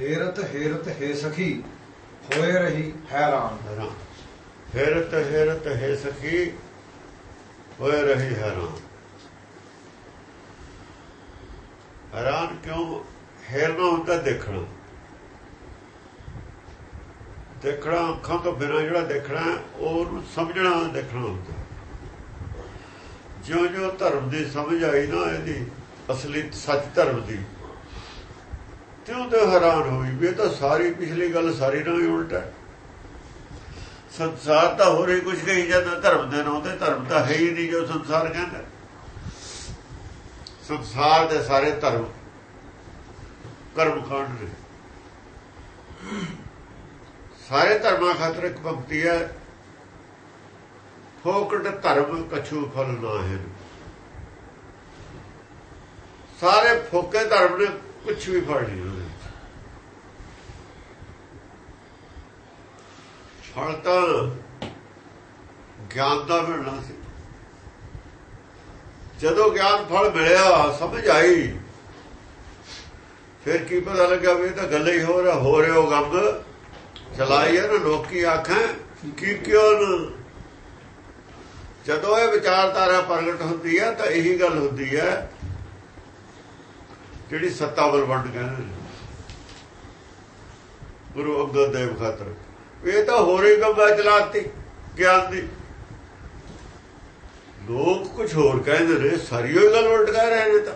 ਹੇਰਤ ਹੇਰਤ ਹੈ ਸਖੀ, ਹੋਏ ਰਹੀ ਹੈਰਾਨ। ਹੈਰਾਨ। ਹੈਰਤ ਹੈ ਸਖੀ, ਹੋਏ ਰਹੀ ਹੈਰਾਨ। ਹੈਰਾਨ ਕਿਉਂ? ਹੈਰਨਾ ਹੁੰਦਾ ਦੇਖਣਾ। ਦੇਖਣਾ ਅੱਖਾਂ ਤੋਂ ਬਿਨਾਂ ਜਿਹੜਾ ਦੇਖਣਾ ਉਹ ਸਮਝਣਾ ਦੇਖਣਾ ਹੁੰਦਾ। ਜਿਉਂ ਜਿਉਂ ਧਰਮ ਦੀ ਸਮਝ ਆਈ ਨਾ ਇਹਦੀ, ਅਸਲੀ ਸੱਚ ਧਰਮ ਦੀ ਤਿਉਂ ਤੇ ਹੈਰਾਨ ਹੋਈ ਵੀ ਇਹ ਤਾਂ ਸਾਰੀ ਪਿਛਲੀ ਗੱਲ ਸਾਰੀ ਨਾਲ ਹੀ ਉਲਟ ਹੈ। ਸੰਸਾਰ ਤਾਂ ਹੋਰ ਕੁਝ ਕਹੀ ਜਾਂਦਾ, ਧਰਮ ਦੇ ਨਾਂ ਤੇ ਧਰਮ ਤਾਂ ਹੈ ਹੀ ਨਹੀਂ ਜੋ ਸੰਸਾਰ ਕਹਿੰਦਾ। ਸੰਸਾਰ ਦੇ ਸਾਰੇ ਧਰਮ ਕਰਮ ਕਾਂਡ ਨੇ। ਸਾਰੇ ਧਰਮਾਂ ਖਾਤਰ ਇੱਕ ਭਗਤੀ ਹੈ, ਫੋਕਟ ਧਰਮ ਕਛੂ ਫਲ ਨਾ ਹੈ। ਸਾਰੇ ਫੋਕੇ ਧਰਮ ਨੇ ਕੁਝ ਵੀ ਫੜ ਨਹੀਂ ਉਹਦੇ ਫਲ ਤਾਂ ਗਿਆਨ ਦਾ ਮਿਲਣਾ ਸੀ ਜਦੋਂ ਗਿਆਨ ਫਲ ਮਿਲਿਆ, ਸਮਝ ਆਈ। ਫਿਰ ਕੀ ਪਤਾ ਲੱਗਾ ਵੀ ਇਹ ਤਾਂ ਗੱਲ ਹੀ ਹੋ ਰਿਹਾ ਹੋ ਰਿਹਾ ਉਹ ਚਲਾਈ ਹੈ ਨਾ, ਲੋਕੀ ਆਖਾਂ ਕੀ ਕਿਉਂ ਜਦੋਂ ਇਹ ਵਿਚਾਰਧਾਰਾ ਪ੍ਰਗਟ ਹੁੰਦੀ ਹੈ ਤਾਂ ਇਹੀ ਗੱਲ ਹੁੰਦੀ ਹੈ ਜਿਹੜੀ ਸੱਤਾ ਵੰਡ ਕਹਿੰਦੇ ਨੇ? ਗੁਰੂ ਅੰਗਦ ਦੇਵ ਖਾਤਰ। ਇਹ ਤਾਂ ਹੋਰ ਹੀ ਗੰਗਾ ਚਲਾਤੀ ਗਿਆਨ ਦੀ। ਲੋਕ ਕੁਝ ਹੋਰ ਕਹਿੰਦੇ ਨੇ, ਸਾਰੀ ਉਹ ਗੱਲ ਉਲਟ ਕਹਿ ਰਹੇ ਨੇ ਤਾਂ।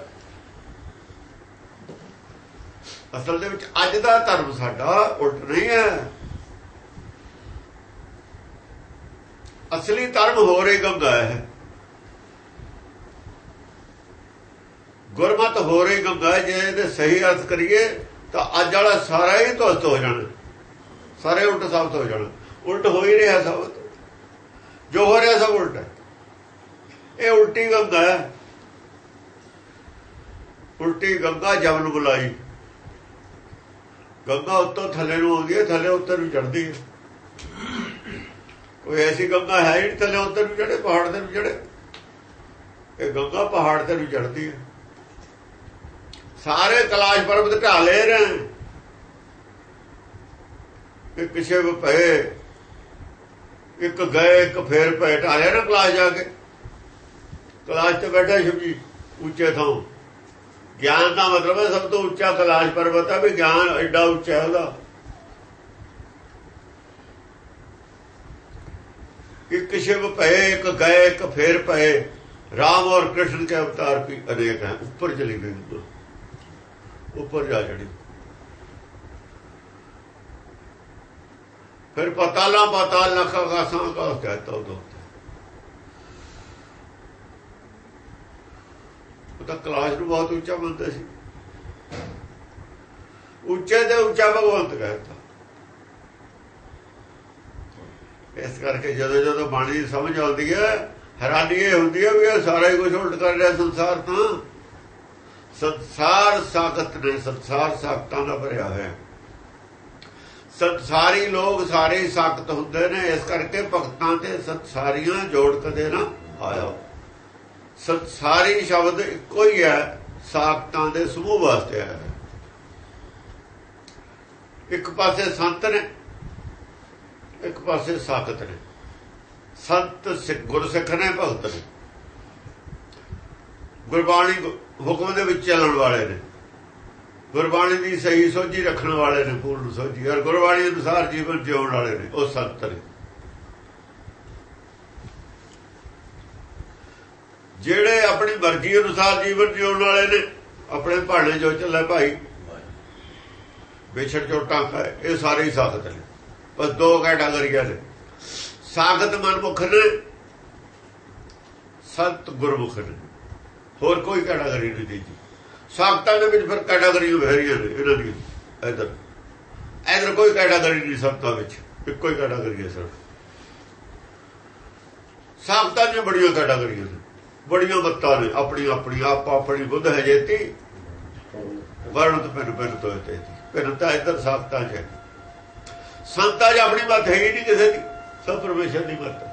ਅਸਲ ਦੇ ਵਿੱਚ ਅੱਜ ਦਾ ਧਰਮ ਸਾਡਾ ਉਲਟ ਨਹੀਂ ਹੈ। ਅਸਲੀ ਧਰਮ ਹੋਰ ਰਹੀ ਗੰਗਾ ਹੈ। ਗੁਰਮਤ ਹੋ ਰਹੀ ਗੰਗਾ ਜੇ ਇਹਦੇ ਸਹੀ ਅਰਥ ਕਰੀਏ, ਤਾਂ ਅੱਜ ਵਾਲਾ ਸਾਰਾ ਹੀ ਧੁਸਤ ਹੋ ਜਾਣਾ। ਸਾਰੇ ਉਲਟ ਸਾਬਤ ਹੋ ਜਾਣਾ। ਉਲਟ ਹੋ ਹੀ ਰਿਹਾ ਸਭ ਜੋ ਹੋ ਰਿਹਾ ਸਭ ਉਲਟ ਹੈ। ਇਹ ਉਲਟੀ ਗੰਗਾ ਹੈ। ਉਲਟੀ ਗੰਗਾ ਜਮਨ ਬੁਲਾਈ। ਗੰਗਾ ਉੱਤੋਂ ਥੱਲੇ ਨੂੰ ਆਉਂਦੀ ਹੈ, ਥੱਲੇ ਉੱਤਰ ਨੂੰ ਚੜਦੀ ਹੈ। ਕੋਈ ਐਸੀ ਗੰਗਾ ਹੈ ਹੀ ਥੱਲੇ ਉੱਤਰ ਨੂੰ ਚੜੇ ਪਹਾੜ ਤੇ ਨੂੰ ਚੜੇ ਇਹ ਗੰਗਾ ਪਹਾੜ ਤੇ ਨੂੰ ਚੜਦੀ ਹੈ। ਸਾਰੇ ਕਲਾਸ਼ ਪਰਬਤ ਢਾਲੇ ਰਹੇ ਇੱਕ ਸ਼ਿਵ ਪਏ ਇੱਕ ਗਏ ਇੱਕ ਫੇਰ ਪਏ ਢਾਲੇ ਨਾ ਕਲਾਸ਼ ਜਾ ਕੇ ਕਲਾਸ਼ ਤੇ ਬੈਠਾ ਸ਼ਿਵ ਜੀ ਉੱਚੇ ਥਾਂ ਗਿਆਨ ਦਾ ਮਤਲਬ ਹੈ ਸਭ ਤੋਂ ਉੱਚਾ ਕਲਾਸ਼ ਪਰਬਤ ਹੈ ਵੀ ਗਿਆਨ ਐਡਾ ਉੱਚਾ ਉਹਦਾ ਇੱਕ ਸ਼ਿਵ ਪਏ ਇੱਕ ਗਏ ਇੱਕ ਫੇਰ ਪਏ ਰਾਮ ਔਰ ਕ੍ਰਿਸ਼ਨ ਕੇ ਅਵਤਾਰ ਵੀ ਅਨੇਕ ਹੈ ਉੱਪਰ ਚਲੀ ਗਈ ਉੱਪਰ ਜਾ ਚੜੀ। ਫਿਰ ਪਤਾਲਾ ਪਤਾਲ ਲਖ ਆਕਾਸ਼ਾਂ ਕਾ ਕਹਤਾ ਉਹ ਤਾਂ ਕਲਾਸ਼ ਨੂੰ ਬਹੁਤ ਉੱਚਾ ਮੰਨਦੇ ਸੀ। ਉੱਚੇ ਤੇ ਉੱਚਾ ਭਗਵੰਤ ਕਹਿੰਦਾ। ਇਸ ਕਰਕੇ ਜਦੋਂ ਜਦੋਂ ਬਾਣੀ ਦੀ ਸਮਝ ਆਉਂਦੀ ਹੈ ਹੈਰਾਨੀ ਇਹ ਹੁੰਦੀ ਹੈ ਵੀ ਇਹ ਸਾਰਾ ਹੀ ਕੁਝ ਉਲਟ ਕਰ ਰਿਹਾ ਸੰਸਾਰ ਤਾਂ। ਸੰਸਾਰ ਸਾਖਤ ਨੇ, ਸੰਸਾਰ ਸਾਖਤਾਂ ਦਾ ਭਰਿਆ ਹੋਇਆ। ਸੰਸਾਰੀ ਲੋਕ ਸਾਰੇ ਹੀ ਸਾਖਤ ਹੁੰਦੇ ਨੇ, ਇਸ ਕਰਕੇ ਭਗਤਾਂ ਤੇ ਸੰਸਾਰੀਆਂ ਜੋੜ ਕਦੇ ਨਾ ਆਇਆ। ਸੰਸਾਰੀ ਸ਼ਬਦ ਇੱਕੋ ਹੀ ਹੈ, ਸਾਖਤਾਂ ਦੇ ਸਮੂਹ ਵਾਸਤੇ ਹੈ ਇੱਕ ਪਾਸੇ ਸੰਤ ਨੇ, ਇੱਕ ਪਾਸੇ ਸਾਖਤ ਨੇ। ਸੰਤ ਸਿੱਖ ਗੁਰਸਿੱਖ ਨੇ, ਭਗਤ ਨੇ। ਗੁਰਬਾਣੀ ਹੁਕਮ ਦੇ ਵਿੱਚ ਚੱਲਣ ਵਾਲੇ ਨੇ। ਗੁਰਬਾਣੀ ਦੀ ਸਹੀ ਸੋਝੀ ਰੱਖਣ ਵਾਲੇ ਨੇ, ਪੂਰਨ ਸੋਝੀ। ਔਰ ਗੁਰਬਾਣੀ ਅਨੁਸਾਰ ਜੀਵਨ ਜਿਉਣ ਵਾਲੇ ਨੇ, ਉਹ ਸੰਤ ਨੇ। ਜਿਹੜੇ ਆਪਣੀ ਮਰਜ਼ੀ ਅਨੁਸਾਰ ਜੀਵਨ ਜਿਉਣ ਵਾਲੇ ਨੇ, ਆਪਣੇ ਭਾਣੇ ਜੋ ਚੱਲੇ ਭਾਈ, ਵਿਛੜ ਚੋਟਾਂ ਖਾਏ ਇਹ ਸਾਰੇ ਹੀ ਸਾਖਤ ਨੇ। ਬਸ ਦੋ ਕੈਟਾਗਰੀਆਂ ਨੇ ਸਾਖਤ ਮਨਮੁਖ ਨੇ, ਸੰਤ ਗੁਰਮੁਖ ਨੇ। ਹੋਰ ਕੋਈ ਕੈਟਾਗਰੀ ਨਹੀਂ ਦੀ ਸਾਖਤਾਂ ਦੇ ਵਿੱਚ ਫਿਰ ਕੈਟਾਗਰੀਆਂ ਵਹਿਰੀਆਂ ਨੇ ਇਹਨਾਂ ਦੀ, ਇਧਰ। ਇਧਰ ਕੋਈ ਕੈਟਾਗਰੀ ਨਹੀਂ ਸੰਤਾਂ ਵਿੱਚ, ਇੱਕੋ ਹੀ ਕੈਟਾਗਰੀ ਹੈ ਸਿਰਫ। ਸਾਖਤਾਂ ਦੀਆਂ ਬੜੀਆਂ ਕੈਟਾਗਰੀਆਂ ਨੇ ਬੜੀਆਂ ਮੱਤਾਂ ਨੇ, ਆਪਣੀ ਆਪਣੀ, ਆਪ ਆਪਣੀ ਬੁੱਧ ਹੈ ਜੇਤੀ। ਵਰਣਤ ਪੈਨ ਪੈਨ ਤੋਏ ਤੇ ਪੈਨ ਤਾਂ ਇਧਰ ਸਾਖਤਾਂ ਚ ਸੰਤਾਂ 'ਚ ਆਪਣੀ ਮੱਤ ਹੈ ਹੀ ਨਹੀਂ ਕਿਸੇ ਦੀ, ਸਭ ਪਰਮੇਸ਼ਰ ਦੀ ਮੱਤ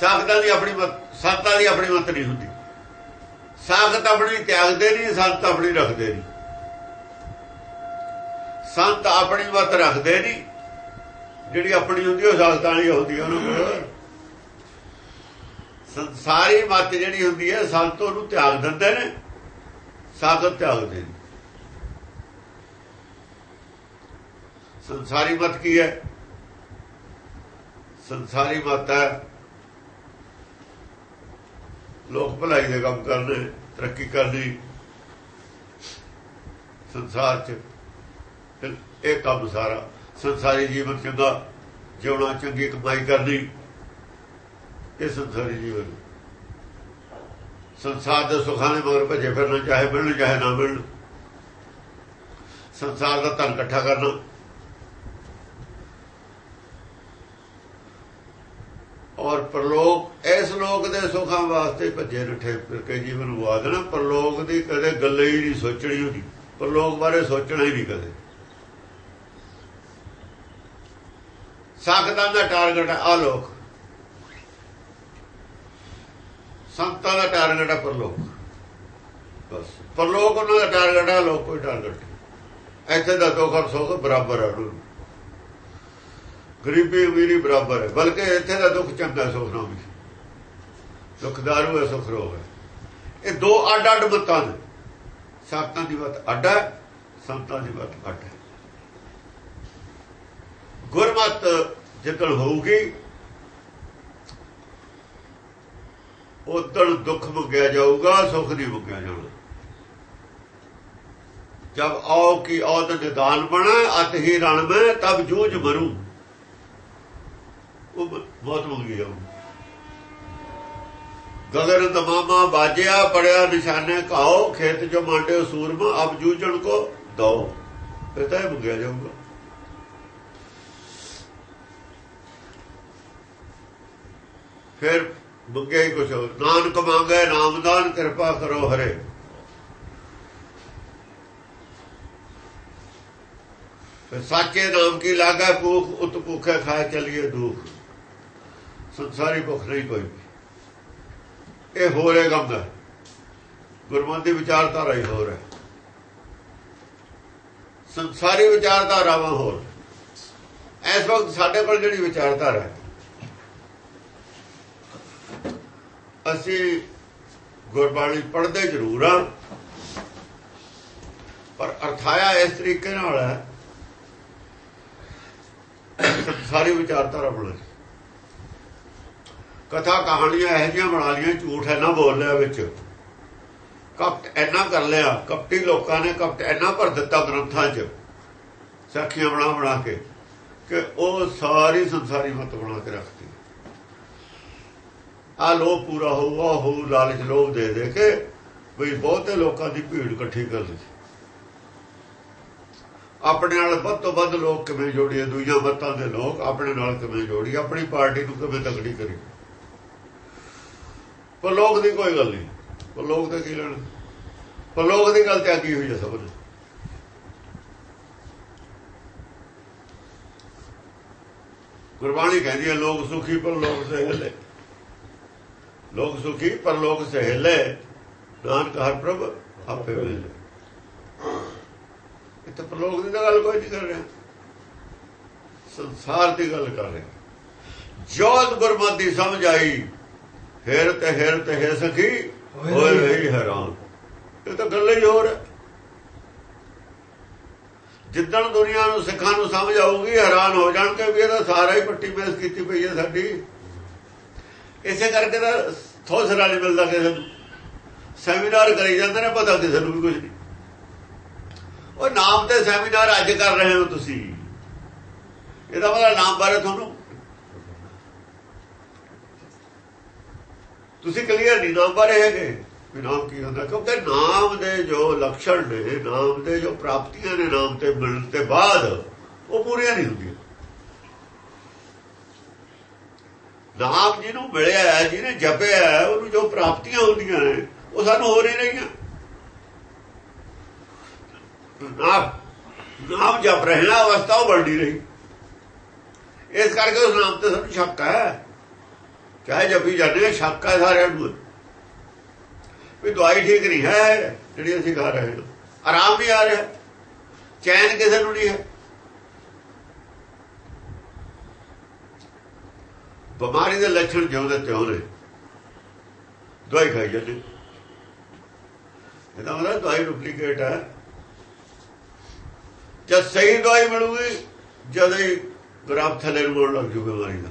ਸਾਖਤਾਂ ਦੀ ਆਪਣੀ ਮਤ ਸੰਤਾਂ ਦੀ ਆਪਣੀ ਮਤ ਨਹੀਂ ਹੁੰਦੀ। ਸਾਖਤ ਆਪਣੀ ਤਿਆਗਦੇ ਨਹੀਂ, ਸੰਤ ਆਪਣੀ ਰੱਖਦੇ ਨਹੀਂ। ਸੰਤ ਆਪਣੀ ਮਤ ਰੱਖਦੇ ਨਹੀਂ। ਜਿਹੜੀ ਆਪਣੀ ਹੁੰਦੀ, ਉਹ ਸਾਖਤਾਂ ਵਾਲੀ ਹੁੰਦੀ ਉਹਨੂੰ ਕੋਲ। ਸੰਸਾਰੀ ਮਤ ਜਿਹੜੀ ਹੁੰਦੀ ਹੈ, ਸੰਤ ਉਹਨੂੰ ਤਿਆਗ ਦਿੰਦੇ ਨੇ। ਸਾਖਤ ਤਿਆਗਦੇ ਨੇ। ਸੰਸਾਰੀ ਮਤ ਕੀ ਹੈ? ਸੰਸਾਰੀ ਮਤ ਹੈ ਲੋਕ ਭਲਾਈ ਦੇ ਕੰਮ ਕਰਨੇ, ਤਰੱਕੀ ਕਰਨੀ, ਸੰਸਾਰ 'ਚ। ਇਹ ਕੰਮ ਸਾਰਾ, ਸੰਸਾਰੀ ਜੀਵਨ ਚੰਗਾ, ਜਿਉਣਾ ਚੰਗੀ, ਕਮਾਈ ਕਰਨੀ, ਇਹ ਸੰਸਾਰੀ ਜੀਵਨ ਸੰਸਾਰ ਦੇ ਸੁਖਾਂ ਦੇ ਮਗਰ ਭੱਜੇ ਫਿਰਨਾ, ਚਾਹੇ ਮਿਲਣ, ਚਾਹੇ ਨਾ ਮਿਲਣ। ਸੰਸਾਰ ਦਾ ਧਨ ਇਕੱਠਾ ਕਰਨਾ ਔਰ ਪਰਲੋਕ, ਇਸ ਲੋਕ ਦੇ ਸੁੱਖਾਂ ਵਾਸਤੇ ਭੱਜੇ ਨਠੇ ਫਿਰ ਕੇ ਜੀਵਨ ਵਾਦਣਾ ਪਰਲੋਕ ਦੀ ਕਦੇ ਗੱਲ ਹੀ ਨਹੀਂ ਸੋਚਣੀ ਹੁੰਦੀ। ਪਰਲੋਕ ਬਾਰੇ ਸੋਚਣਾ ਹੀ ਨਹੀਂ ਕਦੇ। ਸਾਖਤਾਂ ਦਾ ਟਾਰਗੇਟ ਆ ਲੋਕ। ਸੰਤਾਂ ਦਾ ਟਾਰਗੇਟ ਆ ਪਰਲੋਕ। ਬਸ। ਪਰਲੋਕ ਉਹਨਾਂ ਦਾ ਟਾਰਗੇਟ ਆ ਲੋਕ ਕੋਈ ਟਾਰਗੇਟ ਇੱਥੇ ਦਾ ਦੁੱਖ ਔਰ ਸੁੱਖ ਬਰਾਬਰ ਆ ਗਰੀਬੀ ਅਮੀਰੀ ਬਰਾਬਰ ਹੈ, ਬਲਕਿ ਇੱਥੇ ਦਾ ਦੁੱਖ ਚੰਗਾ ਸੁੱਖ ਨਾ ਵੀ ਦੁੱਖਦਾਰੂ ਹੈ, ਸੁੱਖ ਰੋਗ ਇਹ ਦੋ ਅੱਡ ਅੱਡ ਮਤਾਂ ਨੇ। ਸਾਤਾਂ ਦੀ ਬਾਤ ਅੱਡ ਹੈ, ਸੰਤਾਂ ਦੀ ਬਾਤ ਅੱਡ ਹੈ। ਗੁਰਮਤ ਜਿੱਦਣ ਹੋਊਗੀ ਉਦੋਂ ਦੁੱਖ ਮੁਗਿਆ ਜਾਊਗਾ, ਸੁੱਖ ਨਹੀਂ ਮੁਗਿਆ ਜਾਣਾ। ਜਦ ਆਓ ਕਿ ਔਦ ਨਿਦਾਨ ਬਣਾ, ਅਤ ਹੀ ਰਣ ਮੈਂ, ਤਬ ਜੂਝ ਮਰੂ। ਉਹ ਬਹੁਤ ਮੰਗੀ ਜਾਊ ਗਗਨ ਦਮਾਮਾ ਬਾਜਿਆ, ਪੜਿਆ ਨਿਸ਼ਾਨੇ ਕਾਓ ਖੇਤ ਜੋ ਮਾਂਡੇ ਸੂਰਮਾ ਅਬ ਜੂਝਣ ਕੋ ਦੋ ਫਿਰ ਤਾਂ ਮੁਗਿਆ ਜਾਊਗਾ। ਫਿਰ ਮੰਗੇ ਹੀ ਕੁਛ ਨਾਨਕ ਮੰਗੇ ਨਾਮਦਾਨ ਕਿਰਪਾ ਕਰੋ ਹਰੇ। ਫਿਰ ਸਾਚੇ ਨਾਮ ਕੀ ਲਾਗਾ, ਭੂਖ ਉਤ ਭੁਖੇ ਖਾਏ ਚਲੀਏ ਦੁੱਖ। ਸੰਸਾਰੀ ਭੁੱਖ ਨਹੀਂ ਕੋਈ। ਇਹ ਹੋਰ ਹੋ ਰਿਹਾ ਗੰਦ ਗੁਰਮਤਿ ਵਿਚਾਰਧਾਰਾ ਹੀ ਹੋਰ ਹੈ। ਸੰਸਾਰੀ ਵਿਚਾਰਧਾਰਾਵਾਂ ਹੋਰ। ਇਸ ਵਕਤ ਸਾਡੇ ਕੋਲ ਜਿਹੜੀ ਵਿਚਾਰਧਾਰਾ ਹੈ, ਅਸੀਂ ਗੁਰਬਾਣੀ ਪੜ੍ਹਦੇ ਜ਼ਰੂਰ ਆ ਪਰ ਅਰਥਾਇਆ ਇਸ ਤਰੀਕੇ ਨਾਲ ਹੈ ਸਾਰੀ ਵਿਚਾਰਧਾਰਾ ਬਣਾ ਕਥਾ ਕਹਾਣੀਆਂ ਇਹੋ ਜਿਹੀਆਂ ਬਣਾ ਲੀਆਂ ਝੂਠ ਹੈ ਨਾ ਬੋਲ ਲਿਆ ਵਿੱਚ। ਕਪਟ ਐਨਾ ਕਰ ਲਿਆ, ਕਪਟੀ ਲੋਕਾਂ ਨੇ ਕਪਟ ਐਨਾ ਭਰ ਦਿੱਤਾ ਗ੍ਰੰਥਾਂ 'ਚ, ਸਾਖੀਆਂ ਬਣਾ ਬਣਾ ਕੇ, ਕਿ ਉਹ ਸਾਰੀ ਸੰਸਾਰੀ ਮਤ ਬਣਾ ਕੇ ਰੱਖਤੀ। ਆ ਲੋਭ ਪੂਰਾ ਹੋਊਗਾ ਹੋ ਲਾਲਚ ਲੋਭ ਦੇ ਦੇ ਕੇ ਵੀ ਬਹੁਤੇ ਲੋਕਾਂ ਦੀ ਭੀੜ ਇਕੱਠੀ ਕਰ ਲਈ। ਆਪਣੇ ਨਾਲ ਵੱਧ ਤੋਂ ਵੱਧ ਲੋਕ ਕਿਵੇਂ ਜੋੜੀਏ? ਦੂਜੀਆਂ ਮਤਾਂ ਦੇ ਲੋਕ ਆਪਣੇ ਨਾਲ ਕਿਵੇਂ ਜੋੜੀਏ? ਆਪਣੀ ਪਾਰਟੀ ਨੂੰ ਕਿਵੇਂ ਤਕੜੀ ਕਰੀਏ? ਪਰ ਲੋਕ ਦੀ ਕੋਈ ਗੱਲ ਨਹੀਂ। ਪਰ ਲੋਕ ਤੇ ਕੀ ਲੈਣਾ? ਪਰ ਲੋਕ ਦੀ ਗੱਲ ਤਿਆਗੀ ਹੋਈ ਹੈ ਸਭ ਨੇ ਗੁਰਬਾਣੀ ਕਹਿੰਦੀ ਹੈ ਲੋਕ ਸੁਖੀ ਪਰ ਲੋਕ ਸਹਿਲੇ ਲੋਕ ਸੁਖੀ ਪਰ ਲੋਕ ਸਹਿਲੇ ਨਾਨਕ ਹਰ ਪ੍ਰਭ ਆਪੇ ਵੇਲੇ ਇਹ ਤਾਂ ਪ੍ਰਲੋਕ ਦੀ ਗੱਲ ਕੋਈ ਨਹੀਂ ਕਰ ਰਿਹਾ। ਸੰਸਾਰ ਦੀ ਗੱਲ ਕਰ ਰਿਹਾ। ਜੋਤ ਗੁਰਮਤਿ ਸਮਝ ਆਈ। ਫਿਰ ਤੇ ਹਿਰ ਤੇ ਹੈ ਸਖੀ ਹੋਏ ਰਹੀ ਹੈਰਾਨ। ਇਹ ਤਾਂ ਗੱਲ ਹੀ ਹੋਰ ਜਿੱਦਣ ਦੁਨੀਆ ਨੂੰ ਸਿੱਖਾਂ ਨੂੰ ਸਮਝ ਆਊਗੀ ਹੈਰਾਨ ਹੋ ਜਾਣਗੇ ਵੀ ਇਹਦਾ ਸਾਰਾ ਹੀ ਪੱਟੀ ਮੇਸ ਕੀਤੀ ਪਈ ਹੈ ਸਾਡੀ। ਇਸੇ ਕਰਕੇ ਤਾਂ ਥੋਸਰਾ ਨਹੀਂ ਮਿਲਦਾ ਕਿਸੇ ਨੂੰ। ਸੈਮੀਨਾਰ ਕਰੀ ਜਾਂਦੇ ਨੇ ਪਤਾ ਕਿਸੇ ਨੂੰ ਵੀ ਕੁਝ ਨਹੀਂ। ਉਹ ਨਾਮ ਦੇ ਸੈਮੀਨਾਰ ਅੱਜ ਕਰ ਰਹੇ ਹੋ ਤੁਸੀਂ। ਇਹਦਾ ਮਤਲਬ ਨਾਮ ਬਾਰੇ ਤੁਹਾਨੂੰ ਤੁਸੀਂ ਕਲੀਅਰ ਨਹੀਂ, ਨਾਮ ਬਾਰੇ ਹੈਗੇ? ਵੀ ਨਾਮ ਕੀ ਹੁੰਦਾ? ਕਿਉਂਕਿ ਨਾਮ ਦੇ ਜੋ ਲੱਛਣ ਨੇ, ਨਾਮ ਦੇ ਜੋ ਪ੍ਰਾਪਤੀਆਂ ਨੇ, ਨਾਮ ਤੇ ਮਿਲਣ ਤੇ ਬਾਅਦ ਉਹ ਪੂਰੀਆਂ ਨਹੀਂ ਹੁੰਦੀਆਂ। ਨਾਮ ਜਿਹਨੂੰ ਮਿਲਿਆ ਹੈ, ਜਿਹਨੇ ਜਪਿਆ ਉਹਨੂੰ ਜੋ ਪ੍ਰਾਪਤੀਆਂ ਹੁੰਦੀਆਂ ਨੇ, ਉਹ ਸਾਨੂੰ ਹੋ ਨਹੀਂ ਰਹੀਆਂ ਨਾਮ ਨਾਮ ਜਪ ਰਹਿਣਾ ਅਵਸਥਾ ਉਹ ਬਣਦੀ ਰਹੀ। ਇਸ ਕਰਕੇ ਉਸ ਨਾਮ ਤੇ ਸਾਨੂੰ ਸ਼ੱਕ ਹੈ। ਚਾਹੇ ਜਪੀ ਜਾਂਦੇ ਆ ਸ਼ੱਕ ਆ ਸਾਰਿਆਂ ਨੂੰ। ਵੀ ਦਵਾਈ ਠੀਕ ਨਹੀਂ ਹੈ, ਜਿਹੜੀ ਅਸੀਂ ਖਾ ਰਹੇ ਹਾਂ। ਆਰਾਮ ਵੀ ਆ ਰਿਹਾ। ਚੈਨ ਕਿਸੇ ਨੂੰ ਨਹੀਂ ਹੈ। ਬਿਮਾਰੀ ਦੇ ਲੱਛਣ ਜਿਉਂਦੇ ਤਿਉਂ ਹੋਣੇ ਦਵਾਈ ਖਾਈ ਜਾਂਦੇ। ਇਹਦਾ ਮਤਲਬ ਦਵਾਈ ਡੁਪਲੀਕੇਟ ਹੈ। ਜਦ ਸਹੀ ਦਵਾਈ ਮਿਲੂਗੀ, ਜਦ ਹੀ ਗ੍ਰਾਫ ਥੱਲੇ ਨੂੰ ਲੱਗ ਜੂ ਬਿਮਾਰੀ ਦਾ।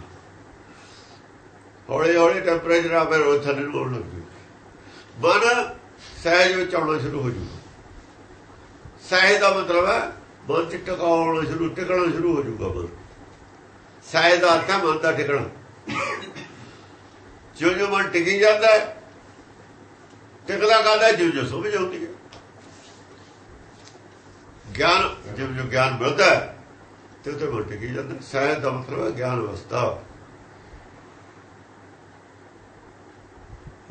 ਹੌਲੀ ਹੌਲੀ ਟੈਂਪਰੇਚਰ ਆਪੇ ਰੋਜ਼ ਥੱਲੇ ਨੂੰ ਮੋੜ ਲੱਗ ਜੂ ਮਨ ਸਹਿਜ ਵਿੱਚ ਆਉਣਾ ਸ਼ੁਰੂ ਹੋ ਜੂਗਾ ਸਹਿਜ ਦਾ ਮਤਲਬ ਹੈ, ਮਨ ਚ ਟਿਕਾਉਣਾ ਸ਼ੁਰੂ, ਟਿਕਣਾ ਸ਼ੁਰੂ ਹੋ ਜੂਗਾ ਮਨ। ਸਹਿਜ ਦਾ ਅਰਥ ਹੈ ਮਨ ਦਾ ਟਿਕਣਾ। ਜਿਉਂ ਜਿਉਂ ਮਨ ਟਿਕੀ ਜਾਂਦਾ ਹੈ, ਟਿਕਦਾ ਕਰਦਾ ਜਿਉਂ ਜਿਉਂ ਸਮਝ ਆਉਂਦੀ ਹੈ। ਗਿਆਨ ਜਿਉਂ ਜਿਉਂ ਗਿਆਨ ਮਿਲਦਾ ਹੈ ਤੇ ਉਤੇ ਮਨ ਟਿਕੀ ਜਾਂਦਾ ਸਹਿਜ ਦਾ ਮਤਲਬ ਹੈ ਗਿਆਨ ਅਵਸਥਾ।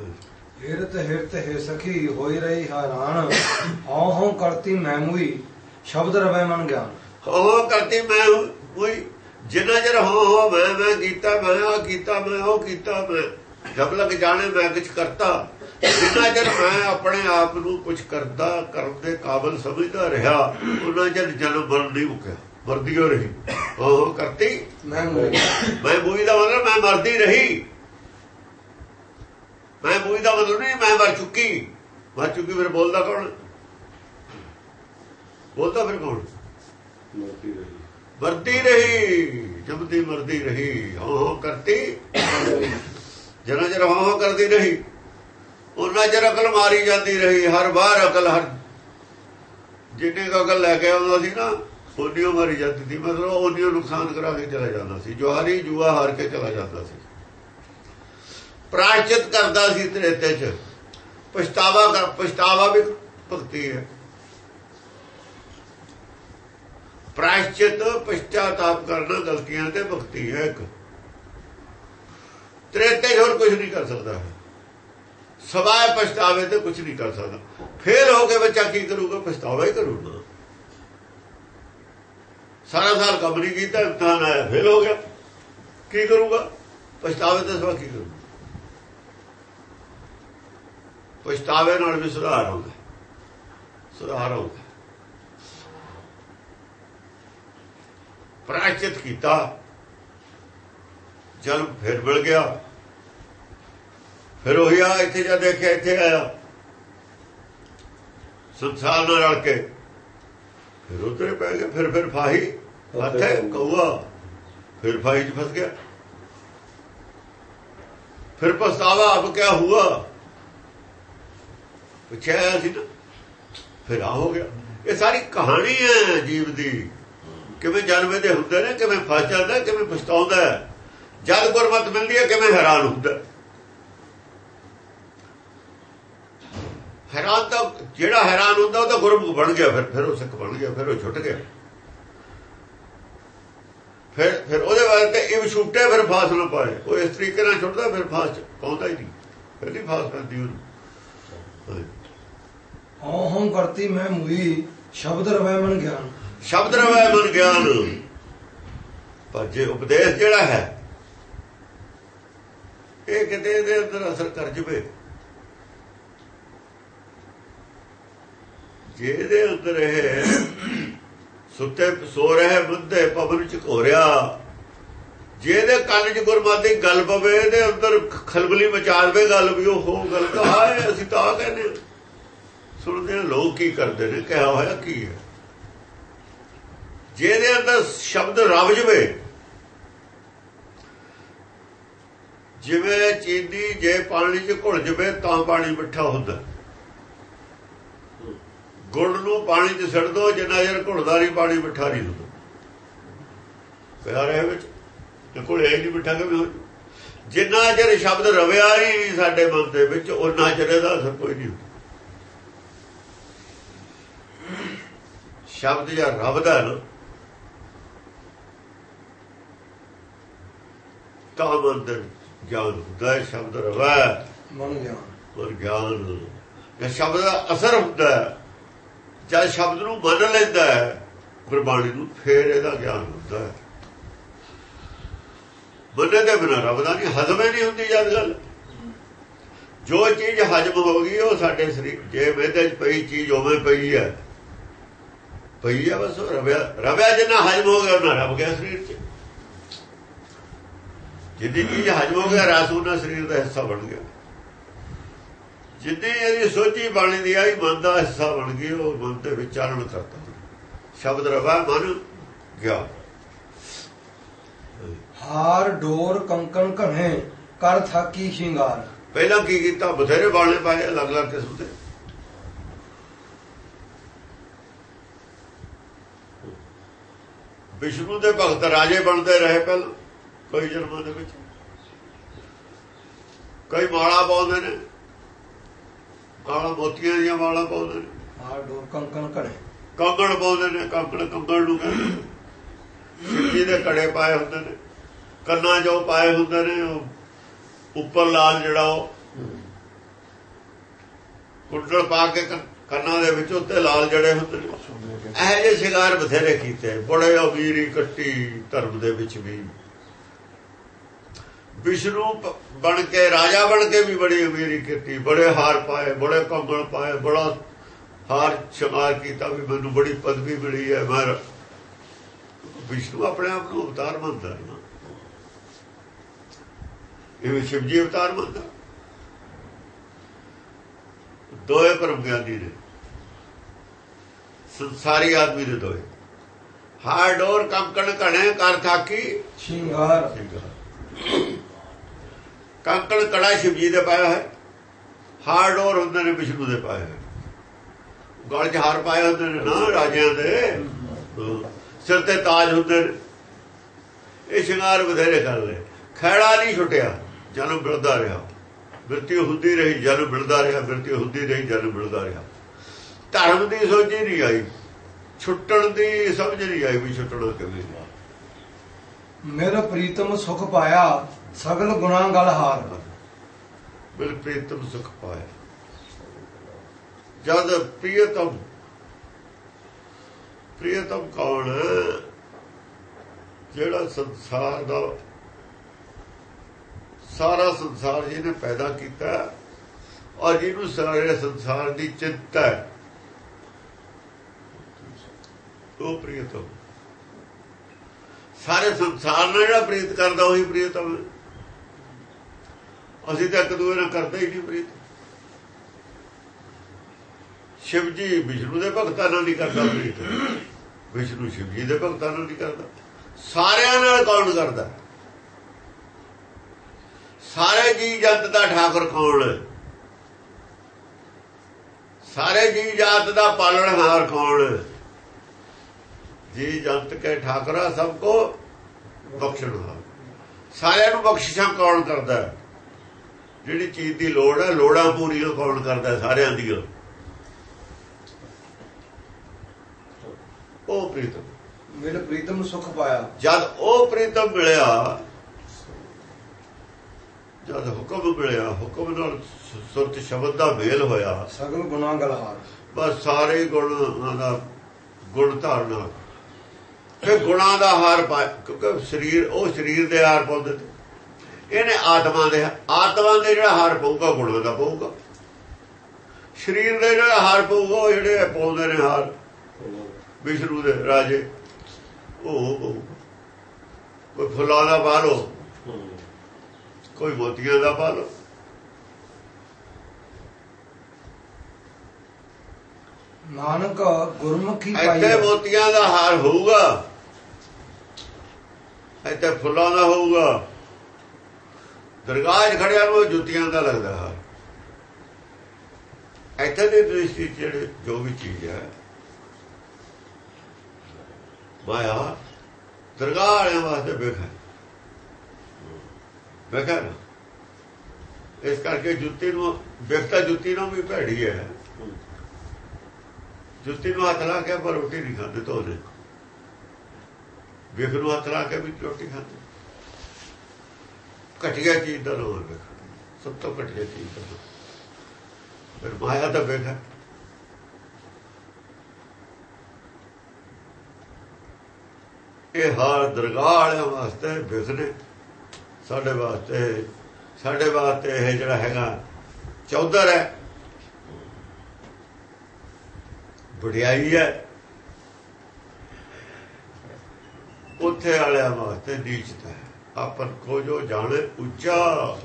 ਹਿਰਤ ਹਿਰਤ ਹੈ ਸਖੀ ਹੋਈ ਰਹੀ ਹੈਰਾਨ। ਹਉ ਹਉ ਕਰਤੀ ਮੈਂ ਮੁਈ ਸ਼ਬਦ ਰਵੈ ਮਨ ਗਿਆਨ। ਹੋ ਕਰਤੀ ਮੈਂ ਹੋਈ ਜਿੰਨਾ ਚਿਰ ਹੋ ਹੋ ਮੈਂ ਮੈਂ ਕੀਤਾ ਮੈਂ ਆ ਕੀਤਾ ਮੈਂ ਉਹ ਕੀਤਾ ਮੈਂ ਜਬ ਲਗ ਜਾਣੇ ਮੈਂ ਕੁਝ ਕਰਤਾ। ਜਿੰਨਾ ਚਿਰ ਮੈਂ ਆਪਣੇ ਆਪ ਨੂੰ ਕੁਝ ਕਰਦਾ ਕਰਨ ਦੇ ਕਾਬਲ ਸਮਝਦਾ ਰਿਹਾ ਉਹਨਾਂ ਚਿਰ ਜਨਮ ਮਰਨ ਨਹੀਂ ਮੁੱਕਿਆ ਮਰਦੀ ਹੋ ਰਹੀ। ਹੋ ਕਰਤੀ ਮੈਂ ਮੁਈ। ਮੈਂ ਬੂਈ ਦਾ ਮਤਲਬ ਮੈਂ ਮਰਦੀ ਰਹੀ। ਮੈਂ ਬੂਈ ਦਾ ਮਤਲਬ ਨਹੀਂ ਮੈਂ ਮਰ ਚੁੱਕੀ। ਮਰ ਚੁੱਕੀ ਫਿਰ ਬੋਲਦਾ ਕੌਣ? ਬੋਲਦਾ ਫਿਰ ਕੌਣ? ਮਰਦੀ ਰਹੀ। ਜਮਦੀ ਮਰਦੀ ਰਹੀ ਹਾਂ ਹਾਂ ਕਰਤੀ ਜਨਾ ਜਰ ਹਾਂ ਹਾਂ ਕਰਦੀ ਰਹੀ ਉਹਨਾਂ ਚਿਰ ਅਕਲ ਮਾਰੀ ਜਾਂਦੀ ਰਹੀ ਹਰ ਵਾਰ ਅਕਲ ਹਰ। ਜਿੰਨੇ ਕੁ ਅਕਲ ਲੈ ਕੇ ਆਉਂਦਾ ਸੀ ਨਾ ਉਹਨੀਓ ਮਾਰੀ ਜਾਂਦੀ ਸੀ। ਮਤਲਬ ਉਹਨੀਓ ਨੁਕਸਾਨ ਕਰਾ ਕੇ ਚਲਾ ਜਾਂਦਾ ਸੀ। ਜੁਹਾਰੀ ਜੂਆ ਹਾਰ ਕੇ ਚਲਾ ਜਾਂਦਾ ਸੀ। ਪ੍ਰਾਇਚਿਤ ਕਰਦਾ ਸੀ ਤ੍ਰੇਤੇ ਚ। ਪਛਤਾਵਾ ਕਰ, ਪਛਤਾਵਾ ਵੀ ਭਗਤੀ ਹੈ। ਪ੍ਰਾਇਚਿਤ ਪਛਤਾਤਾਪ ਕਰਨਾ ਗਲਤੀਆਂ ਤੇ ਭਗਤੀ ਹੈ ਇੱਕ। ਤ੍ਰੇਤੇ ਹੋਰ ਕੁਝ ਨਹੀਂ ਕਰ ਸਕਦਾ। ਸਵਾਏ ਪਛਤਾਵੇ ਤੇ ਕੁਝ ਨਹੀਂ ਕਰ ਸਕਦਾ। ਫੇਲ ਹੋ ਕੇ ਬੱਚਾ ਕੀ ਕਰੂਗਾ? ਪਛਤਾਵਾ ਹੀ ਕਰੂਗਾ। ਸਾਰਾ ਸਾਲ ਕੰਮ ਨਹੀਂ ਕੀਤਾ ਇਮਤਿਹਾਨ ਆਇਆ ਫੇਲ ਹੋ ਗਿਆ। ਕੀ ਕਰੂਗਾ? ਪਛਤਾਵੇ ਤੇ ਸਵਾ ਕੀ ਕਰੂਗਾ? ਪਛਤਾਵੇ ਨਾਲ ਵੀ ਸੁਧਾਰ ਆਉਂਦਾ ਸੁਧਾਰ ਆਉਂਦਾ ਪ੍ਰਾਚਿਤ ਕੀਤਾ। ਜਨਮ ਫਿਰ ਮਿਲ ਗਿਆ। ਫਿਰ ਉਹ ਆ ਇੱਥੇ ਜਾ ਦੇਖਿਆ ਇੱਥੇ ਆਇਆ। ਸੰਸਾਰ ਨਾਲ ਰਲ ਕੇ। ਫਿਰ ਉਤਰੇ ਪੈ ਗਿਆ ਫਿਰ ਫਿਰ ਫਾਹੀ। ਹੱਥੇ ਕਊਆ। ਫਿਰ ਫਾਹੀ 'ਚ ਫਸ ਗਿਆ। ਫਿਰ ਪਛਤਾਵਾ ਅਬ ਕਿਆ ਹੁਆ? ਪੁੱਛਿਆ ਸੀ ਨਾ ਫਿਰ ਆ ਹੋ ਗਿਆ। ਇਹ ਸਾਰੀ ਕਹਾਣੀ ਹੈ ਜੀਵ ਦੀ। ਕਿਵੇਂ ਜਨਮ ਦੇ ਹੁੰਦੇ ਨੇ, ਕਿਵੇਂ ਫਸ ਜਾਂਦਾ ਕਿਵੇਂ ਪਛਤਾਉਂਦਾ ਜਦ ਗੁਰਮਤ ਮਿਲਦੀ ਹੈ, ਕਿਵੇਂ ਹੈਰਾਨ ਹੁੰਦਾ ਹੈਰਾਨ ਤਾਂ ਜਿਹੜਾ ਹੈਰਾਨ ਹੁੰਦਾ, ਉਹ ਤਾਂ ਗੁਰਮੁਖ ਬਣ ਗਿਆ, ਫਿਰ ਫਿਰ ਉਹ ਸਿੱਖ ਬਣ ਗਿਆ, ਫਿਰ ਉਹ ਛੁੱਟ ਗਿਆ। ਫਿਰ ਫਿਰ ਉਹਦੇ ਬਾਅਦ ਤੇ ਇਹ ਛੁੱਟੇ, ਫਿਰ ਫਾਸ ਨਾ ਪਾਏ। ਉਹ ਇਸ ਤਰੀਕੇ ਨਾਲ ਛੁੱਟਦਾ, ਫਿਰ ਫਾਸ ਪਾਉਂਦਾ ਹੀ ਨਹੀਂ। ਫਿਰ ਨਹੀਂ ਫਾਸ ਪੈਂਦੀ ਉਹਨੂੰ। ਹਉ ਕਰਤੀ ਮੈਂ ਮੁਈ, ਸ਼ਬਦ ਰਵੈ ਮਨ ਗਿਆਨ। ਸ਼ਬਦ ਰਵੈ ਮਨ ਗਿਆਨ। ਪਰ ਜੇ ਉਪਦੇਸ਼ ਜਿਹੜਾ ਹੈ, ਇਹ ਕਿਤੇ ਇਹਦੇ ਅੰਦਰ ਅਸਰ ਕਰ ਜਵੇ। ਜੇ ਅੰਦਰ ਇਹ ਸੁੱਤੇ ਸੋ ਰਹੇ ਬੁੱਧੇ ਪਵਨ ਚ ਘੋਰਿਆ, ਜੇ ਕੰਨ 'ਚ ਗੁਰਮਤਿ ਗੱਲ ਪਵੇ, ਇਹਦੇ ਅੰਦਰ ਖਲਬਲੀ ਮਚਾ ਦੇਵੇ ਗੱਲ ਵੀ, ਉਹ ਹੋ ਗੱਲ ਕਹਾਏ ਅਸੀਂ ਤਾਂ ਕਹਿੰਦੇ ਸੁਣਦੇ ਹਾਂ ਲੋਕ ਕੀ ਕਰਦੇ ਨੇ, ਕਿਹਾ ਹੋਇਆ ਕੀ ਹੈ? ਜਿਹਦੇ ਅੰਦਰ ਸ਼ਬਦ ਰਵ ਜਵੇ, ਜਿਵੇਂ ਚੀਨੀ ਜੇ ਪਾਣੀ 'ਚ ਘੁਲ ਜਵੇ ਤਾਂ ਪਾਣੀ ਮਿੱਠਾ ਹੁੰਦਾ। ਗੁੜ ਨੂੰ ਪਾਣੀ 'ਚ ਛੱਡ ਦੋ, ਜਿੰਨਾ ਚਿਰ ਘੁਲਦਾ ਨਹੀਂ, ਪਾਣੀ ਮਿੱਠਾ ਨਹੀਂ ਹੁੰਦਾ। ਪਿਆਰ ਹੈ ਵਿੱਚ ਤੇ ਘੁਲਿਆ ਹੀ ਨਹੀਂ ਮਿੱਠਾ ਕਿਵੇਂ ਹੋ ਜੂ? ਜਿੰਨਾ ਚਿਰ ਸ਼ਬਦ ਰਵਿਆ ਨਹੀਂ ਸਾਡੇ ਮਨ ਦੇ ਵਿੱਚ ਉਹਨਾਂ ਚਿਰ ਇਹਦਾ ਅਸਰ ਕੋਈ ਨਹੀਂ ਹੁੰਦਾ। ਸ਼ਬਦ ਜਾਂ ਰਵਦਾ ਨਾ ਤਾਂ ਮੰਦਰ ਗਿਆਨ ਹੁੰਦਾ ਹੈ ਸ਼ਬਦ ਰਵਾ। ਮਨ ਗਿਆਨ। ਪਰ ਗਿਆਨ ਇਹ ਸ਼ਬਦ ਦਾ ਅਸਰ ਹੁੰਦਾ ਹੈ ਜਦ ਸ਼ਬਦ ਨੂੰ ਮੰਨ ਲੈਂਦਾ ਹੈ ਗੁਰਬਾਣੀ ਨੂੰ ਫੇਰ ਇਹਦਾ ਗਿਆਨ ਹੁੰਦਾ ਹੈ। ਬੰਦੇ ਦੇ ਬਿਨਾਂ ਰੱਬ ਦਾ ਨਹੀਂ ਹਜ਼ਮੇ ਨਹੀਂ ਹੁੰਦੀ ਜਦ ਗੱਲ ਜੋ ਚੀਜ਼ ਹਜਮ ਹੋ ਗਈ ਉਹ ਸਾਡੇ ਸਰੀਰ ਜੇ ਵੇਦੇ ਚ ਪਈ ਚੀਜ਼ ਉਵੇਂ ਪਈ ਹੈ। ਪਈ ਬਸ ਰਵਿਆ ਰਵਿਆ ਜਿੰਨਾ ਹਜਮ ਹੋ ਗਿਆ ਉਹਨਾਂ ਰੱਬ ਗਿਆ ਸਰੀਰ ਚ। ਜਿੰਨੀ ਚੀਜ਼ ਹਜਮ ਹੋ ਗਿਆ ਰਸ ਉਹਨਾਂ ਸਰੀਰ ਦਾ ਹਿੱਸਾ ਬਣ ਗਿਆ। ਜਿੰਨੀ ਇਹਦੀ ਸੋਝੀ ਬਣਦੀ ਆਈ ਮਨ ਦਾ ਹਿੱਸਾ ਬਣ ਗਈ ਉਹ ਮਨ ਦੇ ਵਿਚਾਰਨ ਕਰਦਾ ਸ਼ਬਦ ਰਵਾ ਮਨ ਗਿਆ। ਹਾਰ ਡੋਰ ਕੰਕਣ ਘਣੇ ਕਰ ਥਾਕੀ ਸ਼ਿੰਗਾਰ। ਪਹਿਲਾਂ ਕੀ ਕੀਤਾ? ਬਥੇਰੇ ਬਾਣੇ ਪਾਏ ਅਲੱਗ-ਅਲੱਗ ਕਿਸਮ ਦੇ। ਵਿਸ਼ਨੂੰ ਦੇ ਭਗਤ ਰਾਜੇ ਬਣਦੇ ਰਹੇ ਪਹਿਲਾਂ ਕੋਈ ਜਨਮਾਂ ਦੇ ਵਿੱਚ। ਕਈ ਮਾਲਾ ਪਾਉਂਦੇ ਨੇ। ਮਾਲਾ ਮੋਤੀਆਂ ਦੀਆਂ ਮਾਲਾ ਪਾਉਂਦੇ ਨੇ। ਹਾਰ ਡੋਰ ਕੰਕਣ ਘਣੇ ਕੰਗਣ ਪਾਉਂਦੇ ਨੇ ਕੰਗਣ ਕੰਗਣ ਨੂੰ ਕਹਿੰਦੇ ਦੇ ਕੜੇ ਪਾਏ ਹੁੰਦੇ ਨੇ। ਕੰਨਾਂ ਜੋ ਪਾਏ ਹੁੰਦੇ ਨੇ ਉਹ। ਉੱਪਰ ਲਾਲ ਜਿਹੜਾ ਉਹ। ਕੁੰਡਲ ਪਾ ਕੇ ਕੰਨ- ਕੰਨਾਂ ਦੇ ਵਿੱਚ ਉੱਤੇ ਲਾਲ ਜੜੇ ਹੁੰਦੇ ਨੇ। ਇਹ ਜਿਹੇ ਸ਼ਿਕਾਰ ਬਥੇਰੇ ਕੀਤੇ। ਬੜੇ ਅਮੀਰੀ ਕੱਟੀ ਧਰਮ ਦੇ ਵਿੱਚ ਵੀ। ਵਿਸ਼ਨੂੰ ਬਣ ਕੇ, ਰਾਜਾ ਬਣ ਕੇ ਵੀ ਬੜੀ ਅਮੀਰੀ ਕੀਤੀ ਬੜੇ ਹਾਰ ਪਾਏ, ਬੜੇ ਕੰਗਣ ਪਾਏ, ਬੜਾ ਹਾਰ ਸ਼ਿੰਗਾਰ ਕੀਤਾ ਵੀ ਮੈਨੂੰ ਬੜੀ ਪਦਵੀ ਮਿਲੀ ਹੈ। ਮੈਂ ਵਿਸ਼ਨੂੰ ਆਪਣੇ ਆਪ ਨੂੰ ਅਵਤਾਰ ਮੰਨਦਾ ਹੈ ਨਾ। ਇਹ ਸ਼ਿਵ ਅਵਤਾਰ ਮੰਨਦਾ। ਦੋਏ ਪਰਮ ਗਿਆਨੀ ਨੇ। ਸੰਸਾਰੀ ਆਦਮੀ ਦੇ ਦੋਏ। ਹਾਰ ਡੋਰ ਕੰਕਣ ਘਣੇ ਕਰ ਥਾਕੀ। ਸ਼ਿੰਗਾਰ। ਕੰਕਣ ਕੜਾ ਸ਼ਿਵ ਜੀ ਦੇ ਪਾਇਆ ਹੈ। ਹਾਰ ਡੋਰ ਹੁੰਦੇ ਨੇ ਵਿਸ਼ਨੂੰ ਦੇ ਪਾਏ ਹੋਏ। ਗਲ 'ਚ ਹਾਰ ਪਾਏ ਹੁੰਦੇ ਨੇ ਨਾ ਰਾਜਿਆਂ ਦੇ। ਹਾਂ। ਸਿਰ ਤੇ ਤਾਜ ਹੁੰਦੇ ਨੇ। ਇਹ ਸ਼ਿੰਗਾਰ ਬਥੇਰੇ ਕਰ ਲਏ। ਖੈੜਾ ਨਹੀਂ ਛੁੱਟਿਆ ਜਨਮ ਮਿਲਦਾ ਰਿਹਾ। ਮ੍ਰਿਤਿਉ ਹੁੰਦੀ ਰਹੀ ਜਨਮ ਮਿਲਦਾ ਰਿਹਾ। ਮ੍ਰਿਤਿਉ ਹੁੰਦੀ ਰਹੀ ਜਨਮ ਮਿਲਦਾ ਰਿਹਾ। ਧਰਮ ਦੀ ਸੋਝੀ ਨਹੀਂ ਆਈ। ਛੁੱਟਣ ਦੀ ਸਮਝ ਨਹੀਂ ਆਈ ਵੀ ਛੁੱਟਣਾ ਕਿਵੇਂ ਮੇਰਾ ਪ੍ਰੀਤਮ ਸੁਖ ਪਾਇਆ ਸਗਲ ਗੁਣਾ ਗਲ ਹਾਰ। ਬਿਲ ਪ੍ਰੀਤਮ ਸੁਖ ਪਾਇਆ। ਜਦ ਪ੍ਰੀਤਮ ਪ੍ਰੀਤਮ ਕੌਣ? ਜਿਹੜਾ ਸੰਸਾਰ ਦਾ ਸਾਰਾ ਸੰਸਾਰ ਜਿਹਨੇ ਪੈਦਾ ਕੀਤਾ ਔਰ ਜਿਹਨੂੰ ਸਾਰੇ ਸੰਸਾਰ ਦੀ ਚਿੰਤਾ ਹੈ। ਉਹ ਪ੍ਰੀਤਮ ਸਾਰੇ ਸੰਸਾਰ ਨਾਲ ਜਿਹੜਾ ਪ੍ਰੀਤ ਕਰਦਾ, ਉਹੀ ਪ੍ਰੀਤਮ ਹੈ ਅਸੀਂ ਤਾਂ ਇੱਕ ਦੂਏ ਨਾਲ ਕਰਦੇ ਹੀ ਨਹੀਂ ਪ੍ਰੀਤ। ਸ਼ਿਵ ਜੀ ਵਿਸ਼ਨੂੰ ਦੇ ਭਗਤਾਂ ਨਾਲ ਨਹੀਂ ਕਰਦਾ ਪ੍ਰੀਤ। ਵਿਸ਼ਨੂੰ ਸ਼ਿਵ ਜੀ ਦੇ ਭਗਤਾਂ ਨਾਲ ਨਹੀਂ ਕਰਦਾ। ਸਾਰਿਆਂ ਨਾਲ ਕੌਣ ਕਰਦਾ? ਸਾਰੇ ਜੀ ਜੰਤ ਦਾ ਠਾਕੁਰ ਕੌਣ? ਸਾਰੇ ਜੀ ਜਾਤ ਦਾ ਪਾਲਣਹਾਰ ਕੌਣ? ਜੀ ਜੰਤ ਕੇ ਠਾਕਰਾ ਸਭ ਕੋ ਬਖਸ਼ਣਹਾਰ ਸਾਰਿਆਂ ਨੂੰ ਬਖਸ਼ਿਸ਼ਾਂ ਕੌਣ ਕਰਦਾ? ਜਿਹੜੀ ਚੀਜ਼ ਦੀ ਲੋੜ ਹੈ ਲੋੜਾਂ ਪੂਰੀਆਂ ਕੌਣ ਕਰਦਾ? ਸਾਰਿਆਂ ਦੀਆਂ। ਉਹ ਪ੍ਰੀਤਮ। ਮੇਰਾ ਪ੍ਰੀਤਮ ਸੁਖ ਪਾਇਆ। ਜਦ ਉਹ ਪ੍ਰੀਤਮ ਮਿਲਿਆ ਜਦ ਹੁਕਮ ਮਿਲਿਆ ਹੁਕਮ ਨਾਲ ਸੁਰਤ ਸ਼ਬਦ ਦਾ ਮੇਲ ਹੋਇਆ। ਸਗਲ ਗੁਣਾ ਗਲ ਹਾਰ ਬਸ ਸਾਰੇ ਗੁਣਾਂ ਦਾ ਗੁਣ ਧਾਰਨਾ ਫਿਰ ਗੁਣਾਂ ਦਾ ਹਾਰ ਪਾ ਕਿਉਂਕਿ ਸਰੀਰ ਉਹ ਸਰੀਰ ਦੇ ਹਾਰ ਪਾਉਂਦੇ ਤੇ ਇਹਨੇ ਆਤਮਾ ਦੇ ਆਤਮਾ ਦੇ ਜਿਹੜਾ ਹਾਰ ਪਊਗਾ ਗੁਣਾਂ ਦਾ ਪਊਗਾ। ਸਰੀਰ ਦੇ ਜਿਹੜਾ ਹਾਰ ਪਊਗਾ ਉਹ ਜਿਹੜੇ ਪਾਉਂਦੇ ਨੇ ਹਾਰ ਵਿਸ਼ਨੂੰ ਦੇ ਰਾਜੇ ਉਹ ਪਊਗਾ। ਕੋਈ ਫੁੱਲਾਂ ਦਾ ਪਾ ਲਓ ਕੋਈ ਮੋਤੀਆਂ ਦਾ ਪਾ ਲਓ। ਨਾਨਕ ਗੁਰਮੁਖੀ ਇੱਥੇ ਪਾਈ ਮੋਤੀਆਂ ਦਾ ਹਾਰ ਹੋਊਗਾ। ਇੱਥੇ ਫੁੱਲਾਂ ਦਾ ਹੋਊਗਾ। ਦਰਗਾਹ 'ਚ ਖੜਿਆ ਨੂੰ ਜੁੱਤੀਆਂ ਦਾ ਲੱਗਦਾ ਹੈ। ਇੱਥੇ ਦੇ ਦ੍ਰਿਸ਼ਟੀ ਜਿਹੜੇ ਜੋ ਵੀ ਚੀਜ਼ ਹੈ, ਮਾਇਆ ਦਰਗਾਹ ਵਾਲਿਆਂ ਵਾਸਤੇ ਵੇਖਾ ਵੇਖਾ ਇਸ ਕਰਕੇ ਜੁੱਤੀ ਨੂੰ ਵੇਖਤਾ ਜੁੱਤੀ ਨੂੰ ਵੀ ਭੈੜੀ ਹੈ। ਜੁੱਤੀ ਨੂੰ ਹੱਥ ਲਾ ਕੇ ਪਰ ਰੋਟੀ ਨਹੀਂ ਖਾਂਦੇ ਤੋਲੇ ਵੇਖ ਨੂੰ ਹੱਥ ਲਾ ਕੇ ਵੀ ਰੋਟੀ ਖਾਂਦੇ। ਘਟੀਆ ਚੀਜ਼ ਦਾ ਨਾਮ ਵੇਖ। ਸਭ ਤੋਂ ਘਟੀਆ ਚੀਜ਼ ਦਾ ਫਿਰ ਮਾਇਆ ਦਾ ਵੇਖ ਇਹ ਹਾਰ ਦਰਗਾਹ ਵਾਲਿਆਂ ਵਾਸਤੇ ਵਿਖਨੇ ਸਾਡੇ ਵਾਸਤੇ ਸਾਡੇ ਵਾਸਤੇ ਇਹ ਜਿਹੜਾ ਹੈਗਾ, ਚੌਧਰ ਹੈ। ਵਡਿਆਈ ਹੈ। ਉੱਥੇ ਵਾਲਿਆਂ ਵਾਸਤੇ ਨੀਚਤਾ ਹੈ। ਆਪਨ ਕੋ ਜਾਣੇ, ਉੱਚਾ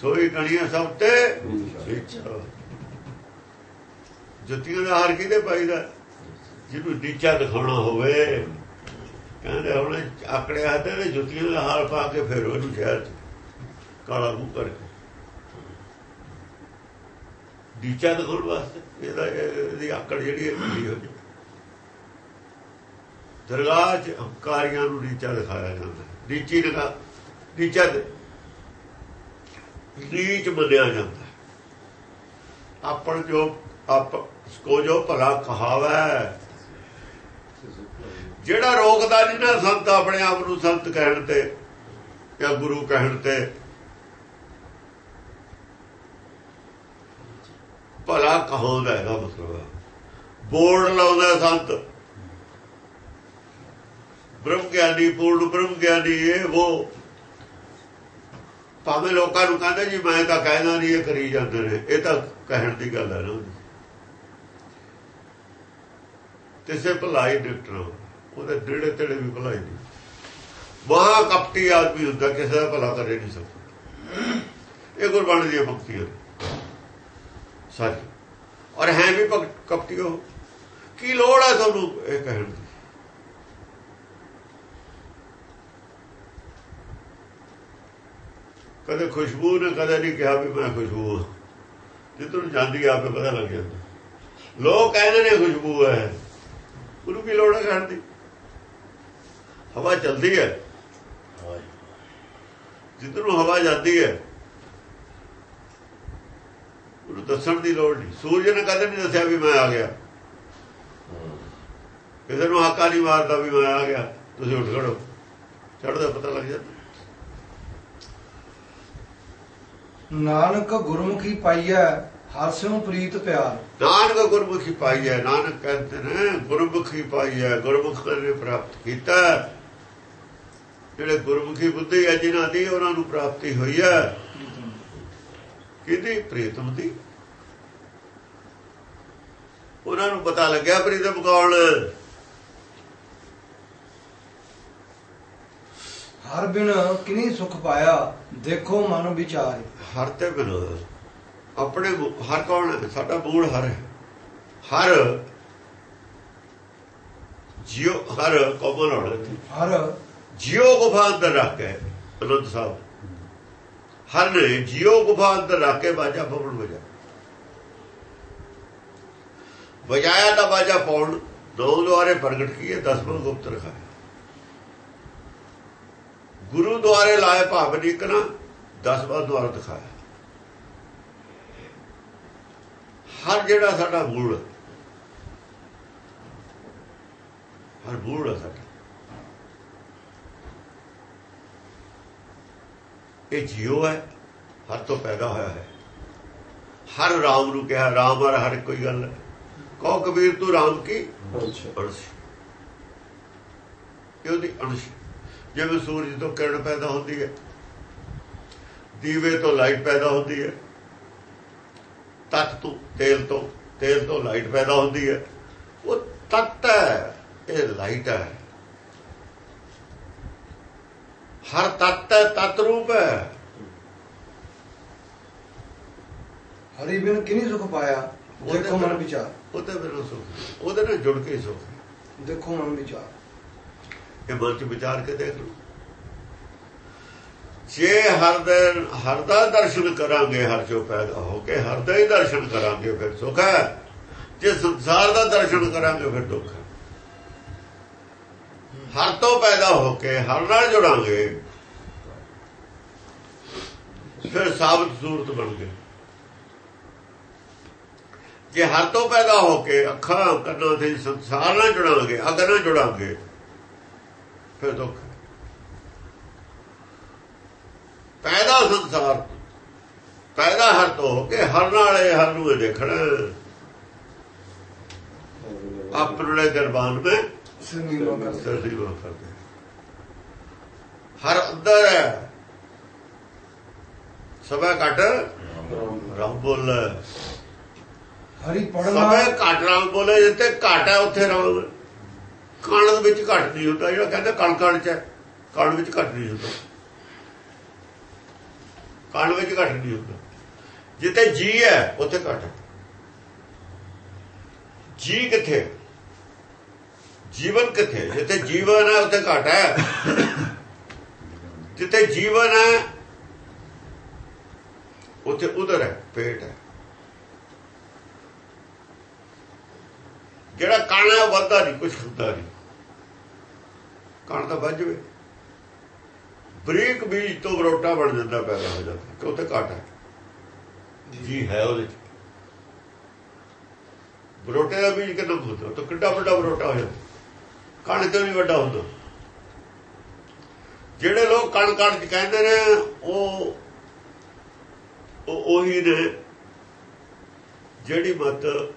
ਸੋਈ ਕਣੀਆਂ ਸਭ ਤੇ ਵਿੱਚ ਜੁੱਤੀਆਂ ਦਾ ਹਾਰ ਕਿਹਦੇ ਪਾਈਦਾ? ਜਿਹਨੂੰ ਨੀਚਾ ਦਿਖਾਉਣਾ ਹੋਵੇ। ਕਹਿੰਦੇ ਹੁਣ ਆਕੜੇ ਹੱਥੇ ਤੇ ਜੁੱਤੀਆਂ ਦਾ ਹਾਰ ਪਾ ਕੇ ਫਿਰ ਉਹਨੂੰ ਸ਼ਹਿਰ ਚ ਕਾਲਾ ਮੂੰਹ ਕਰਕੇ। ਨੀਚਾ ਦਿਖਾਉਣ ਵਾਸਤੇ ਇਹਦਾ ਇਹਦੀ ਆਕੜ ਜਿਹੜੀ ਹੈ ਹੋ ਜਾਏ ਦਰਗਾਹ ਚ ਹੰਕਾਰੀਆਂ ਨੂੰ ਨੀਚਾ ਦਿਖਾਇਆ ਜਾਂਦਾ ਨੀਚੀ ਲਗਾ ਨੀਚਾ ਨੀਚ ਮੰਨਿਆ ਜਾਂਦਾ ਆਪਣ ਜੋ, ਆਪ ਕੋ ਜੋ ਭਲਾ ਕਹਾਵਾ। ਜਿਹੜਾ ਰੋਕਦਾ ਨਹੀਂ ਨਾ ਸੰਤ ਆਪਣੇ ਆਪ ਨੂੰ ਸੰਤ ਕਹਿਣ ਤੇ ਜਾਂ ਗੁਰੂ ਕਹਿਣ ਤੇ। ਭਲਾ ਕਹਾਉਂਦਾ ਇਹਦਾ ਮਤਲਬ ਬੋਰਡ ਲਾਉਂਦਾ ਸੰਤ। ਬ੍ਰਹਮ ਗਿਆਨੀ, ਪੂਰਨ ਬ੍ਰਹਮ ਗਿਆਨੀ, ਇਹ ਉਹ ਭਾਵੇਂ ਲੋਕਾਂ ਨੂੰ ਕਹਿੰਦੇ ਜੀ, ਮੈਂ ਤਾਂ ਕਹਿਣਾ ਨਹੀਂ ਇਹ ਕਰੀ ਜਾਂਦੇ ਨੇ। ਇਹ ਤਾਂ ਕਹਿਣ ਦੀ ਗੱਲ ਹੈ ਨਾ ਕਿਸੇ ਭਲਾਈ ਡਾਕਟਰ ਉਹਦੇ ਡੇੜੇ ਤੇੜੇ ਵੀ ਭਲਾਈ ਨਹੀਂ। ਮਹਾ ਕਪਟੀ ਆਦਮੀ ਹੁੰਦਾ, ਕਿਸੇ ਦਾ ਭਲਾ ਕਰੇ ਨਹੀਂ ਸਕਦਾ। ਇਹ ਗੁਰਬਾਣੀ ਦੀ ਭਗਤੀ ਹੈ ਸਾਰੀ। ਔਰ ਹੈ ਵੀ ਕਪਟੀ ਉਹ। ਕੀ ਲੋੜ ਹੈ ਤੁਹਾਨੂੰ ਇਹ ਕਹਿਣ ਦੀ? ਕਦੇ ਖੁਸ਼ਬੂ ਨੇ ਕਦੇ ਨਹੀਂ ਕਿਹਾ ਵੀ ਮੈਂ ਖੁਸ਼ਬੂ ਹਾਂ। ਜਿੱਦੋਂ ਜਾਂਦੀ ਆਪੇ ਪਤਾ ਲੱਗ ਜਾਂਦਾ। ਲੋਕ ਕਹਿੰਦੇ ਨੇ ਖੁਸ਼ਬੂ ਹੈ। ਉਹਨੂੰ ਕੀ ਲੋੜ ਹੈ ਕਹਿਣ ਦੀ? ਹਵਾ ਚਲਦੀ ਹੈ। ਨੂੰ ਹਵਾ ਜਾਂਦੀ ਹੈ ਉਹਨੂੰ ਦੱਸਣ ਦੀ ਲੋੜ ਨਹੀਂ। ਸੂਰਜ ਨੇ ਕਦੇ ਨਹੀਂ ਦੱਸਿਆ ਵੀ ਮੈਂ ਆ ਗਿਆ। ਕਿਸੇ ਨੂੰ ਹਾਕਾ ਨਹੀਂ ਮਾਰਦਾ ਵੀ ਮੈਂ ਆ ਗਿਆ। ਤੁਸੀਂ ਉੱਠ ਖੜੋ। ਚੜਦਾ ਪਤਾ ਲੱਗ ਜਾਂਦਾ। ਨਾਨਕ ਗੁਰਮੁਖੀ ਪਾਈਐ, ਹਰ ਸਿਉ ਪ੍ਰੀਤ ਪਿਆਰ। ਨਾਨਕ ਗੁਰਮੁਖੀ ਪਾਈ ਨਾਨਕ ਕਹਿੰਦੇ ਨੇ, ਗੁਰਮੁਖੀ ਪਾਈ ਗੁਰਮੁਖ ਨੇ ਪ੍ਰਾਪਤ ਕੀਤਾ। ਜਿਹੜੇ ਗੁਰਮੁਖੀ ਬੁੱਧੀ ਹੈ ਜਿਨ੍ਹਾਂ ਦੀ ਉਹਨਾਂ ਨੂੰ ਪ੍ਰਾਪਤੀ ਹੋਈ ਹੈ ਕਿਹਦੀ? ਪ੍ਰੀਤਮ ਦੀ। ਉਹਨਾਂ ਨੂੰ ਪਤਾ ਲੱਗਿਆ ਪ੍ਰੀਤਮ ਕੌਣ? ਹਰ ਬਿਨ ਕਿਨੀ ਸੁਖ ਪਾਇਆ ਦੇਖੋ ਮਨ ਵਿਚਾਰ। ਹਰ ਤੇ ਬਿਨ ਆਪਣੇ ਹਰ ਕੌਣ ਸਾਡਾ ਮੂਲ ਹਰ ਹੈ। ਹਰ ਜਿਉ ਹਰ ਕੋਮਨ ਹੋਣਾ ਹਰ ਜਿਉ ਗੁਫਾ ਅੰਦਰ ਰੱਖ ਕੇ ਅਨੰਦ ਸਾਹਿਬ। ਹਰ ਨੇ ਜਿਉ ਗੁਫਾ ਅੰਦਰ ਰੱਖ ਕੇ ਬਾਜਾ ਪਵਨ ਵਜਾ। ਵਜਾਇਆ ਤਾਂ ਬਾਜਾ ਪੌਣ ਦੋ ਦੁਆਰੇ ਪ੍ਰਗਟ ਕੀਏ ਦਸਵਾਂ ਗੁਪਤ ਰਖਾਇਆ ਗੁਰੂ ਦੁਆਰੇ ਲਾਏ ਭਾਵ ਨਿਕਣਾ ਦਸਵਾਂ ਦੁਆਰ ਦਿਖਾਇਆ। ਹਰ ਜਿਹੜਾ ਸਾਡਾ ਮੂਲ ਹਰ ਮੂਲ ਹੈ ਸਾਡਾ। ਇਹ ਜਿਉ ਹੈ ਹਰ ਤੋਂ ਪੈਦਾ ਹੋਇਆ ਹੈ। ਹਰ ਰਾਮ ਨੂੰ ਕਿਹਾ ਰਾਮ ਹਰ ਹਰ ਕੋਈ ਗੱਲ ਕਹੋ ਕਬੀਰ ਤੂੰ ਰਾਮ ਕੀ? ਅੰਸ਼ ਇਹ ਉਹਦੀ ਅੰਸ਼ ਜਿਵੇਂ ਸੂਰਜ ਤੋਂ ਕਿਰਨ ਪੈਦਾ ਹੁੰਦੀ ਹੈ ਦੀਵੇ ਤੋਂ ਲਾਈਟ ਪੈਦਾ ਹੁੰਦੀ ਹੈ ਤਤ ਤੋਂ ਤੇਲ ਤੋਂ ਤੇਲ ਤੋਂ ਲਾਈਟ ਪੈਦਾ ਹੁੰਦੀ ਹੈ। ਉਹ ਤਤ ਹੈ ਇਹ ਲਾਈਟ ਹੈ। ਹਰ ਤਤ ਤਤ ਰੂਪ ਹੈ। ਹਰੀ ਬਿਨ ਕਿਨੀ ਸੁਖ ਪਾਇਆ? ਦੇਖੋ ਮਨ ਵਿਚਾਰ। ਉਹਦੇ ਬਿਨਾਂ ਸੁਖ। ਉਹਦੇ ਨਾਲ ਜੁੜ ਕੇ ਸੁਖ। ਦੇਖੋ ਮਨ ਵਿਚਾਰ। ਇਹ ਮਨ ਚ ਵਿਚਾਰ ਕੇ ਦੇਖ ਲਓ। ਜੇ ਹਰ ਦਿਨ ਹਰ ਦਾ ਦਰਸ਼ਨ ਕਰਾਂਗੇ, ਹਰ ਜੋ ਪੈਦਾ ਹੋ ਕੇ ਹਰ ਦਾ ਹੀ ਦਰਸ਼ਨ ਕਰਾਂਗੇ, ਫਿਰ ਸੁਖ ਹੈ। ਜੇ ਸੰਸਾਰ ਦਾ ਦਰਸ਼ਨ ਕਰਾਂਗੇ, ਫਿਰ ਦੁੱਖ ਹੈ। ਹਰ ਤੋਂ ਪੈਦਾ ਹੋ ਕੇ ਹਰ ਨਾਲ ਜੁੜਾਂਗੇ, ਫਿਰ ਸਾਬਤ ਸੂਰਤ ਬਣ ਗਏ। ਜੇ ਹਰ ਤੋਂ ਪੈਦਾ ਹੋ ਕੇ ਅੱਖਾਂ ਕੰਨਾਂ ਤੇ ਸੰਸਾਰ ਨਾਲ ਜੁੜਾਂਗੇ ਅਗਰ ਨਾਲ ਜੁੜਾਂਗੇ ਫਿਰ ਦੁੱਖ ਪੈਦਾ ਸੰਸਾਰ ਪੈਦਾ ਹਰ ਤੋਂ ਹੋ ਕੇ ਹਰ ਨਾਲ ਇਹ ਹਰ ਨੂੰ ਦੇਖਣਾ। ਆਪਣੇ ਦਰਬਾਨ ਕਰ ਸਰਦੀਵਾ ਕਰਦੇ। ਹਰ ਅੰਦਰ ਹੈ। ਸਭਾ ਘਟ ਰਾਮ ਬੋਲ। ਹਰੀ ਪੜਨਾ ਸਭਾ ਘਟ ਰਾਮ ਬੋਲੇ ਜਿੱਥੇ ਘਟ ਹੈ ਉੱਥੇ ਰਾਮ ਕਣ ਵਿੱਚ ਘਟ ਨਹੀਂ ਹੁੰਦਾ, ਜਿਹੜਾ ਕਹਿੰਦਾ ਕਣ ਕਣ ਚ ਹੈ। ਕਣ ਵਿੱਚ ਘਟ ਨਹੀਂ ਹੁੰਦਾ। ਕਣ ਵਿੱਚ ਘਟ ਨਹੀਂ ਹੁੰਦਾ। ਜਿੱਥੇ ਜੀ ਹੈ, ਉੱਥੇ ਘਟ। ਜੀ ਕਿੱਥੇ? ਜੀਵਨ ਕਿੱਥੇ? ਜਿੱਥੇ ਜੀਵਨ ਹੈ, ਉੱਥੇ ਘਟ ਹੈ। ਜਿੱਥੇ ਜੀਵਨ ਹੈ, ਉੱਥੇ ਉਧਰ ਹੈ, ਪੇਟ ਹੈ। ਜਿਹੜਾ ਕਣ ਹੈ ਵੱਧਦਾ ਨਹੀਂ ਕੁਝ ਹੁੰਦਾ ਨਹੀਂ। ਕਣ ਤਾਂ ਵੱਜ ਜਵੇ। ਬਰੀਕ ਬੀਜ ਤੋਂ ਬਰੋਟਾ ਬਣ ਜਾਂਦਾ, ਪੈਦਾ ਹੋ ਜਾਂਦਾ, ਕਿ ਉੱਥੇ ਘਟ ਹੈ। ਜੀ ਹੈ ਉਹਦੇ ਚ। ਬਰੋਟੇ ਦਾ ਬੀਜ ਕਿੰਨਾ ਹੁੰਦਾ? ਤਾਂ ਕਿੱਡਾ ਵੱਡਾ ਬਰੋਟਾ ਹੋ ਜਾਂਦਾ। ਕਣ ਕਿਉਂ ਨਹੀਂ ਵੱਡਾ ਹੁੰਦਾ? ਜਿਹੜੇ ਲੋਕ ਕਣ ਕਣ ਚ ਕਹਿੰਦੇ ਨੇ, ਉਹ, ਉਹੀ ਨੇ। ਜਿਹੜੀ ਮਤ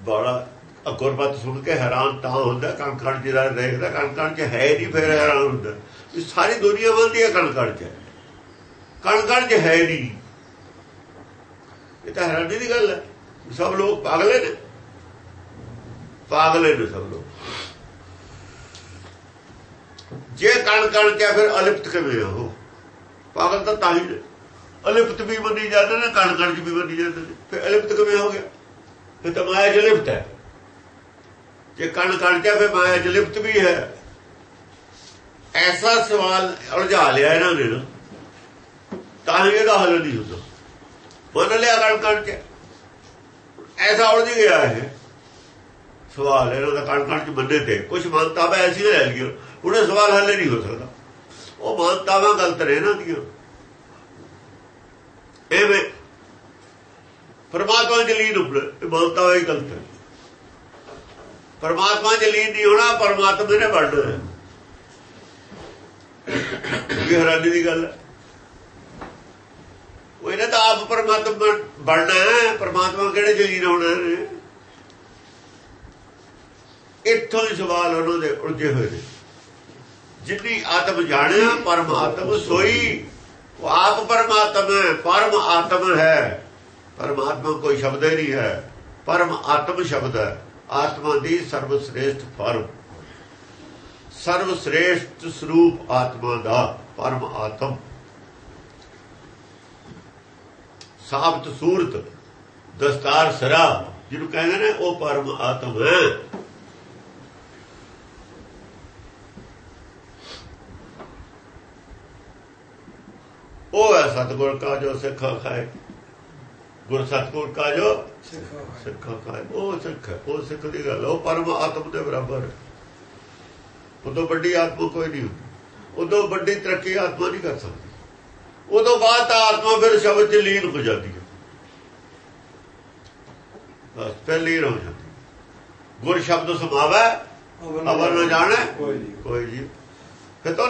ਬਾੜਾ ਗੁਰਬਤ ਸੁਣ ਕੇ ਹੈਰਾਨ ਤਾਂ ਹੁੰਦਾ ਕਣ ਕਣ ਜਿਹੜਾ ਦੇਖਦਾ ਕਣ ਚ ਹੈ ਨਹੀਂ, ਫਿਰ ਹੈਰਾਨ ਹੁੰਦਾ। ਇਹ ਸਾਰੀ ਦੁਨੀਆ ਬੰਦੀ ਹੈ ਕਣ ਚ। ਕਣ ਕਣ ਚ ਹੈ ਨਹੀਂ। ਇਹ ਤਾਂ ਹੈਰਾਨੀ ਦੀ ਗੱਲ ਹੈ। ਸਭ ਲੋਕ ਪਾਗਲੇ ਨੇ। ਪਾਗਲੇ ਨੇ ਸਭ ਲੋਕ। ਜੇ ਕਣ ਕਣ ਚ ਫਿਰ ਅਲਿਪਤ ਕਿਵੇਂ ਹੋ? ਪਾਗਲ ਤਾਂ ਤਾਂ ਹੀ ਅਲਿਪਤ ਵੀ ਮੰਨੀ ਜਾਂਦੇ ਨੇ ਕਣ ਚ ਵੀ ਮੰਨੀ ਜਾਂਦੇ ਨੇ। ਫਿਰ ਅਲਿਪਤ ਕਿਵੇਂ ਹੋ ਗਿਆ? ਫਿਰ ਤਮਾਇਆ ਚ ਜਲਿਪਤ ਹੈ। ਜੇ ਕਣ ਕਣ ਚ ਫਿਰ ਮਾਇਆ ਲਿਪਤ ਵੀ ਹੈ। ਐਸਾ ਸਵਾਲ ਉਲਝਾ ਲਿਆ ਇਹਨਾਂ ਨੇ ਨਾ। ਤਾਂ ਹੀ ਇਹਦਾ ਹੱਲ ਨਹੀਂ ਹੁੰਦਾ। ਮੰਨ ਲਿਆ ਕਣ ਕਣ ਚ ਐਸਾ ਉਲਝ ਗਿਆ ਹੈ ਸਵਾਲ ਇਹਨਾਂ ਦਾ ਕਣ ਕਣ ਚ ਬੰਦੇ ਤੇ। ਕੁਝ ਮੰਨਤਾ ਐਸੀ ਲੈ ਲਿਓ ਉਹਨੇ ਸਵਾਲ ਹੱਲ ਨਹੀਂ ਹੋ ਸਕਦਾ। ਉਹ ਮੰਨਤਾਵਾਂ ਗਲਤ ਨੇ ਇਹਨਾਂ ਦੀਆਂ। ਐਵੇਂ ਪਰਮਾਤਮਾ ਦੇ ਲੀਨ ਉੱਪਰ। ਇਹ ਮੰਨਤਾਵਾਂ ਹੀ ਗਲਤ ਹੈ ਪਰਮਾਤਮਾ ਦੇ ਲੀਨ ਨਹੀਂ ਹੋਣਾ, ਪਰਮਾਤਮਾ ਨੇ ਬਣਨਾ ਹੈ ਇਹ ਹੈਰਾਨੀ ਦੀ ਗੱਲ ਹੈ ਉਹ ਇਹਨਾਂ ਤਾਂ ਆਪ ਪਰਮਾਤਮਾ ਬਣਨਾ ਹੈ, ਪਰਮਾਤਮਾ ਕਿਹੜੇ ਜਲੀਨ ਹੋਣਾ ਨੇ ਇੱਥੋਂ ਹੀ ਸਵਾਲ ਉਹਨਾਂ ਦੇ ਉਲਝੇ ਹੋਏ ਨੇ। ਜਿੰਨੀ ਆਤਮ ਜਾਣਿਆ, ਪਰਮਾਤਮ ਸੋਈ। ਉਹ ਆਪ ਪਰਮਾਤਮਾ ਹੈ ਪਰਮ ਆਤਮ ਹੈ। ਪਰਮਾਤਮਾ ਕੋਈ ਸ਼ਬਦ ਹੀ ਨਹੀਂ ਹੈ। ਪਰਮ ਆਤਮ ਸ਼ਬਦ ਹੈ। ਆਤਮਾ ਦੀ ਸਰਵ ਸ੍ਰੇਸ਼ਟ ਫਰਮ। ਸਰਵ ਸ੍ਰੇਸ਼ਟ ਸਰੂਪ ਆਤਮਾ ਦਾ ਪਰਮ ਆਤਮ। ਸਾਬਤ ਸੂਰਤ, ਦਸਤਾਰ ਸਰਾ, ਜਿਹਨੂੰ ਕਹਿੰਦੇ ਨੇ, ਉਹ ਪਰਮ ਆਤਮ ਹੈ। ਉਹ ਹੈ ਸਤਗੁਰ ਕਾ ਜੋ ਸਿੱਖਾ ਖਾਏ। ਗੁਰ ਸਤਗੁਰ ਕਾ ਜੋ ਸਿੱਖਾ ਖਾਏ ਉਹ ਸਿੱਖ ਉਹ ਸਿੱਖ ਦੀ ਗੱਲ ਉਹ ਪਰਮ ਆਤਮ ਦੇ ਬਰਾਬਰ ਉਦੋਂ ਵੱਡੀ ਆਤਮਾ ਕੋਈ ਨਹੀਂ ਉਦੋਂ ਵੱਡੀ ਤਰੱਕੀ ਆਤਮਾ ਨਹੀਂ ਕਰ ਸਕਦੀ। ਉਦੋਂ ਬਾਅਦ ਆਤਮਾ ਫਿਰ ਸ਼ਬਦ ਚ ਲੀਨ ਹੋ ਜਾਂਦੀ ਹੈ। ਬਸ ਪਹਿਲੀ ਜਾਂਦੀ ਗੁਰ ਸ਼ਬਦ ਸਮਾਵੇ ਅਵਰ ਨਾ ਜਾਣੇ ਕੋਈ ਜੀ ਫਿਰ ਤਾਂ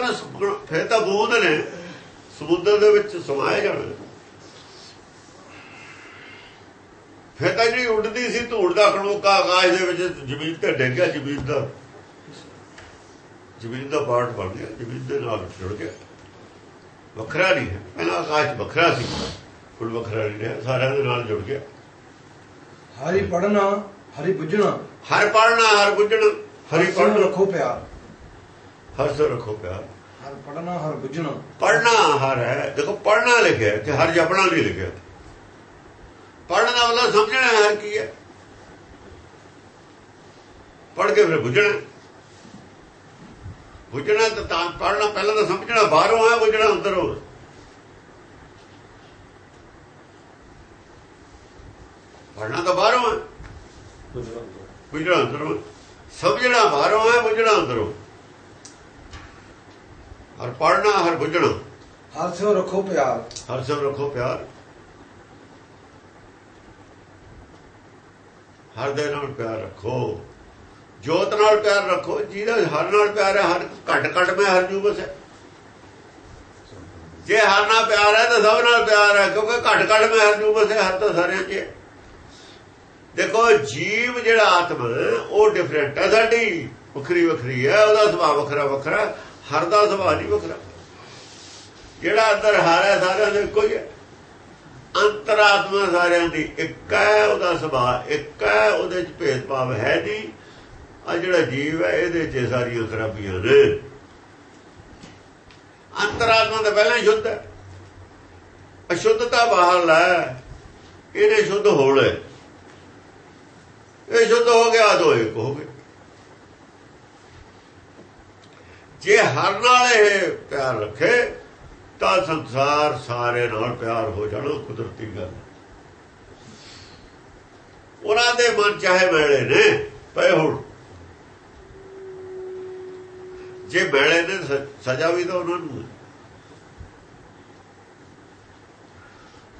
ਫਿਰ ਤਾਂ ਬੂੰਦ ਨੇ। ਸਮੁੰਦਰ ਦੇ ਵਿੱਚ ਸਮਾਏ ਜਾਣਾ ਫਿਰ ਤਾਂ ਜਿਹੜੀ ਉੱਡਦੀ ਸੀ ਧੂੜ ਦਾ ਖਣੋਕਾ ਆਕਾਸ਼ ਦੇ ਵਿੱਚ ਜ਼ਮੀਨ ਤੇ ਡਿੱਗ ਗਿਆ ਜ਼ਮੀਨ ਦਾ ਜ਼ਮੀਨ ਦਾ ਪਾਰਟ ਬਣ ਗਿਆ ਜ਼ਮੀਨ ਦੇ ਨਾਲ ਜੁੜ ਗਿਆ। ਵੱਖਰਾ ਨਹੀਂ ਹੈ। ਪਹਿਲਾਂ ਆਕਾਸ਼ ਵੱਖਰਾ ਸੀ ਹੁਣ ਵੱਖਰਾ ਨਹੀਂ ਰਿਹਾ ਸਾਰਿਆਂ ਦੇ ਨਾਲ ਜੁੜ ਗਿਆ। ਹਰੀ ਪੜਨਾ ਹਰੀ ਬੁੱਝਣਾ। ਹਰ ਪੜਨਾ ਹਰ ਬੁੱਝਣਾ ਹਰੀ ਪੜਨਾ ਰੱਖੋ ਪਿਆਰ। ਹਰ ਸੇ ਰੱਖੋ ਪਿਆਰ। ਹਰ ਪੜਨਾ ਹਰ ਬੁੱਝਣਾ। ਪੜਨਾ ਹਰ ਹੈ। ਦੇਖੋ ਪੜਨਾ ਲਿਖਿਆ ਤੇ ਹਰ ਜਪਣਾ ਨਹੀਂ ਲਿਖਿਆ। ਪੜਨ ਦਾ ਮਤਲਬ ਸਮਝਣਾ ਹਰ ਕੀ ਹੈ। ਪੜ ਕੇ ਫਿਰ ਬੁੱਝਣਾ। ਬੁੱਝਣਾ ਤਾਂ ਪੜਨਾ ਪਹਿਲਾਂ ਤਾਂ ਸਮਝਣਾ ਬਾਹਰੋਂ ਹੈ ਬੁੱਝਣਾ ਅੰਦਰੋਂ ਪੜਨਾ ਤਾਂ ਬਾਹਰੋਂ ਹੈ ਬੁੱਝਣਾ ਅੰਦਰੋਂ। ਸਮਝਣਾ ਬਾਹਰੋਂ ਹੈ ਬੁੱਝਣਾ ਅੰਦਰੋਂ। ਹਰ ਪੜਨਾ ਹਰ ਬੁੱਝਣਾ। ਹਰ ਸੇ ਰੱਖੋ ਪਿਆਰ। ਹਰ ਸੇ ਰੱਖੋ ਪਿਆਰ। ਹਰ ਦੇ ਨਾਲ ਪਿਆਰ ਰੱਖੋ। ਜੋਤ ਨਾਲ ਪਿਆਰ ਰੱਖੋ, ਜਿਹਦਾ ਹਰ ਨਾਲ ਪਿਆਰ ਹੈ, ਹਰ ਘਟ ਘਟ ਮੈਂ ਹਰ ਜੂ ਬਸ ਹੈ। ਜੇ ਹਰ ਨਾਲ ਪਿਆਰ ਹੈ ਤਾਂ ਸਭ ਨਾਲ ਪਿਆਰ ਹੈ, ਕਿਉਂਕਿ ਘਟ ਘਟ ਮੈਂ ਹਰ ਜੂ ਬਸ ਹੈ, ਹਰ ਤਾਂ ਸਾਰਿਆਂ 'ਚ ਦੇਖੋ, ਜੀਵ ਜਿਹੜਾ ਆਤਮ ਉਹ ਡਿਫਰੈਂਟ ਹੈ, ਸਾਡੀ ਵੱਖਰੀ ਵੱਖਰੀ ਹੈ, ਉਹਦਾ ਸੁਭਾਅ ਵੱਖਰਾ ਵੱਖਰਾ, ਹਰ ਦਾ ਸੁਭਾਅ ਨਹੀਂ ਵੱਖਰਾ। ਜਿਹੜਾ ਅੰਦਰ ਹਰ ਹੈ, ਸਾਰਿਆਂ ਦੇ ਇੱਕੋ ਹੀ ਹੈ। ਅੰਤਰਾਤਮਾ ਸਾਰਿਆਂ ਦੀ, ਇੱਕ ਹੈ ਉਹਦਾ ਸੁਭਾਅ, ਇੱਕ ਹੈ ਉਹਦੇ ਚ ਭੇਦਭਾਵ ਹੈ ਨਹੀਂ। ਆ ਜਿਹੜਾ ਜੀਵ ਹੈ, ਇਹਦੇ ਚ ਸਾਰੀਆਂ ਖਰਾਬੀਆਂ ਨੇ। ਅੰਤਰਾਤਮਾ ਤਾਂ ਪਹਿਲਾਂ ਸ਼ੁੱਧ ਹੈ। ਅਸ਼ੁੱਧਤਾ ਬਾਹਰ ਲੈ, ਇਹਨੇ ਸ਼ੁੱਧ ਹੋਣਾ ਇਹ ਸ਼ੁੱਧ ਹੋ ਗਿਆ ਦੋ ਇੱਕ ਹੋ ਗਏ। ਜੇ ਹਰ ਨਾਲ ਇਹ ਪਿਆਰ ਰੱਖੇ ਤਾਂ ਸੰਸਾਰ ਸਾਰੇ ਨਾਲ ਪਿਆਰ ਹੋ ਜਾਣਾ ਕੁਦਰਤੀ ਗੱਲ ਉਹਨਾਂ ਦੇ ਮਨ ਚਾਹੇ ਮੈਲੇ ਨੇ, ਪਏ ਹੁਣ। ਜੇ ਮੈਲੇ ਨੇ ਸਜ਼ਾ ਵੀ ਤਾਂ ਉਹਨਾਂ ਨੂੰ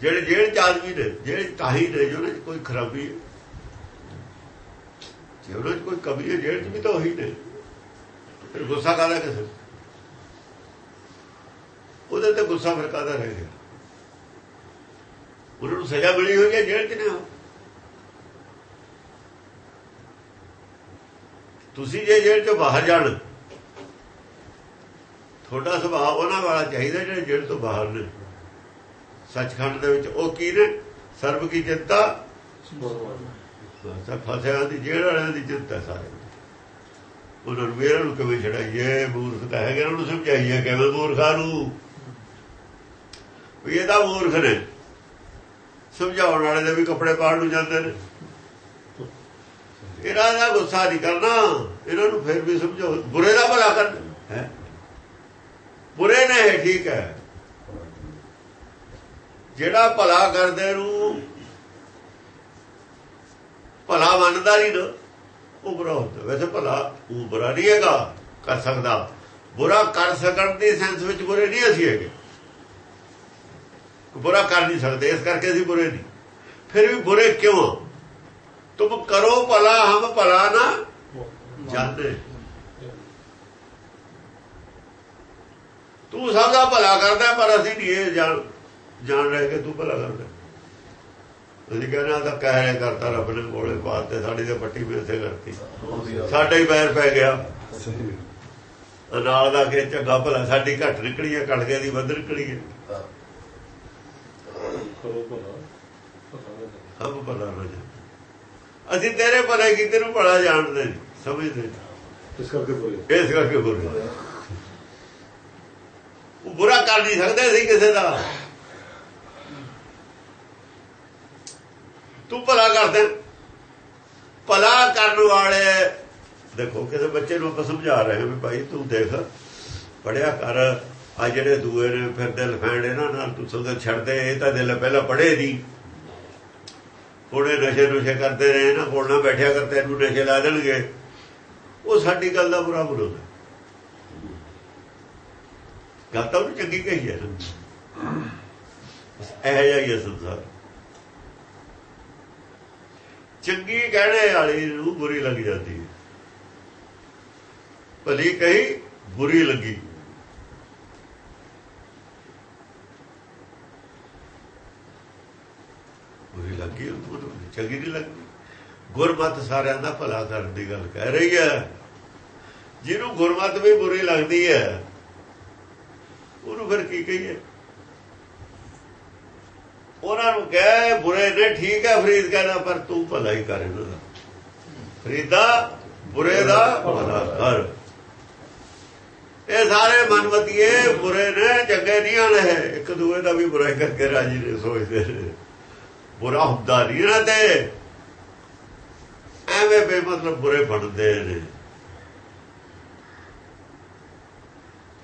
ਜਿਹੜੇ ਜੇਲ੍ਹ ਚ ਆਦਮੀ ਨੇ, ਜਿਹੜੇ ਤਾਹੀ ਨੇ, ਜੋ ਚ ਕੋਈ ਖਰਾਬੀ ਹੈ। ਜੇ ਉਹਨਾਂ ਚ ਕੋਈ ਕਮੀ ਹੈ, ਜੇਲ੍ਹ ਚ ਵੀ ਤਾਂ ਉਹੀ ਨੇ। ਫਿਰ ਗੁੱਸਾ ਕਾਦਾ ਕਿਸੇ ਉਹਦੇ ਤੇ ਗੁੱਸਾ ਫਿਰ ਕਾਦਾ ਰਹਿ ਗਿਆ ਉਹਨਾਂ ਨੂੰ ਸਜ਼ਾ ਮਿਲੀ ਹੋਈ ਹੈ ਜੇਲ੍ਹ 'ਚ ਨੇ। ਤੁਸੀਂ ਜੇ ਜੇਲ੍ਹ 'ਚੋਂ ਬਾਹਰ ਜਾਣ, ਤੁਹਾਡਾ ਸੁਭਾਅ ਉਹਨਾਂ ਵਾਲਾ ਚਾਹੀਦਾ ਜਿਹੜੇ ਜੇਲ੍ਹ ਤੋਂ ਬਾਹਰ ਨੇ। ਸੱਚਖੰਡ ਦੇ ਵਿੱਚ ਉਹ ਕੀ ਨੇ? ਸਰਬ ਕੀ ਚਿੰਤਾ? ਸਭ ਫਸਿਆ ਦੀ, ਜੇਲ੍ਹ ਵਾਲਿਆਂ ਦੀ ਚਿੰਤਾ ਸਾਰੇ ਉਹਨਾਂ ਨੂੰ ਮੇਰਾ ਨੂੰ ਕਿਵੇਂ ਛੜਾਈਏ ਮੂਰਖ ਤਾਂ ਹੈਗਾ ਉਹਨੂੰ ਸਮਝਾਈਏ ਕਿਵੇਂ ਮੂਰਖਾਂ ਨੂੰ। ਵੀ ਇਹਦਾ ਮੂਰਖ ਨੇ। ਸਮਝਾਉਣ ਵਾਲੇ ਦੇ ਵੀ ਕੱਪੜੇ ਪਾੜ ਨੂੰ ਜਾਂਦੇ ਨੇ। ਇਹਨਾਂ ਦਾ ਗੁੱਸਾ ਨਹੀਂ ਕਰਨਾ। ਇਹਨਾਂ ਨੂੰ ਫਿਰ ਵੀ ਸਮਝਾਓ ਬੁਰੇ ਦਾ ਭਲਾ ਕਰ ਹੈ? ਬੁਰੇ ਨੇ ਠੀਕ ਹੈ। ਜਿਹੜਾ ਭਲਾ ਕਰਦੇ ਨੂੰ ਭਲਾ ਮੰਨਦਾ ਨਹੀਂ ਨਾ, ਉਹ ਬੁਰਾ ਹੁੰਦਾ। ਵੈਸੇ ਭਲਾ ਉਹ ਬੁਰਾ ਨਹੀਂ ਹੈਗਾ। ਕਰ ਸਕਦਾ। ਬੁਰਾ ਕਰ ਸਕਣ ਦੀ ਸੈਂਸ ਵਿੱਚ ਬੁਰੇ ਨਹੀਂ ਅਸੀਂ ਹੈਗੇ। ਬੁਰਾ ਕਰ ਨਹੀਂ ਸਕਦੇ ਇਸ ਕਰਕੇ ਅਸੀਂ ਬੁਰੇ ਨਹੀਂ। ਫਿਰ ਵੀ ਬੁਰੇ ਕਿਉਂ? ਤੁਮ ਕਰੋ ਭਲਾ ਹਮ ਭਲਾ ਨਾ ਜਾਣਦੇ। ਤੂੰ ਸਭ ਦਾ ਭਲਾ ਕਰਦਾ ਪਰ ਅਸੀਂ ਨਹੀਂ ਇਹ ਜਾਣ ਜਾਣ ਰਹੇ ਕਿ ਤੂੰ ਭਲਾ ਕਰਦਾ। ਅਸੀਂ ਕਹਿੰਦੇ ਤਾਂ ਕਹਿ ਰਿਹਾ ਕਰਤਾ ਰੱਬ ਨੇ ਕੋਲੇ ਪਾਤੇ ਸਾਡੀ ਤੇ ਪੱਟੀ ਮੇਸੇ ਕਰਤੀ। ਸਾਡਾ ਹੀ ਪੈਰ ਪੈ ਗਿਆ। ਨਾਲ ਦਾ ਕੇ ਚੰਗਾ ਭਲਾ ਸਾਡੀ ਘੱਟ ਨਿਕਲੀ ਹੈ ਕੜ ਦੀ ਵੱਧ ਨਿਕਲੀ ਹੈ। ਹਮ ਭਲਾ। ਨਾ ਅਸੀਂ ਤੇਰੇ ਭਲੇ ਕੀਤੇ ਨੂੰ ਭਲਾ ਜਾਣਦੇ ਸਮਝਦੇ ਇਸ ਕਰਕੇ ਬੋਲੇ। ਇਸ ਕਰਕੇ ਬੋਲੇ। ਉਹ ਬੁਰਾ ਕਰ ਨਹੀਂ ਸਕਦੇ ਸੀ ਕਿਸੇ ਦਾ। ਤੂੰ ਭਲਾ ਕਰਦੇ ਭਲਾ ਕਰਨ ਵਾਲੇ ਦੇਖੋ ਕਿਸੇ ਬੱਚੇ ਨੂੰ ਆਪਾਂ ਸਮਝਾ ਰਹੇ ਹਾਂ ਵੀ ਭਾਈ ਤੂੰ ਦੇਖ ਪੜਿਆ ਕਰ। ਆ ਜਿਹੜੇ ਦੂਏ ਨੇ ਫਿਰਦੇ ਦਿਲ ਇਹਨਾਂ ਨਾਲ ਤੂੰ ਸੰਗਤ ਛੱਡਦੇ ਇਹ ਤਾਂ ਦਿਲ ਪਹਿਲਾਂ ਪੜੇ ਦੀ। ਕੋੜੇ ਨਸ਼ੇ ਨੁਸ਼ੇ ਕਰਦੇ ਰਹੇ ਨਾ ਕੋਲ ਨਾ ਬੈਠਿਆ ਕਰਦੇ ਇਹਨੂੰ ਨਸ਼ੇ ਲਾ ਦੇਣਗੇ। ਉਹ ਸਾਡੀ ਗੱਲ ਦਾ ਬੁਰਾ ਬੁਰਾ ਗੱਲ ਤਾਂ ਉਹ ਚੰਗੀ ਕਹੀ ਹੈ। ਇਹ ਜਿਹਾ ਹੀ ਸੰਸਾਰ। ਚੰਗੀ ਕਹਿਣੇ ਵਾਲੀ ਨੂੰ ਬੁਰੀ ਲੱਗ ਜਾਂਦੀ ਹੈ। ਭਲੀ ਕਹੀ, ਬੁਰੀ ਲੱਗੀ। ਬੁਰੀ ਲੱਗੀ ਉਹ ਚੰਗੀ ਨਹੀਂ ਲੱਗੀ। ਗੁਰਮਤ ਸਾਰਿਆਂ ਦਾ ਭਲਾ ਕਰਨ ਦੀ ਗੱਲ ਕਹਿ ਰਹੀ ਹੈ। ਜਿਹਨੂੰ ਗੁਰਮਤ ਵੀ ਬੁਰੀ ਲੱਗਦੀ ਹੈ, ਉਹਨੂੰ ਫਿਰ ਕੀ ਕਹੀਏ? ਉਹਨਾਂ ਨੂੰ ਕਹੇ, ਬੁਰੇ ਨੇ ਠੀਕ ਹੈ ਫਰੀਦ ਕਹਿਣਾ, ਪਰ ਤੂੰ ਭਲਾ ਹੀ ਕਰ ਇਹਨਾਂ ਦਾ। ਫਰੀਦਾ, ਬੁਰੇ ਦਾ ਭਲਾ ਕਰ। ਇਹ ਸਾਰੇ ਮਨਵਤੀਏ ਬੁਰੇ ਨੇ, ਚੰਗੇ ਨਹੀਂ ਆਣੇ ਇੱਕ ਦੂਏ ਦਾ ਵੀ ਬੁਰਾ ਕਰਕੇ ਰਾਜੀ ਨੇ, ਸੋਚਦੇ ਨੇ। ਬੁਰਾ ਹੁੰਦਾ, ਨਹੀਂ ਨਾ ਤੇ ਐਵੇਂ ਬੇਮਤਲਬ ਬੁਰੇ ਬਣਦੇ ਨੇ।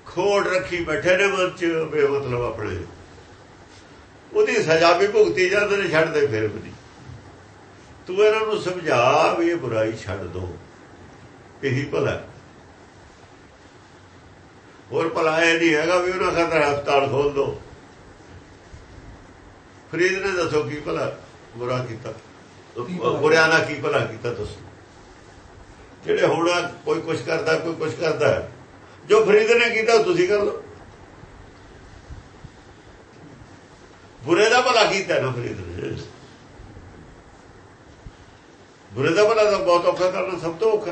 ਖੋੜ ਰੱਖੀ ਬੈਠੇ ਨੇ ਮਨ ਚ, ਬੇਮਤਲਬ ਆਪਣੇ। ਉਹਦੀ ਸਜ਼ਾ ਵੀ ਭੁਗਤੀ ਜਾਂਦੇ ਨੇ ਛੱਡਦੇ ਫਿਰ ਵੀ ਤੂੰ ਇਹਨਾਂ ਨੂੰ ਸਮਝਾ ਵੀ ਇਹ ਬੁਰਾਈ ਛੱਡ ਦੋ। ਇਹੀ ਭਲਾ ਹੋਰ ਭਲਾ ਇਹ ਨਹੀਂ ਹੈਗਾ ਵੀ ਉਹਨਾਂ ਖਾਤਰ ਹਸਪਤਾਲ ਖੋਲ ਦੋ। ਫਰੀਦ ਨੇ ਦੱਸੋ ਕੀ ਭਲਾ ਬੁਰਾ ਕੀਤਾ? ਬੁਰਿਆਂ ਦਾ ਕੀ ਭਲਾ ਕੀਤਾ ਦੱਸੋ ਜਿਹੜੇ ਹੁਣ ਕੋਈ ਕੁਛ ਕਰਦਾ ਕੋਈ ਕੁਛ ਕਰਦਾ ਜੋ ਫਰੀਦ ਨੇ ਕੀਤਾ ਤੁਸੀਂ ਕਰ ਲਓ। ਬੁਰੇ ਦਾ ਭਲਾ ਕੀਤਾ ਨਾ ਫਰੀਦ ਨੇ ਬੁਰੇ ਦਾ ਭਲਾ ਤਾਂ ਬਹੁਤ ਔਖਾ ਕਰਨਾ ਸਭ ਤੋਂ ਔਖਾ।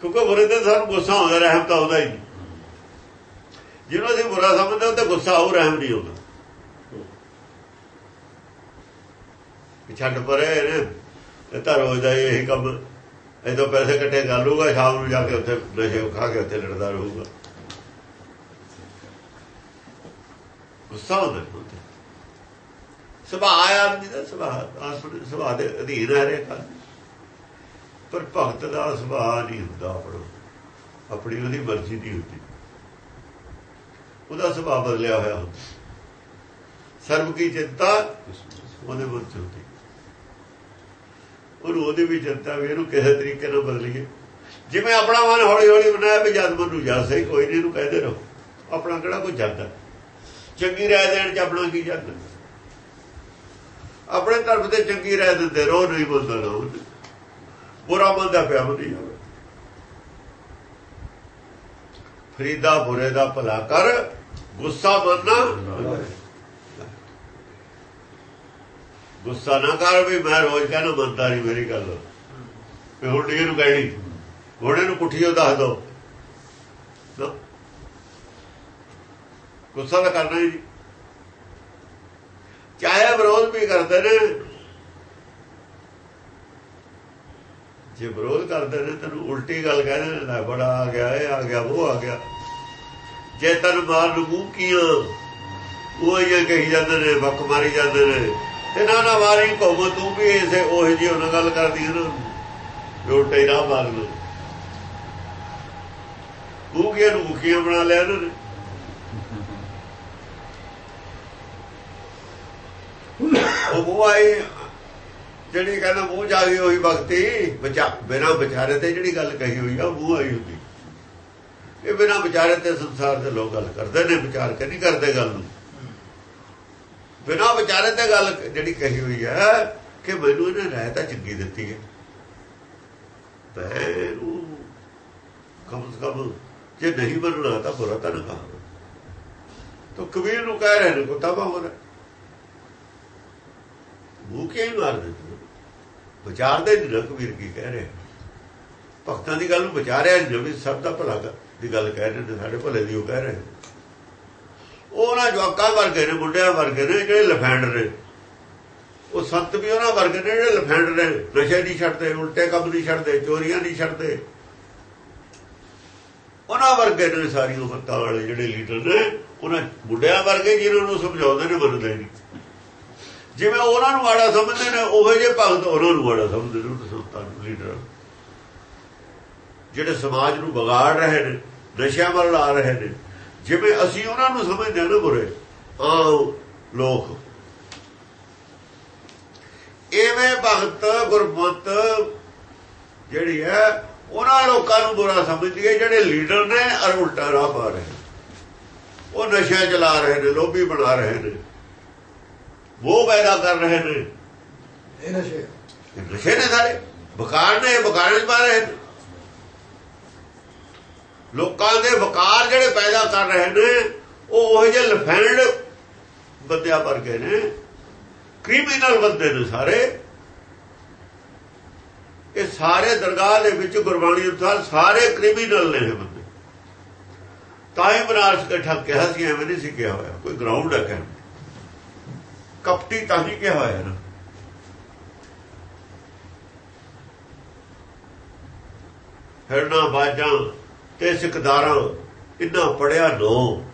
ਕਿਉਂਕਿ ਬੁਰੇ ਤੇ ਸਾਨੂੰ ਗੁੱਸਾ ਆਉਂਦਾ ਰਹਿਮ ਤਾਂ ਆਉਂਦਾ ਹੀ ਜਿਹਨੂੰ ਅਸੀਂ ਬੁਰਾ ਸਮਝਦੇ ਉਹ ਤੇ ਗੁੱਸਾ ਆਉ ਰਹਿਮ ਨਹੀਂ ਆਉਂਦਾ। ਛੱਡ ਪਰੇ ਇਹ ਤਾਂ ਰੋਜ਼ ਦਾ ਇਹੀ ਕੰਮ। ਇਦੋਂ ਪੈਸੇ ਇਕੱਠੇ ਕਰ ਲੂਗਾ ਸ਼ਾਮ ਨੂੰ ਜਾ ਕੇ ਉੱਥੇ ਨਸ਼ੇ ਖਾ ਕੇ ਉੱਥੇ ਲੜਦਾ ਰਹੂਗਾ। ਗੁੱਸਾ ਹੁੰਦਾ ਸੁਭਾਅ ਆਦਮੀ ਦਾ, ਸੁਭਾਅ ਸੁਭਾਅ ਦੇ ਅਧੀਨ ਰਹਿ ਰਿਹਾ ਪਰ ਭਗਤ ਦਾ ਸੁਭਾਅ ਨਹੀਂ ਹੁੰਦਾ ਆਪਣਾ। ਆਪਣੀ ਉਹਦੀ ਮਰਜ਼ੀ ਨਹੀਂ ਹੁੰਦੀ। ਉਹਦਾ ਸੁਭਾਅ ਬਦਲਿਆ ਹੋਇਆ ਹੁੰਦਾ। ਸਰਬ ਕੀ ਚਿੰਤਾ, ਉਹਦੇ ਮਨ ਚ ਹੁੰਦੀ। ਉਹਨੂੰ ਉਹਦੀ ਵੀ ਚਿੰਤਾ ਵੀ ਇਹਨੂੰ ਕਿਸੇ ਤਰੀਕੇ ਨਾਲ ਬਦਲੀਏ। ਜਿਵੇਂ ਆਪਣਾ ਮਨ ਹੌਲੀ ਹੌਲੀ ਬਣਾਇਆ ਵੀ ਜਦ ਮਨ ਨੂੰ ਜਾ ਸਹੀ, ਕੋਈ ਨਹੀਂ ਇਹਨੂੰ ਕਹਦੇ ਰਹੋ। ਆਪਣਾ ਕਿਹੜਾ ਕੋਈ ਜਾਂਦਾ ਚੰਗੀ ਰਾਇ ਦੇਣ ਚ ਆਪਣਾ ਕੀ ਜਾਂਦਾ ਆਪਣੇ ਤਰਫ ਤੇ ਚੰਗੀ ਰਾਇ ਦਿੰਦੇ ਰਹੋ, ਨਹੀਂ ਬੋਲਦਾ ਰਹੋ ਬੁਰਾ ਬੰਦਾ ਪਿਆ ਨਹੀਂ ਹੋਵੇ। ਫਰੀਦਾ ਬੁਰੇ ਦਾ ਭਲਾ ਕਰ, ਗੁੱਸਾ ਮੰਨਣਾ। ਗੁੱਸਾ ਨਾ ਕਰ ਵੀ ਮੈਂ ਰੋਜ਼ ਕਹਿੰਦਾ ਮੰਨਦਾ ਨਹੀਂ ਮੇਰੀ ਗੱਲ। ਵੀ ਹੁਣ ਇਹਨੂੰ ਕਹਿਣੀ। ਹੁਣ ਇਹਨੂੰ ਪੁੱਠੀਓ ਦੱਸ ਦੋ। ਗੁੱਸਾ ਤਾਂ ਕਰਨਾ ਹੀ ਚਾਹੇ ਵਿਰੋਧ ਵੀ ਕਰਦੇ ਨੇ। ਜੇ ਵਿਰੋਧ ਕਰਦੇ ਨੇ, ਤੈਨੂੰ ਉਲਟੀ ਗੱਲ ਕਹਿੰਦੇ ਨੇ ਬੜਾ ਆ ਗਿਆ, ਇਹ ਆ ਗਿਆ, ਉਹ ਆ ਗਿਆ। ਜੇ ਤਨ ਮਾਰ ਨੂੰ ਕੀਆਂ, ਉਹ ਇਹ ਕਹੀ ਜਾਂਦੇ ਨੇ ਵਕ ਮਾਰੀ ਜਾਂਦੇ ਨੇ। ਤੇ ਨਾ ਵਾਰੀ ਕਹੋ ਤੂੰ ਵੀ ਇਸੇ ਉਹ ਜੀ ਉਹਨਾਂ ਗੱਲ ਕਰਦੀ ਹੈ ਨਾ। ਉਲਟੇ ਰਾਹ ਮਾਰ ਲੋ ਉਹ ਨੂੰ ਮੁਖੀਆਂ ਬਣਾ ਲਿਆ ਇਹਨਾਂ ਨੇ? ਉਹ ਉਹ ਜਿਹੜੀ ਕਹਿੰਦਾ ਮੂੰਹ ਜਾ ਗਈ ਉਹੀ ਭਗਤੀ ਬਚਾ ਬਿਨਾ ਵਿਚਾਰੇ ਤੇ ਜਿਹੜੀ ਗੱਲ ਕਹੀ ਹੋਈ ਆ, ਉਹ ਆਈ ਹੁੰਦੀ। ਇਹ ਬਿਨਾ ਵਿਚਾਰੇ ਤੇ ਸੰਸਾਰ ਦੇ ਲੋਕ ਗੱਲ ਕਰਦੇ ਨੇ, ਵਿਚਾਰ ਕੇ ਨਹੀਂ ਕਰਦੇ ਗੱਲ ਨੂੰ। ਬਿਨਾ ਵਿਚਾਰੇ ਤੇ ਗੱਲ ਜਿਹੜੀ ਕਹੀ ਹੋਈ ਹੈ ਕਿ ਮੈਨੂੰ ਇਹਨੇ ਰਾਇ ਤਾਂ ਚੰਗੀ ਦਿੱਤੀ ਹੈ। ਪੈਰੂ, ਕਮ ਕਮ ਜੇ ਨਹੀਂ ਬਣਨਾ ਤਾਂ ਬੁਰਾ ਤਾਂ ਨਾ ਕਹਾ। ਤੋ ਕਬੀਰ ਨੂੰ ਕਹਿ ਰਹੇ ਨੇ, ਕੁੱਤਾ ਬਾਹਰ ਉਹ ਹੀ ਮਾਰ ਦਿੱਤੇ? ਵਿਚਾਰਦੇ ਨਹੀਂ ਨਾ ਕਬੀਰ ਕੀ ਕਹਿ ਰਹੇ। ਭਗਤਾਂ ਦੀ ਗੱਲ ਨੂੰ ਵਿਚਾਰਿਆ ਨਹੀਂ ਵੀ ਸਭ ਦਾ ਭਲਾ ਦੀ ਗੱਲ ਕਹਿ ਰਹੇ ਨੇ, ਸਾਡੇ ਭਲੇ ਦੀ ਉਹ ਕਹਿ ਰਹੇ ਉਹਨਾਂ ਜਵਾਕਾਂ ਵਰਗੇ ਨੇ ਮੁੰਡਿਆਂ ਵਰਗੇ ਨੇ, ਜਿਹੜੇ ਲਫੈਂਡ ਨੇ। ਉਹ ਸੰਤ ਵੀ ਉਹਨਾਂ ਵਰਗੇ ਨੇ, ਜਿਹੜੇ ਲਫੈਂਡ ਨੇ। ਨਸ਼ੇ ਨਹੀਂ ਛੱਡਦੇ, ਉਲਟੇ ਕੰਮ ਨਹੀਂ ਛੱਡਦੇ, ਚੋਰੀਆਂ ਨਹੀਂ ਛੱਡਦੇ। ਉਹਨਾਂ ਵਰਗੇ ਨੇ ਸਾਰੀ ਉਮਤਾਂ ਵਾਲੇ ਜਿਹੜੇ ਲੀਡਰ ਨੇ, ਉਹਨਾਂ ਮੁੰਡਿਆਂ ਵਰਗੇ ਜਿਹਨਾਂ ਨੂੰ ਸਮਝਾਉਂਦੇ ਨੇ, ਮੰਨਦੇ ਨਹੀਂ। ਜਿਵੇਂ ਉਹਨਾਂ ਨੂੰ ਮਾੜਾ ਸਮਝਦੇ ਨੇ, ਉਹੋ ਜਿਹੇ ਭਗਤ ਉਹਨਾਂ ਨੂੰ ਮਾੜਾ ਸਮਝਦੇ ਨੇ ਸੰਤਾਂ ਨੂੰ, ਲੀਡਰ ਜਿਹੜੇ ਸਮਾਜ ਨੂੰ ਵਿਗਾੜ ਰਹੇ ਨੇ, ਨਸ਼ਿਆਂ ਵੱਲ ਲਾ ਰਹੇ ਨੇ ਜਿਵੇਂ ਅਸੀਂ ਉਹਨਾਂ ਨੂੰ ਸਮਝਦੇ ਹਾਂ ਨਾ ਬੁਰੇ ਆ ਲੋਕ। ਐਵੇਂ ਭਗਤ ਗੁਰਮਤ ਜਿਹੜੀ ਹੈ ਉਹਨਾਂ ਲੋਕਾਂ ਨੂੰ ਬੁਰਾ ਸਮਝਦੀ ਹੈ ਜਿਹੜੇ ਲੀਡਰ ਨੇ ਅਰ ਉਲਟਾ ਰਾਹ ਪਾ ਰਹੇ ਉਹ ਨਸ਼ਾ ਚਲਾ ਰਹੇ ਨੇ ਲੋਭੀ ਬਣਾ ਰਹੇ ਨੇ। ਉਹ ਪੈਦਾ ਕਰ ਰਹੇ ਨੇ। ਇਹ ਨਸ਼ੇ ਨਸ਼ੇ ਨੇ ਸਾਰੇ। ਬਕਾਰ ਨੇ ਬਕਾਰ ਚ ਪਾ ਰਹੇ ਨੇ। ਲੋਕਾਂ ਦੇ ਵਕਾਰ ਜਿਹੜੇ ਪੈਦਾ ਕਰ ਰਹੇ ਨੇ, ਉਹ ਉਹ ਜਿਹੇ ਲਫੈਂਡ ਬੰਦਿਆਂ ਵਰਗੇ ਨੇ। ਕ੍ਰਿਮੀਨਲ ਬੰਦੇ ਨੇ ਸਾਰੇ। ਇਹ ਸਾਰੇ ਦਰਗਾਹ ਦੇ ਵਿੱਚ ਗੁਰਬਾਣੀ ਅਨੁਸਾਰ ਸਾਰੇ ਕ੍ਰਿਮੀਨਲ ਨੇ ਇਹ ਬੰਦੇ। ਤਾਂ ਹੀ ਬਨਾਰਸ ਇਕੱਠਾ ਕਿਹਾ ਸੀ, ਐਵੇਂ ਨਹੀਂ ਸੀ ਕਿਹਾ ਹੋਇਆ। ਕੋਈ ਗਰਾਊਂਡ ਹੈ ਕਹਿਣ ਕਪਟੀ ਤਾਂ ਹੀ ਕਿਹਾ ਹੋਇਆ ਨਾ। ਹਰਨਾ ਬਾਜਾਂ ਤੇ ਸਿਕਦਾਰਾਂ ਇੰਨਾ ਪੜਿਆ ਨੋ।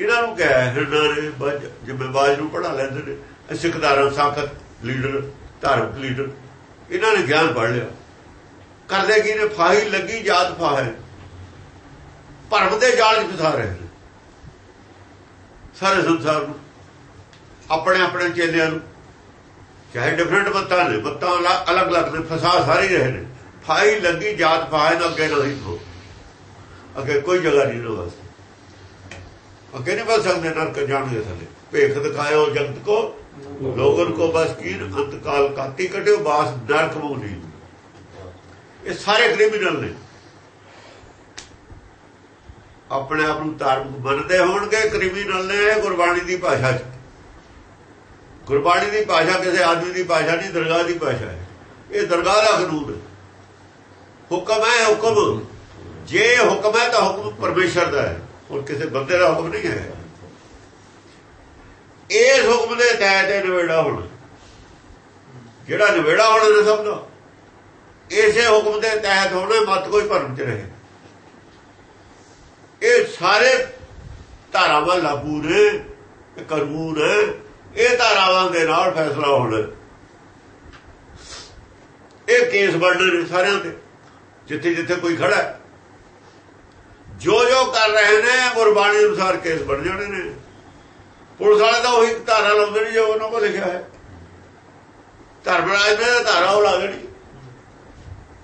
ਇਹਨਾਂ ਨੂੰ ਕਹਿ ਹਿਰਨਾ ਨੇ ਜਿਵੇਂ ਬਾਜ ਨੂੰ ਪੜਾ ਲੈਂਦੇ ਨੇ। ਸਿਕਦਾਰਾਂ ਸਾਖਤ ਲੀਡਰ, ਧਾਰਮਿਕ ਲੀਡਰ, ਇਹਨਾਂ ਨੇ ਗਿਆਨ ਪੜ ਲਿਆ। ਕਰਦੇ ਕੀ ਨੇ? ਫਾਹੀ ਲੱਗੀ, ਜਾਤ ਫਾਹੇ ਭਰਮ ਦੇ ਜਾਲ 'ਚ ਫਸਾ ਰਹੇ ਨੇ। ਸਾਰੇ ਸੰਸਾਰ ਨੂੰ, ਆਪਣੇ ਆਪਣੇ ਚੇਲਿਆਂ ਨੂੰ। ਚਾਹੇ ਡਿਫਰੈਂਟ ਬੱਤਾਂ ਨੇ ਬੱਤਾਂ ਅਲੱਗ ਅਲੱਗ ਨੇ, ਫਸਾ ਸਾਰੇ ਰਹੇ ਨੇ। ਫਾਈ ਲੱਗੀ, ਜਾਤ ਫਾਹੇ ਨਾ ਅੱਗੇ ਨਹੀਂ ਹੋ ਅੱਗੇ ਕੋਈ ਜਗ੍ਹਾ ਨਹੀਂ ਰੋ ਵਾਸਤੇ ਅੱਗੇ ਨਹੀਂ ਬਸ ਸਕਦੇ ਨਰਕ ਜਾਣਗੇ ਥਲੇ। ਭੇਖ ਦਿਖਾਇਓ ਜਗਤ ਕੋ, ਲੋਗਨ ਕੋ ਬਸ ਕੀਨ ਅੰਤ ਕਾਤੀ ਕਟਿਓ ਬਾਸ ਨਰਕ ਮੂ ਇਹ ਸਾਰੇ ਕ੍ਰਿਮੀਨਲ ਨੇ। ਆਪਣੇ ਆਪ ਨੂੰ ਧਾਰਮਿਕ ਮੰਨਦੇ ਹੋਣਗੇ ਕ੍ਰਿਮੀਨਲ ਨੇ, ਗੁਰਬਾਣੀ ਦੀ ਭਾਸ਼ਾ 'ਚ। ਗੁਰਬਾਣੀ ਦੀ ਭਾਸ਼ਾ ਕਿਸੇ ਆਦਮੀ ਦੀ ਭਾਸ਼ਾ ਨਹੀਂ, ਦਰਗਾਹ ਦੀ ਭਾਸ਼ਾ ਹੈ। ਇਹ ਦਰਗਾਹ ਦਾ ਕਾਨੂੰਨ ਹੁਕਮ ਹੈ, ਹੁਕਮ। ਜੇ ਹੁਕਮ ਹੈ ਤਾਂ ਹੁਕਮ ਪਰਮੇਸ਼ਰ ਦਾ ਹੈ। ਹੋਰ ਕਿਸੇ ਬੰਦੇ ਦਾ ਹੁਕਮ ਨਹੀਂ ਹੈ। ਇਸ ਹੁਕਮ ਦੇ ਤਹਿਤ ਇਹ ਨਵੇੜਾ ਹੋਣਾ। ਜਿਹੜਾ ਨਵੇੜਾ ਹੋਣਾ ਨੇ ਸਭ ਦਾ ਇਸੇ ਹੁਕਮ ਦੇ ਤਹਿਤ ਹੋਣਾ, ਮਤ ਕੋਈ ਭਰਮ ਚ ਰਹੇ। ਇਹ ਸਾਰੇ ਧਾਰਾਵਾਂ ਲਾਗੂ ਨੇ, ਇਹ ਕਾਨੂੰਨ ਇਹ ਧਾਰਾਵਾਂ ਦੇ ਨਾਲ ਫੈਸਲਾ ਹੋਣਾ। ਇਹ ਕੇਸ ਬਣਨੇ ਨੇ ਸਾਰਿਆਂ ਤੇ। ਜਿੱਥੇ ਜਿੱਥੇ ਕੋਈ ਖੜਾ ਹੈ। ਜੋ ਜੋ ਕਰ ਰਹੇ ਨੇ ਗੁਰਬਾਣੀ ਅਨੁਸਾਰ ਕੇਸ ਬਣ ਜਾਣੇ ਨੇ। ਪੁਲਿਸ ਵਾਲੇ ਤਾਂ ਉਹੀ ਧਾਰਾ ਲਾਉਂਦੇ ਨੇ ਜੋ ਉਹਨਾਂ ਕੋਲ ਲਿਖਿਆ ਹੈ। ਧਰਮ ਰਾਜ ਨੇ ਧਾਰਾ ਉਹ ਲਾ ਦੇਣੀ।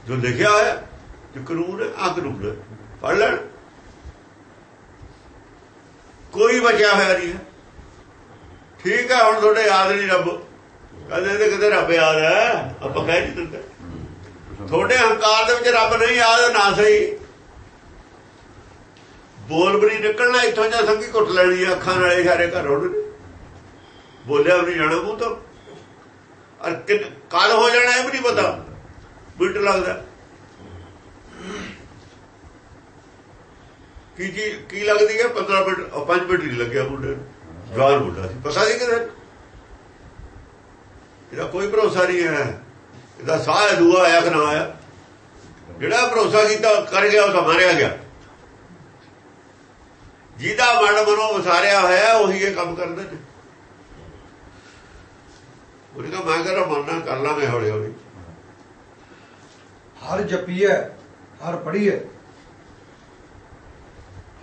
ਜੋ ਲਿਖਿਆ ਹੋਇਆ ਜੋ ਕਾਨੂੰਨ ਹੈ ਆ ਕਾਨੂੰਨ ਪੜ ਲੈਣ। ਕੋਈ ਬਚਿਆ ਹੋਇਆ ਨਹੀਂ ਠੀਕ ਹੈ ਹੁਣ ਤੁਹਾਡੇ ਯਾਦ ਨਹੀਂ ਰੱਬ। ਕਹਿੰਦੇ ਤੇ ਕਿਤੇ ਰੱਬ ਯਾਦ ਹੈ ਆਪਾਂ ਕਹਿ ਨਹੀਂ ਦਿੰਦੇ। ਤੁਹਾਡੇ ਹੰਕਾਰ ਦੇ ਵਿੱਚ ਰੱਬ ਨਹੀਂ ਯਾਦ ਨਾ ਸਹੀ। ਬੋਲ ਬਰੀ ਨਿਕਲਣਾ ਇੱਥੋਂ ਜਾਂ ਸੰਗੀ ਘੁੱਟ ਲੈਣੀ ਆ, ਅੱਖਾਂ ਨਾਲੇ ਸਾਰੇ ਘਰ ਹੋਣ ਬੋਲਿਆ ਵੀ ਨਹੀਂ ਜਾਣਾ ਮੂੰਹ ਤੋਂ। ਅਰ ਕੱਲ ਹੋ ਜਾਣਾ ਇਹ ਵੀ ਨਹੀਂ ਪਤਾ। ਮਿੰਟ ਲੱਗਦਾ। ਕੀ ਕੀ ਕੀ ਲੱਗਦੀ ਹੈ? 15 ਮਿੰਟ 5 ਮਿੰਟ ਨਹੀਂ ਲੱਗਿਆ ਮੁੰਡੇ ਨੂੰ। ਜਵਾਨ ਮੁੰਡਾ ਸੀ। ਪਤਾ ਨਹੀਂ ਕਿਦਾਂ ਇਹਦਾ ਕੋਈ ਭਰੋਸਾ ਨਹੀਂ ਹੈ। ਇਹਦਾ ਸਾਹ ਦੂਆ ਆਇਆ ਕਿ ਨਾ ਆਇਆ। ਜਿਹੜਾ ਭਰੋਸਾ ਕੀਤਾ ਕਰ ਗਿਆ ਉਹ ਤਾਂ ਮਾਰਿਆ ਗਿਆ। ਜਿਹਦਾ ਮਨ ਮਨੋਂ ਵਸਾਰਿਆ ਹੋਇਆ ਉਹੀ ਇਹ ਕੰਮ ਕਰਦੇ ਨੇ। ਉਹਨੇ ਕਹਾ ਮੈਂ ਕਹਿੰਦਾ ਮੰਨਣਾ ਕਰ ਲਾਂਗੇ ਹੌਲੀ ਹੌਲੀ ਹਰ ਜਪੀਏ ਹਰ ਪੜੀਏ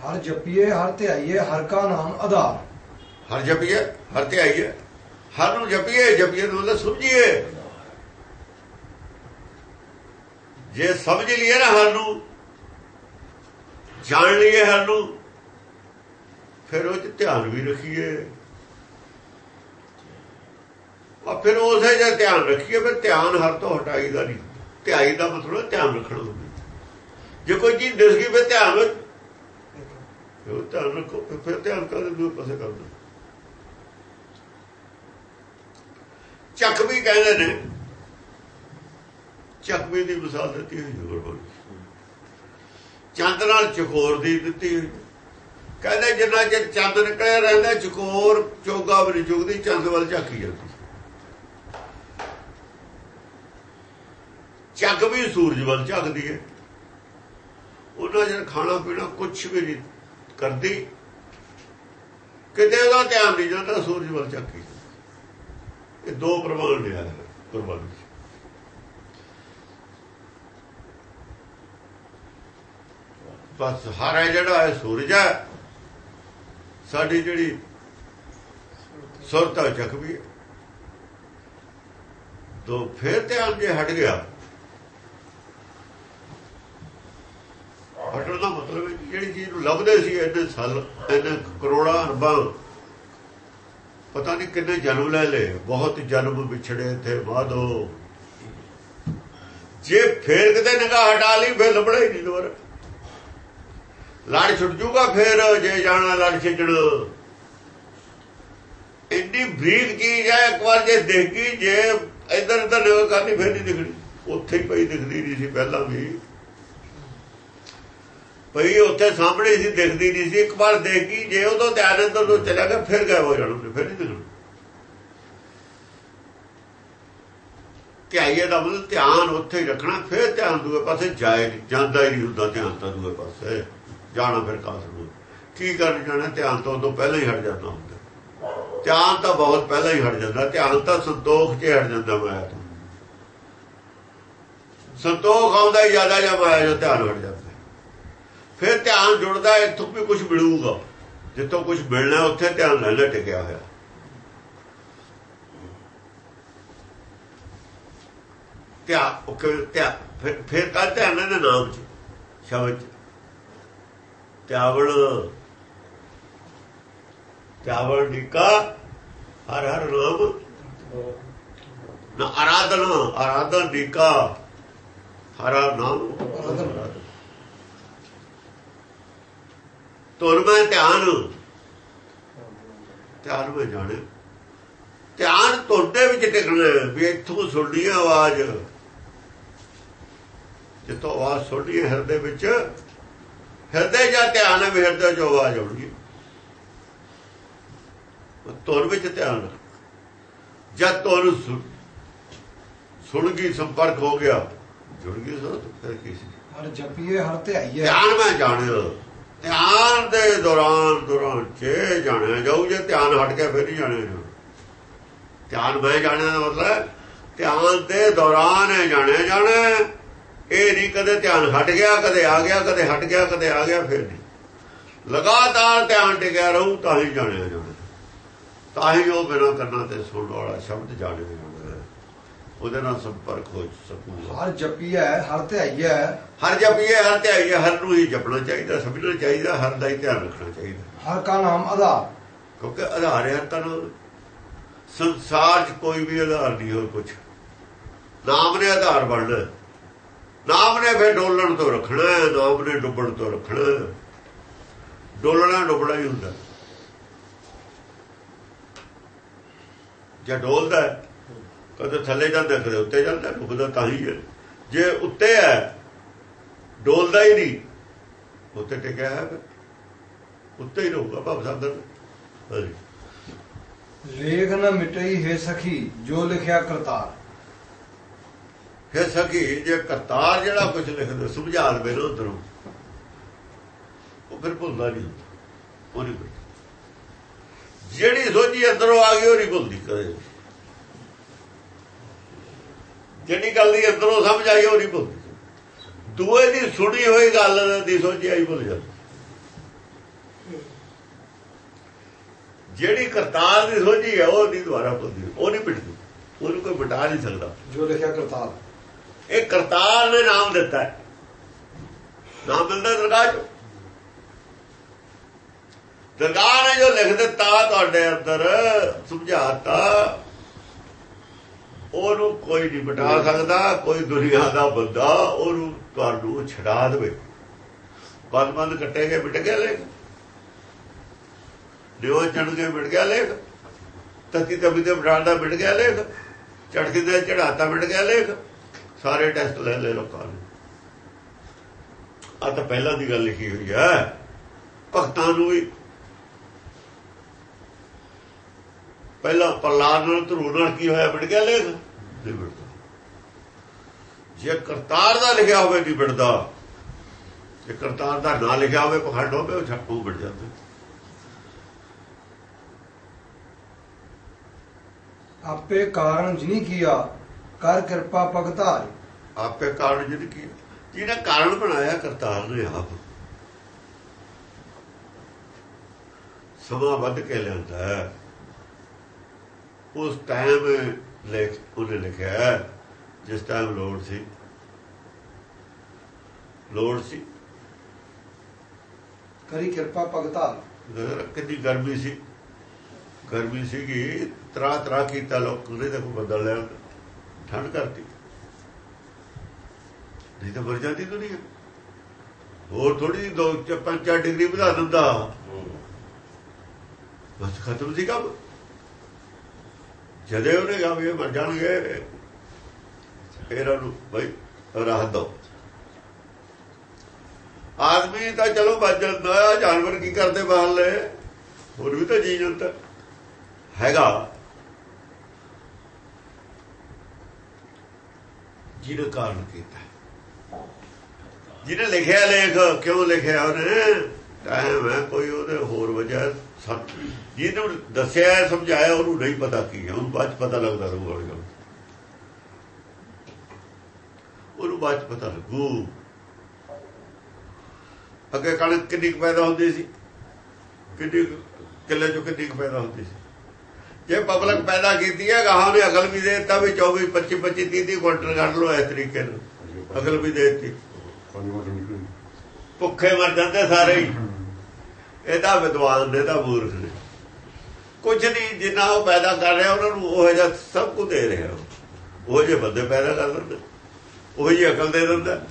ਹਰ ਜਪੀਏ ਹਰ ਧਿਆਈਏ ਹਰ ਕਾ ਨਾਮ ਆਧਾਰ। ਹਰ ਜਪੀਏ ਹਰ ਤੇ ਆਈਏ ਹਰ ਨੂੰ ਜਪੀਏ ਜਪੀਏ ਨੂੰ ਮਤਲਬ ਸਮਝੀਏ। ਜੇ ਸਮਝ ਲਈਏ ਨਾ ਹਰ ਨੂੰ ਜਾਣ ਲਈਏ ਹਰ ਨੂੰ ਫਿਰ ਉਹ ਚ ਧਿਆਨ ਵੀ ਰੱਖੀਏ। ਆ ਫਿਰ ਉਸੇ ਜੇ ਧਿਆਨ ਰੱਖੀਏ ਫਿਰ ਧਿਆਨ ਹਰ ਤੋਂ ਹਟਾਈ ਦਾ ਨਹੀਂ। ਧਿਆਈ ਦਾ ਮਤਲਬ ਧਿਆਨ ਰੱਖਣਾ ਹੁੰਦਾ। ਜੇ ਕੋਈ ਚੀਜ਼ ਦਿਸ ਗਈ, ਫਿਰ ਧਿਆਨ ਉਹ ਧਿਆਨ ਰੱਖੋ, ਫਿਰ ਧਿਆਨ ਕਰਦੇ ਦੂਏ ਪਾਸੇ ਕਰਦੇ ਚੱਕ ਵੀ ਕਹਿੰਦੇ ਨੇ। ਚੱਕਵੀ ਦੀ ਮਿਸਾਲ ਦਿੱਤੀ ਹੋਈ ਗੁਰਬਾਣੀ। ਚੰਦ ਨਾਲ ਚਕੋਰ ਦੀ ਦਿੱਤੀ ਹੋਈ। ਕਹਿੰਦੇ ਜਿੰਨਾ ਚਿਰ ਚੰਦ ਨਿਕਲਿਆ ਰਹਿੰਦਾ ਚਕੋਰ ਚੋਗਾ ਵੀ ਨਹੀਂ ਚੁਗਦੀ ਚੰਦ ਵੱਲ ਝਾਕੀ ਜਾਂਦੀ। ਚੱਕ ਵੀ ਸੂਰਜ ਵੱਲ ਝਾਕਦੀ ਹੈ। ਉਹਨਾਂ ਜਰ ਖਾਣਾ ਪੀਣਾ ਕੁਝ ਵੀ ਨਹੀਂ ਕਰਦੀ। ਕਿਤੇ ਉਹਦਾ ਧਿਆਨ ਨਹੀਂ ਜਾਂਦਾ, ਸੂਰਜ ਵੱਲ ਝਾਕੀ ਇਹ ਦੋ ਪ੍ਰਮਾਣ ਲਿਆ ਆ ਕੁਰਬਾਨੀ ਬਸ ਹਰਾ ਜਿਹੜਾ ਹੈ ਸੂਰਜ ਹੈ। ਸਾਡੀ ਜਿਹੜੀ ਸੁਰਤਾ ਜਖਮੀ ਤੋਂ ਫਿਰ ਧਿਆਨ ਜੇ ਹਟ ਗਿਆ। ਹਟਣ ਦਾ ਮਤਲਬ ਹੈ ਜਿਹੜੀ ਚੀਜ਼ ਨੂੰ ਲੱਭਦੇ ਸੀ ਇੰਨੇ ਸਾਲ ਇੰਨੇ ਕਰੋੜਾਂ ਅਰਬਾਂ, ਪਤਾ ਨਹੀਂ ਕਿੰਨੇ ਜਨਮ ਲੈ ਲਏ। ਬਹੁਤ ਜਨਮ ਵਿਛੜੇ ਥੇ ਬਾਦੋ ਜੇ ਫੇਰ ਕਿਤੇ ਨਿਗਾਹ ਹਟਾ ਲਈ, ਫੇਰ ਲੱਭਣਾ ਹੀ ਨਹੀਂ ਦੁਬਾਰਾ। ਲੜ ਛੁੱਟ ਜੂਗਾ ਫਿਰ, ਜੇ ਜਾਣਾ ਲੜ ਛਿੱਜਣ ਇੰਨੀ ਬਰੀਕ ਚੀਜ਼ ਹੈ, ਇੱਕ ਵਾਰ ਜੇ ਦੇਖੀ, ਜੇ ਇਧਰ ਇਧਰ ਨਿਗਾਹ ਕਰਨੀ, ਫਿਰ ਨਹੀਂ ਦਿਖਣੀ। ਉੱਥੇ ਹੀ ਪਈ ਦਿਖਦੀ ਨਹੀਂ ਸੀ ਪਹਿਲਾਂ ਵੀ। ਪਈ ਉੱਥੇ ਸਾਹਮਣੇ ਸੀ, ਦਿਖਦੀ ਨਹੀਂ ਸੀ। ਇੱਕ ਵਾਰ ਦੇਖੀ, ਜੇ ਉਦੋਂ ਧਿਆਨ ਅੰਦਰ ਤੋਂ ਚਲਾ ਗਿਆ, ਫਿਰ ਗਾਇਬ ਹੋ ਜਾਣਾ ਫਿਰ ਨਹੀਂ ਦਿਖਣਾ। ਧਿਆਈਏ ਦਾ ਮਤਲਬ ਧਿਆਨ ਉੱਥੇ ਰੱਖਣਾ, ਫਿਰ ਧਿਆਨ ਦੂਏ ਪਾਸੇ ਜਾਏ ਨਹੀਂ ਜਾਂਦਾ ਹੀ ਨਹੀਂ ਹੁੰਦਾ ਧਿਆਨ ਤਾਂ ਦੂਏ ਪਾਸੇ। ਜਾਣਾ ਫਿਰ ਕਾਸ ਨੂੰ ਕੀ ਕਰਨ ਜਾਣਾ? ਧਿਆਨ ਤੋਂ ਉਦੋਂ ਪਹਿਲਾਂ ਹੀ ਹਟ ਜਾਂਦਾ ਹੁੰਦਾ। ਧਿਆਨ ਤਾਂ ਬਹੁਤ ਪਹਿਲਾਂ ਹੀ ਹਟ ਜਾਂਦਾ। ਧਿਆਨ ਤਾਂ ਸੰਤੋਖ 'ਚ ਹਟ ਜਾਂਦਾ ਮਾਇਆ ਤੋਂ। ਸੰਤੋਖ ਆਉਂਦਾ ਹੀ ਜ਼ਿਆਦਾ ਜਾਂ ਮਾਇਆ ਜੋ ਧਿਆਨ ਹਟ ਜਾਂਦਾ। ਫਿਰ ਧਿਆਨ ਜੁੜਦਾ, ਇੱਥੋਂ ਵੀ ਕੁਝ ਮਿਲੂਗਾ। ਜਿੱਥੋਂ ਕੁਝ ਮਿਲਣਾ, ਉੱਥੇ ਧਿਆਨ ਲੈ ਲੈ ਟਿਕਿਆ ਹੋਇਆ। ਧਿਆਨ ਉਹ ਧਿਆਨ ਫਿਰ ਫਿਰ ਕਾ ਧਿਆਨ ਦੇ ਨਾਮ ਚ, ਸ਼ਬਦ ਚ। ਧਿਆਵਲ ਧਿਆਵਲ ਨਿਕਾ ਹਰ ਹਰ ਨਾਮ ਨਾ ਆਰਾਧਨਾ, ਆਰਾਧਨ ਨਿਕਾ ਹਰਾ ਨਾਮ। ਤੁਰ ਮੈਂ ਧਿਆਨ। ਧਿਆਨ ਵਿੱਚ ਜਾਣੇ। ਧਿਆਨ ਤੁਹਾਡੇ ਵਿੱਚ ਟਿਕਣਾ ਵੀ ਇੱਥੋਂ ਸੁਣਨੀ ਆਵਾਜ਼। ਜਿੱਥੋਂ ਆਵਾਜ਼ ਸੁਣਨੀ ਹਿਰਦੇ ਵਿੱਚ ਹਿਰਦੇ ਜਾਂ ਧਿਆਨ ਹੈ ਹਿਰਦੇ 'ਚ ਆਵਾਜ਼ ਆਉਣੀ ਤੁਰ ਵਿੱਚ ਧਿਆਨ ਜਦ ਤੁਰ ਸੁਣ ਗਈ ਸੰਪਰਕ ਹੋ ਗਿਆ ਜੁੜ ਗਈ ਸੋ ਫਿਰ ਕੀ ਸੀ? ਹਰ ਜਪੀਏ ਹਰ ਧਿਆਈਏ। ਧਿਆਨ ਮੈਂ ਜਾਣਿਆ। ਧਿਆਨ ਦੇ ਦੌਰਾਨ ਦੌਰਾਨ ਜੇ ਜਾਣਿਆ ਜਾਊ ਜੇ ਧਿਆਨ ਹਟ ਗਿਆ ਫਿਰ ਨਹੀਂ ਜਾਣਿਆ ਜਾਊ ਧਿਆਨ ਮੈਂ ਜਾਣਿਆ ਦਾ ਮਤਲਬ ਧਿਆਨ ਦੇ ਦੌਰਾਨ ਹੈ ਜਾਣਿਆ ਜਾਣਾ ਇਹ ਨਹੀਂ ਕਦੇ ਧਿਆਨ ਹਟ ਗਿਆ ਕਦੇ ਆ ਗਿਆ ਕਦੇ ਹਟ ਗਿਆ ਕਦੇ ਆ ਗਿਆ ਫਿਰ ਨਹੀਂ। ਲਗਾਤਾਰ ਧਿਆਨ ਟਿਕਿਆ ਰਹੂ ਤਾਂ ਹੀ ਜਾਣਿਆ ਜਾਣਾ। ਤਾਂ ਹੀ ਉਹ ਬਿਨਾਂ ਕੰਨਾਂ ਤੇ ਸੁਣਨ ਵਾਲਾ ਸ਼ਬਦ ਜਾਣਿਆ ਜਾਣਾ ਉਹਦੇ ਨਾਲ ਸੰਪਰਕ ਹੋ ਸਕੂਗਾ। ਹਰ ਜਪੀਆ ਹੈ ਹਰ ਧਿਆਈਆ ਹੈ। ਹਰ ਜਪੀਏ ਹਰ ਧਿਆਈਏ ਹਰ ਨੂੰ ਹੀ ਜਪਣਾ ਚਾਹੀਦਾ ਸਮਝਣਾ ਚਾਹੀਦਾ ਹਰ ਦਾ ਹੀ ਧਿਆਨ ਰੱਖਣਾ ਚਾਹੀਦਾ। ਹਰ ਕਾ ਨਾਮ ਆਧਾਰ। ਕਿਉਂਕਿ ਆਧਾਰ ਹੈ ਤਾਂ ਸੰਸਾਰ 'ਚ ਕੋਈ ਵੀ ਆਧਾਰ ਨਹੀਂ ਹੋਰ ਕੁਝ ਨਾਮ ਨੇ ਆਧਾਰ ਬਣਨਾ। ਨਾਮ ਨੇ ਫਿਰ ਡੋਲਣ ਤੋਂ ਰੱਖਣਾ ਨਾਮ ਨੇ ਡੁੱਬਣ ਤੋਂ ਰੱਖਣਾ। ਡੋਲਣਾ, ਡੁੱਬਣਾ ਹੀ ਹੁੰਦਾ। ਜੇ ਡੋਲਦਾ ਕਦੇ ਥੱਲੇ ਜਾਂਦਾ, ਕਦੇ ਉੱਤੇ ਜਾਂਦਾ, ਡੁੱਬਦਾ ਤਾਂ ਹੀ ਹੈ। ਜੇ ਉੱਤੇ ਹੈ, ਡੋਲਦਾ ਹੀ ਨਹੀਂ, ਉੱਤੇ ਟਿਕਿਆ ਹੈ ਉੱਤੇ ਹੀ ਰਹੂਗਾ ਭਾਵ ਸਾਧਨ। ਲੇਖ ਨਾ ਮਿਟਈ ਹੈ ਸਖੀ, ਜੋ ਲਿਖਿਆ ਕਰਤਾਰ। ਫਿਰ ਸਖੀ, ਜੇ ਕਰਤਾਰ ਜਿਹੜਾ ਕੁਝ ਲਿਖਦਾ, ਸਮਝਾ ਦੇਵੇ ਨਾ ਉਧਰੋਂ, ਉਹ ਫਿਰ ਭੁੱਲਦਾ ਨਹੀਂ ਉਹ ਨਹੀਂ ਜਿਹੜੀ ਸੋਝੀ ਅੰਦਰੋਂ ਆ ਗਈ, ਉਹ ਨਹੀਂ ਭੁੱਲਦੀ ਕਦੇ ਜਿਹੜੀ ਗੱਲ ਦੀ ਅੰਦਰੋਂ ਸਮਝ ਆਈ, ਉਹ ਨਹੀਂ ਭੁੱਲਦੀ। ਦੂਏ ਦੀ ਸੁਣੀ ਹੋਈ ਗੱਲ ਦੀ ਸੋਝੀ ਆਈ, ਭੁੱਲ ਜਾਂਦੀ। ਜਿਹੜੀ ਕਰਤਾਰ ਦੀ ਸੋਝੀ ਹੈ ਉਹ ਨਹੀਂ ਦੁਬਾਰਾ ਭੁੱਲਦੀ। ਉਹ ਨਹੀਂ ਮਿਟਦੀ ਉਹਨੂੰ ਕੋਈ ਮਿਟਾ ਨਹੀਂ ਸਕਦਾ। ਜੋ ਲਿਖਿਆ ਕਰਤਾਰ। ਇਹ ਕਰਤਾਰ ਨੇ ਨਾਮ ਦਿੱਤਾ ਹੈ। ਨਾਮ ਮਿਲਦਾ ਦਰਗਾਹ ਚੋਂ। ਦਰਗਾਹ ਨੇ ਜੋ ਲਿਖ ਦਿੱਤਾ ਤੁਹਾਡੇ ਅੰਦਰ ਸਮਝਾਤਾ ਉਹਨੂੰ ਕੋਈ ਨਹੀਂ ਮਿਟਾ ਸਕਦਾ ਕੋਈ ਦੁਨੀਆ ਦਾ ਬੰਦਾ ਉਹਨੂੰ ਤੁਹਾਨੂੰ ਛਡਾ ਦੇਵੇ। ਬੰਦ ਬੰਦ ਕੱਟੇਗੇ ਮਿਟ ਗਿਆ ਲੇਖ। ਦਿਓ ਚੜ ਕੇ ਮਿਟ ਗਿਆ ਲੇਖ। ਤਤੀ ਤਬੀ ਤੇ ਬਰਾਂਡਾ ਮਿਟ ਗਿਆ ਲੇਖ। ਚੜਕੇ ਦੇ ਚੜਾਤਾ ਮਿਟ ਗਿਆ ਲੇਖ। ਸਾਰੇ ਟੈਸਟ ਲੈ ਲੈ ਲੋਕਾਂ ਨੇ। ਆ ਤਾਂ ਪਹਿਲਾਂ ਦੀ ਗੱਲ ਲਿਖੀ ਹੋਈ ਹੈ। ਭਗਤਾਂ ਨੂੰ ਵੀ ਪਹਿਲਾਂ ਪ੍ਰਲਾਦ ਨਾਲ ਧਰੂ ਨਾਲ ਕੀ ਹੋਇਆ ਵਿੜ ਗਿਆ ਲੇਖ? ਨਹੀਂ ਮਿਟਦਾ ਜੇ ਕਰਤਾਰ ਦਾ ਲਿਖਿਆ ਹੋਵੇ ਨਹੀਂ ਵਿੜਦਾ ਜੇ ਕਰਤਾਰ ਦਾ ਨਾਂ ਲਿਖਿਆ ਹੋਵੇ, ਪਖੰਡ ਹੋਵੇ, ਉਹ ਛੱਪੂ ਮਿਟ ਜਾਂਦਾ। ਆਪੇ ਕਾਰਨ ਜਿਨੀ ਕੀਆ ਕਰ ਕਿਰਪਾ ਭਗਤਾਰ ਆਪੇ ਕਾਰਨ ਜਿਹਨੇ ਕੀ ਜਿਹਨੇ ਕਾਰਨ ਬਣਾਇਆ ਕਰਤਾਰ ਨੇ ਆਪ? ਸਮਾਂ ਵੱਧ ਕੇ ਲਿਆਂਦਾ ਹੈ। ਉਸ ਟਾਈਮ ਲਿਖ ਉਹਨੇ ਲਿਖਿਆ ਜਿਸ ਟਾਈਮ ਲੋੜ ਸੀ। ਲੋੜ ਸੀ। ਕਰੀ ਕਿਰਪਾ ਭਗਤਾਰ ਕਿੰਨੀ ਗਰਮੀ ਸੀ। ਗਰਮੀ ਸੀਗੀ ਤਰਾ ਤਰਾ ਕੀਤਾ ਲੋਕ ਨੇ ਦੇਖੋ ਬਦਲ ਲਿਆ ਠੰਡ ਕਰਤੀ। ਨਹੀਂ ਤਾਂ ਮਰ ਜਾਂਦੀ ਦੁਨੀਆ ਹੋਰ ਥੋੜੀ ਦੋ ਚ ਪੰਜ ਚਾਰ ਡਿਗਰੀ ਵਧਾ ਦਿੰਦਾ। ਬਸ ਖਤਮ ਸੀ ਕੰਮ। ਜਦੇ ਉਹਨੇ ਕਿਹਾ ਵੀ ਇਹ ਮਰ ਜਾਣਗੇ ਫਿਰ ਉਹਨੂੰ ਬਈ ਰਾਹਤ ਦੋ ਆਦਮੀ ਤਾਂ ਚਲੋ ਬਚ ਜਾਂਦਾ ਜਾਨਵਰ ਕੀ ਕਰਦੇ ਬਾਹਰਲੇ? ਹੋਰ ਵੀ ਤਾਂ ਜੀ ਜਾਂਦਾ। ਹੈਗਾ। ਜਿਹਨੇ ਕਾਰਨ ਕੀਤਾ। ਜਿਹਨੇ ਲਿਖਿਆ ਲੇਖ, ਕਿਉਂ ਲਿਖਿਆ ਉਹਨੇ? ਟਾਈਮ ਹੈ ਕੋਈ ਉਹਦੇ ਹੋਰ ਵਜ੍ਹਾ ਸੱਚ, ਜਿਹਨੂੰ ਦੱਸਿਆ, ਸਮਝਾਇਆ, ਉਹਨੂੰ ਨਹੀਂ ਪਤਾ ਕੀ ਹੈ ਉਹਨੂੰ ਬਾਅਦ 'ਚ ਪਤਾ ਲੱਗਦਾ ਰਹੂਗਾ ਹੌਲੀ ਹੌਲੀ। ਉਹਨੂੰ ਬਾਅਦ 'ਚ ਪਤਾ ਲੱਗੂ। ਅੱਗੇ ਕਣਕ ਕਿੰਨੀ ਕੁ ਪੈਦਾ ਹੁੰਦੀ ਸੀ? ਕਿੰਨੀ ਕੁ ਕਿੱਲੇ ਚੋਂ ਕਿੰਨੀ ਕੁ ਪੈਦਾ ਹੁੰਦੀ ਸੀ? ਜੇ ਪਬਲਿਕ ਪੈਦਾ ਕੀਤੀ ਹੈ, ਗਾਹਾਂ ਨੇ ਅਕਲ ਵੀ ਦੇ ਦਿੱਤਾ ਵੀ 24 25 25 30 30 ਕੁਇੰਟਲ ਕੱਢ ਲਓ ਇਸ ਤਰੀਕੇ ਨਾਲ। ਅਕਲ ਵੀ ਦੇ ਦਿੱਤੀ। ਭੁੱਖੇ ਮਰ ਜਾਂਦੇ ਸਾਰੇ ਹੀ। ਇਹਦਾ ਵਿਦਵਾਨ ਨੇ ਤਾਂ ਮੂਰਖ ਨੇ। ਕੁਝ ਨਹੀਂ, ਜਿੰਨਾ ਉਹ ਪੈਦਾ ਕਰ ਰਿਹਾ, ਉਹਨਾਂ ਨੂੰ ਉਹ ਜਿਹਾ ਸਭ ਕੁਝ ਦੇ ਰਿਹਾ ਉਹ। ਜਿਹੇ ਬੰਦੇ ਪੈਦਾ ਕਰ ਦਿੰਦੇ। ਉਹ ਜਿਹੀ ਅਕਲ ਦੇ ਦਿੰਦਾ।